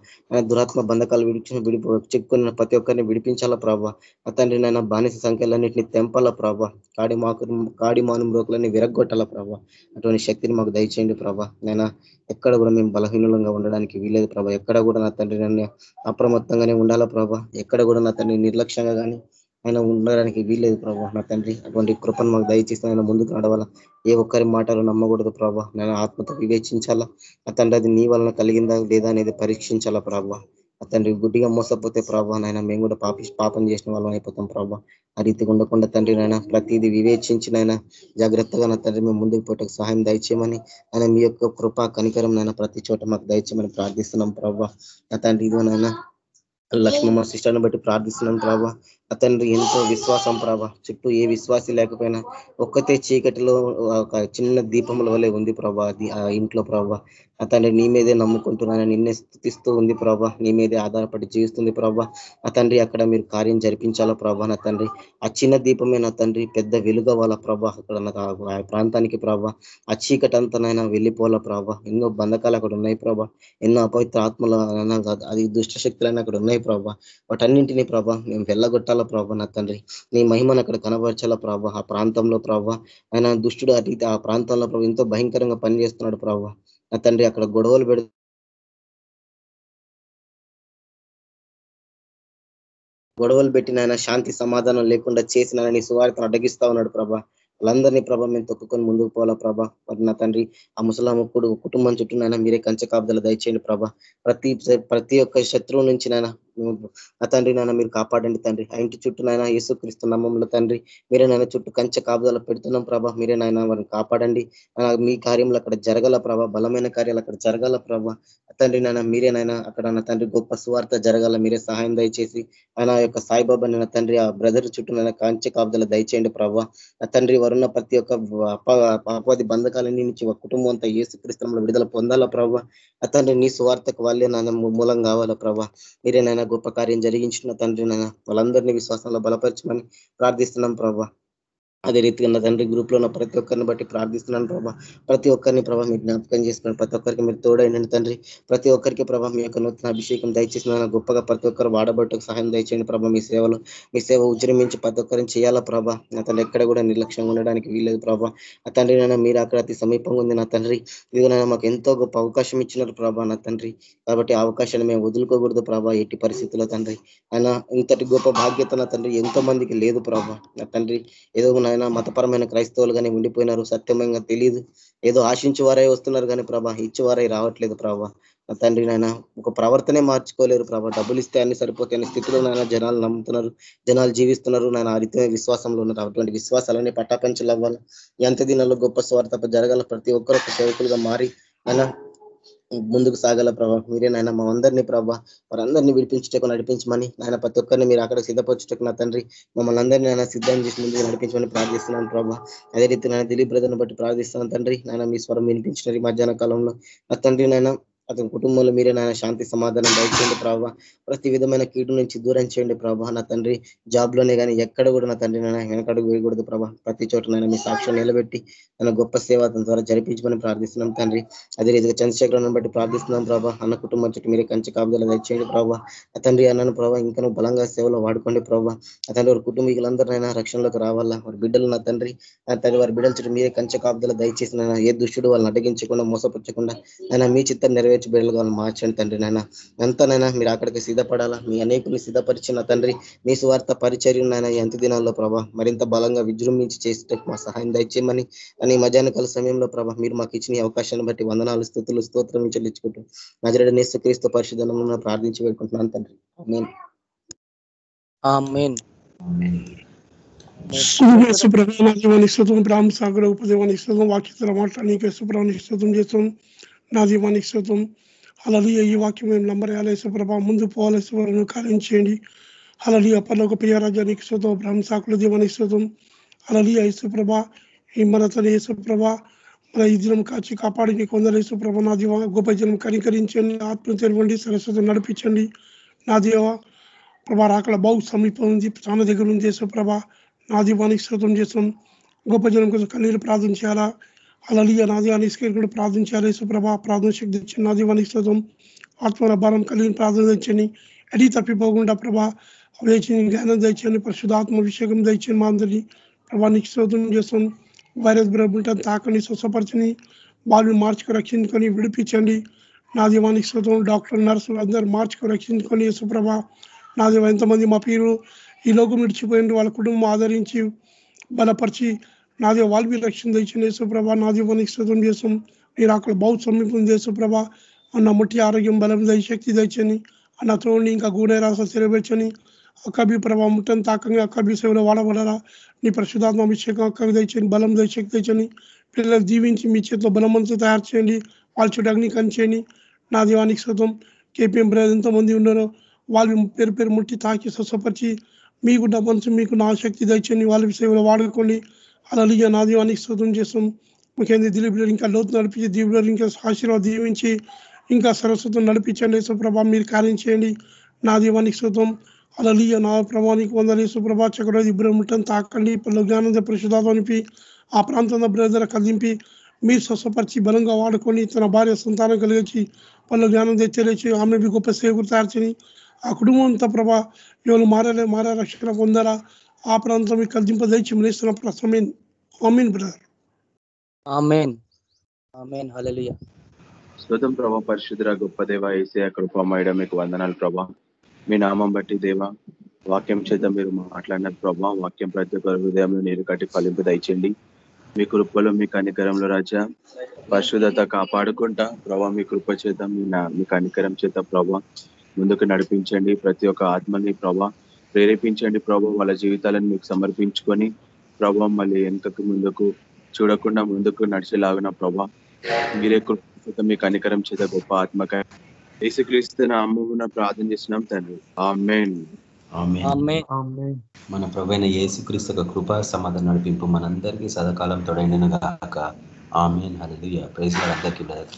దురాత్మ బంధకాలు విడిచి విడి చిక్కుకున్న ప్రతి ఒక్కరిని విడిపించాలా ప్రభా? నా తండ్రి నాయన బానిస సంఖ్యలన్నింటినీ తెంపాలా ప్రభా? కాడి మాకు కాడి మాను రోకులన్నీ విరగొట్టాలా ప్రభా. అటువంటి శక్తిని మాకు దయచేయండి ప్రభా. నేను ఎక్కడ కూడా మేము బలహీనంగా ఉండడానికి వీలేదు ప్రభా. ఎక్కడ కూడా నా తండ్రి నన్ను అప్రమత్తంగానే ఉండాలా ప్రభా? ఎక్కడ కూడా నా తండ్రి నిర్లక్ష్యంగా కానీ ఆయన ఉండడానికి వీల్లేదు ప్రభా. నా తండ్రి అటువంటి కృపను మాకు దయచేస్తే ఆయన ముందుకు నడవాలా. ఏ ఒక్కరి మాటలు నమ్మకూడదు ప్రభా. నేను ఆత్మతో వివేచించాలా? నా తండ్రి అది నీ వలన కలిగిందా లేదా అనేది పరీక్షించాలా ప్రభా? తండ్రి గుడ్డిగా మోసపోతే ప్రభా నాయన మేము కూడా పాపి పాపం చేసిన వాళ్ళం అయిపోతాం ప్రభా. ఆ రీతి ఉండకుండా తండ్రి నాయన ప్రతిదీ వివేచించి జాగ్రత్తగా నా తండ్రి మేము ముందుకు పోటకు సహాయం దయచేయమని ఆయన మీ యొక్క కృప కనికరం నాయన ప్రతి చోట మాకు దయచేయమని ప్రార్థిస్తున్నాం ప్రభా. నా తండ్రి ఇదిగో నాయన లక్ష్మమ్మ సిస్టర్ని బట్టి ప్రార్థిస్తున్నాం ప్రభా. అతను ఎంతో విశ్వాసం ప్రభా. చుట్టూ ఏ విశ్వాసి లేకపోయినా ఒక్కతే చీకటిలో ఒక చిన్న దీపముల వలె ఉంది ప్రభా అది ఆ ఇంట్లో ప్రభా. అతన్ని నీ మీదే నమ్ముకుంటున్నాను నిన్నే స్థుతిస్తూ ఉంది ప్రభా. నీ మీదే ఆధారపడి జీవిస్తుంది ప్రభా. ఆ తండ్రి అక్కడ మీరు కార్యం జరిపించాలా ప్రభా నా తండ్రి? ఆ చిన్న దీపమే నా తండ్రి పెద్ద వెలుగవాల ప్రభా? అక్కడ నాకు ఆ ప్రాంతానికి ప్రభా. ఆ చీకటంతనైనా వెళ్ళిపోవాల ప్రభా? ఎన్నో బంధకాలు అక్కడ ఉన్నాయి ప్రభా. ఎన్నో అపవిత్ర ఆత్మలు అది దుష్ట శక్తులైనా అక్కడ ఉన్నాయి ప్రభా. వాటన్నింటినీ ప్రభా మేము వెళ్ళగొట్టాలా ప్రభా నా తండ్రి? నీ మహిమను అక్కడ కనబరచాలా ప్రభా? ఆ ప్రాంతంలో ప్రభా. ఆయన దుష్టుడు అటు ఆ ప్రాంతంలో ప్రభు ఎంతో భయంకరంగా పనిచేస్తున్నాడు ప్రభా. నా తండ్రి అక్కడ గొడవలు పెడు గొడవలు పెట్టిన ఆయన శాంతి సమాధానం లేకుండా చేసిన నీ సువార్తను అడ్డగిస్తా ఉన్నాడు ప్రభా. వాళ్ళందరినీ ప్రభా మేము తొక్కుకొని ముందుకు పోవాలా ప్రభా. మరి నా తండ్రి ఆ ముసలాముకుడు కుటుంబం చుట్టూ నాయన మీరే కంచె దయచేయండి ప్రభా. ప్రతి ప్రతి ఒక్క శత్రువు నుంచి నాయన ఆ తండ్రి నాయన మీరు కాపాడండి తండ్రి. ఆ ఇంటి చుట్టూ నాయన యేసుక్రీస్తు నమ్మంలో తండ్రి. మీరే నాయన చుట్టూ కంచె కాపుదల పెడుతున్నాం ప్రభా. మీరే నాయన వారిని కాపాడండి. మీ కార్యంలో అక్కడ జరగల ప్రభా. బలమైన కార్యాలు అక్కడ జరగాల ప్రభా. తండ్రి నాయన మీరే నాయన అక్కడ నా తండ్రి గొప్ప సువార్త జరగాల. మీరే సహాయం దయచేసి ఆయన యొక్క సాయిబాబా నా తండ్రి ఆ బ్రదర్ చుట్టూ నాయన కంచె కాపుదల దయచేయండి ప్రభా. నా తండ్రి వరున్న ప్రతి ఒక్క అపవాది బంధకాలన్నీ నుంచి ఒక కుటుంబం అంతా ఏసుక్రీస్తంలో విడుదల పొందాలా ప్రభా. తండ్రి నీ సువార్తకు వాళ్ళే నాయన మూలం కావాలా ప్రభా. మీరే నాయన గొప్ప కార్యం జరిగించిన తండ్రి నాయన వాళ్ళందరినీ విశ్వాసంలో బలపరచమని ప్రార్థిస్తున్నాం ప్రభావ అదే రీతిగా నా తండ్రి గ్రూప్లో ఉన్న ప్రతి ఒక్కరిని బట్టి ప్రార్థిస్తున్నాను ప్రభా. ప్రతి ఒక్కరిని ప్రభావ మీరు జ్ఞాపకం చేసుకున్నాను ప్రతి ఒక్కరికి మీరు తోడైనండి తండ్రి. ప్రతి ఒక్కరికి ప్రభావ మీ యొక్క నూతన అభిషేకం దయచేసిన గొప్పగా ప్రతి ఒక్కరు వాడబట్టుకు సహాయం దయచేయండి ప్రభా. మీ సేవలు మీ సేవ ఉజ్జరించి ప్రతి ఒక్కరిని చేయాలా ప్రభా? నా తండ్రి ఎక్కడ కూడా నిర్లక్ష్యంగా ఉండడానికి వీలేదు ప్రభా. ఆ తండ్రి నైనా మీరు అక్కడ అతి సమీపంగా ఉంది నా తండ్రి. ఇదిగోనైనా మాకు ఎంతో గొప్ప అవకాశం ఇచ్చినారు ప్రభా నా తండ్రి. కాబట్టి ఆ అవకాశాన్ని మేము వదులుకోకూడదు ప్రభా ఎట్టి పరిస్థితుల్లో తండ్రి. ఆయన ఇంతటి గొప్ప బాధ్యత నా తండ్రి ఎంతో మందికి లేదు ప్రభా. నా తండ్రి ఏదో నా నాయన మతపరమైన క్రైస్తవులు కానీ ఉండిపోయినారు. సత్యమంగా తెలియదు ఏదో ఆశించేవారై వస్తున్నారు కానీ ప్రభా ఇచ్చేవారై రావట్లేదు ప్రభా. నా తండ్రి నాయన ఒక ప్రవర్తనే మార్చుకోలేరు ప్రభా. డబ్బులు ఇస్తే అన్ని సరిపోతాయి అనే స్థితిలో నాయన జనాలు నమ్ముతున్నారు. జనాలు జీవిస్తున్నారు నాయన ఆ విశ్వాసంలో ఉన్నారు. అటువంటి విశ్వాసాలన్నీ పట్టాపంచలు అవ్వాలి. ఎంత దినాల్లో గొప్ప స్వార్థ జరగాల ప్రతి ఒక్కరు ఒక సేవకులుగా మారి ఆయన ముందుకు సాగల ప్రభా. మీరే నాయన మా అందరినీ ప్రభా వారందరినీ విడిపించుటకు నడిపించమని నాయన ప్రతి ఒక్కరిని మీరు అక్కడ సిద్ధపరచుటకు నా తండ్రి మమ్మల్ని అందరినీ నాయన సిద్ధం చేసి ముందుకు నడిపించమని ప్రార్థిస్తున్నాను ప్రభా. అదే రీతి నాయన దిలీప్ బ్రదర్ని బట్టి ప్రార్థిస్తున్నాను తండ్రి నాయన మీ స్వరం వినిపించినారు మధ్యాహ్న కాలంలో. నా తండ్రి నాయన అతని కుటుంబంలో మీరే నాయన శాంతి సమాధానం దయచేయండి ప్రభావ ప్రతి విధమైన కీడు నుంచి దూరం చేయండి ప్రభా. నా తండ్రి జాబ్లోనే కానీ ఎక్కడ కూడా నా తండ్రి నాయన వెనకడుగు వేయకూడదు ప్రభా. ప్రతి చోట నాయన మీ సాక్ష్యం నిలబెట్టి తన గొప్ప సేవ అతని ద్వారా జరిపించమని ప్రార్థిస్తున్నాం తండ్రి. అదే రీతిగా చంద్రశేఖరం బట్టి ప్రార్థిస్తున్నాం ప్రభా. అన్న కుటుంబం చుట్టూ మీరే కంచి కాపుదల దయచేయండి ప్రభా. తండ్రి అన్నను ప్రభావ ఇంకా బలంగా సేవలో వాడుకోండి ప్రభా. అతని వారి కుటుంబీకులందరినైనా రక్షణలోకి రావాలా? వారి బిడ్డలు నా తండ్రి తండ్రి వారి బిడ్డల చుట్టూ మీరే కంచె కాపుదల దయచేసిన ఏ దుష్టుడు వాళ్ళని అడ్డగించకుండా మోసపరచకుండా ఆయన మీ చిత్తం నెరవేర్చి బిడ్డలుగా వాళ్ళు మార్చండి తండ్రి నాయన. ఎంతనైనా మీరు అక్కడికి సిద్ధపడాలా? మీ అనేకులు సిద్ధపరిచిన తండ్రి మీ స్వార్థ పరిచర్యం నాయన ఎంత దినాల్లో ప్రభా మరింత బలంగా విజృంభించి చేసేటకు మా సహాయం దయచేయమని అని మధ్యాహ్న కాల సమయంలో ప్రభా మీరు మాకు ఇచ్చిన అవకాశాన్ని బట్టి వందనాలు స్థుతులు స్తోత్రం చెల్లించుకుంటూ నజరడ నేసుక్రీస్తు పరిశుధనం ప్రార్థించి పెట్టుకుంటున్నాను తండ్రి.
సుప్రభానికి స్థుతం బ్రాహ్మ సాగర ఉపదేవానికి వాక్యతల సుప్రభానికి స్థుతం చేస్తాం. నా దీవానికి శుతం అలలి ఈ వాక్యం మేము నంబరేయాలి సుప్రభ ముందు పోవాలి సువరను కార్యం చేయండి. అలలి ఒక ప్రియరాజ్యానికి శుతం బ్రహ్మ దీవానికి శుతం అలలి యేసుప్రభ ఈ మన తన యేసుప్రభ మన ఈ దినం కాచి కాపాడి నీకు యేసుప్రభ నా దీవ గొప్ప జనం కనికరించండి. ఆత్మ తెరవండి. సరస్వతం నడిపించండి. నా దేవ ప్రభా రాకడ బహు సమీపం ఉంది. చాలా దగ్గర ఉంది యేసుప్రభ నా దీవానికి శుతం చేస్తాం గొప్ప జనం కోసం కన్నీరు ప్రార్థన చేయాలా? అలలియ నాది దీవానికి కూడా ప్రార్థించారు. చేయాలి యేసుప్రభ ప్రార్థన శక్తి ఇచ్చి నా దీవానికి ఆత్మల భారం కలిగిన ప్రార్థన తెచ్చని ఎడి తప్పిపోకుండా ప్రభా వేచి జ్ఞానం తెచ్చని పరిశుధాత్మ అభిషేకం తెచ్చని మా అందరినీ. ప్రభానికి శ్రోతం చేస్తాం. వైరస్ బ్రహ్మటం తాకని స్వసపరచని వాళ్ళు మార్చుకు రక్షించుకొని విడిపించండి. నా దీవానికి డాక్టర్ నర్సులు అందరూ మార్చుకు రక్షించుకొని యేసుప్రభ నా ఎంతమంది మా పేరు ఈ లోకం విడిచిపోయింది వాళ్ళ కుటుంబం ఆదరించి బలపరిచి నాది వాళ్ళవి రక్షణ తెచ్చిన యేసుప్రభ నా దీవానికి శ్రోతం చేస్తాం. మీరు అక్కడ బహు సమీపం యేసుప్రభ. అన్న ముట్టి ఆరోగ్యం బలం దయ శక్తి తెచ్చని అన్న తోడిని ఇంకా గూడే రాస సెలబ్రేషన్ అక్కబి ప్రభా ముట్టని తాకంగా అక్కబి సేవలో వాడబడరా నీ ప్రశుధాత్మ అభిషేకం అక్కవి తెచ్చని బలం దయశక్తి తెచ్చని పిల్లలు దీవించి మీ చేతిలో బలమంతా తయారు చేయండి. వాళ్ళ చుట్టూ అగ్ని కంచేయండి. నా దీవానికి శుతం కేపీఎం బ్రదర్ ఎంతో మంది ఉన్నారో వాళ్ళు పేరు పేరు ముట్టి తాకి స్వస్థపరిచి మీకు డబ్బు మీకు నా శక్తి దయచండి వాళ్ళ సేవలో వాడుకోండి. అలలియ నాదీవానికి దీవానికి చేస్తాం ముఖ్యంగా దిలీప్ గారు ఇంకా లోతు నడిపించి దీప్ గారు ఇంకా ఆశీర్వాద దీవించి ఇంకా సరస్వతం నడిపించండి యేసుప్రభ మీరు కార్యం చేయండి నా దీవానికి అలలియ నా ప్రభానికి వందలు యేసుప్రభ చక్రవర్తి ఇబ్రహ్మటం తాకండి పలు జ్ఞానంద పరిశుధాత్మనిపి ఆ ప్రాంతంలో బ్రదర్ కదింపి మీరు స్వస్థపరిచి బలంగా వాడుకొని తన భార్య సంతానం కలిగించి పలు జ్ఞానం తెచ్చి ఆమె గొప్ప సేవకులు తయారు చేయని ఆ కుటుంబం అంతా ప్రభా ఎవరు మారాలే మారా రక్షణ పొందారా ఆ ప్రాంతం మనిస్తున్న ప్రసమీన్ ఆమీన్ బ్రదర్.
ఆమెన్. ఆమెన్. హల్లెలూయా.
స్తోత్రం ప్రభా పరిశుద్ధుర గొప్ప దేవ ఏసే కృపమయడ మీకు వందనాలు ప్రభా. మీ నామం బట్టి దేవ వాక్యం చేత మీరు మాట్లాడినారు ప్రభా. వాక్యం ప్రతి ఒక్కరి హృదయంలో నీరు కట్టి ఫలింపు దయచేయండి. మీ కృపలో మీ కనికరంలో రాజా పరిశుద్ధత కాపాడుకుంటా ప్రభా మీ కృప చేత మీ నా- మీ కనికరం చేత ప్రభా. ముందుకు నడిపించండి. ప్రతి ఒక్క ఆత్మని ప్రభా ప్రేరేపించండి ప్రభా వాళ్ళ జీవితాలను మీకు సమర్పించుకొని ప్రభా మళ్ళీ వెనుకకు ముందుకు చూడకుండా ముందుకు నడిచేలాగిన ప్రభా. మీరే కృప చేత మీ కనికరం చేత గొప్ప ఆత్మక యేసుక్రీస్తు నామమున ప్రార్థన చేస్తున్నాం తండ్రి. ఆమేన్.
ఆమె
ఆమెన్.
మన ప్రభైన యేసుక్రీస్తు యొక్క కృపా సమాధానం నడిపింపు మనందరికీ సదాకాలం తోడైండును గాక. ఆమెన్. హల్లెలూయా. ప్రైజ్ లార్డ్ అందరికీ బ్రదర్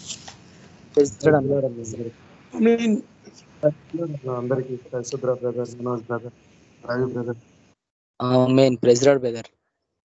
మనోజ్ బ్రదర్.
ఆమెన్ ప్రెజరాడ్ బ్రదర్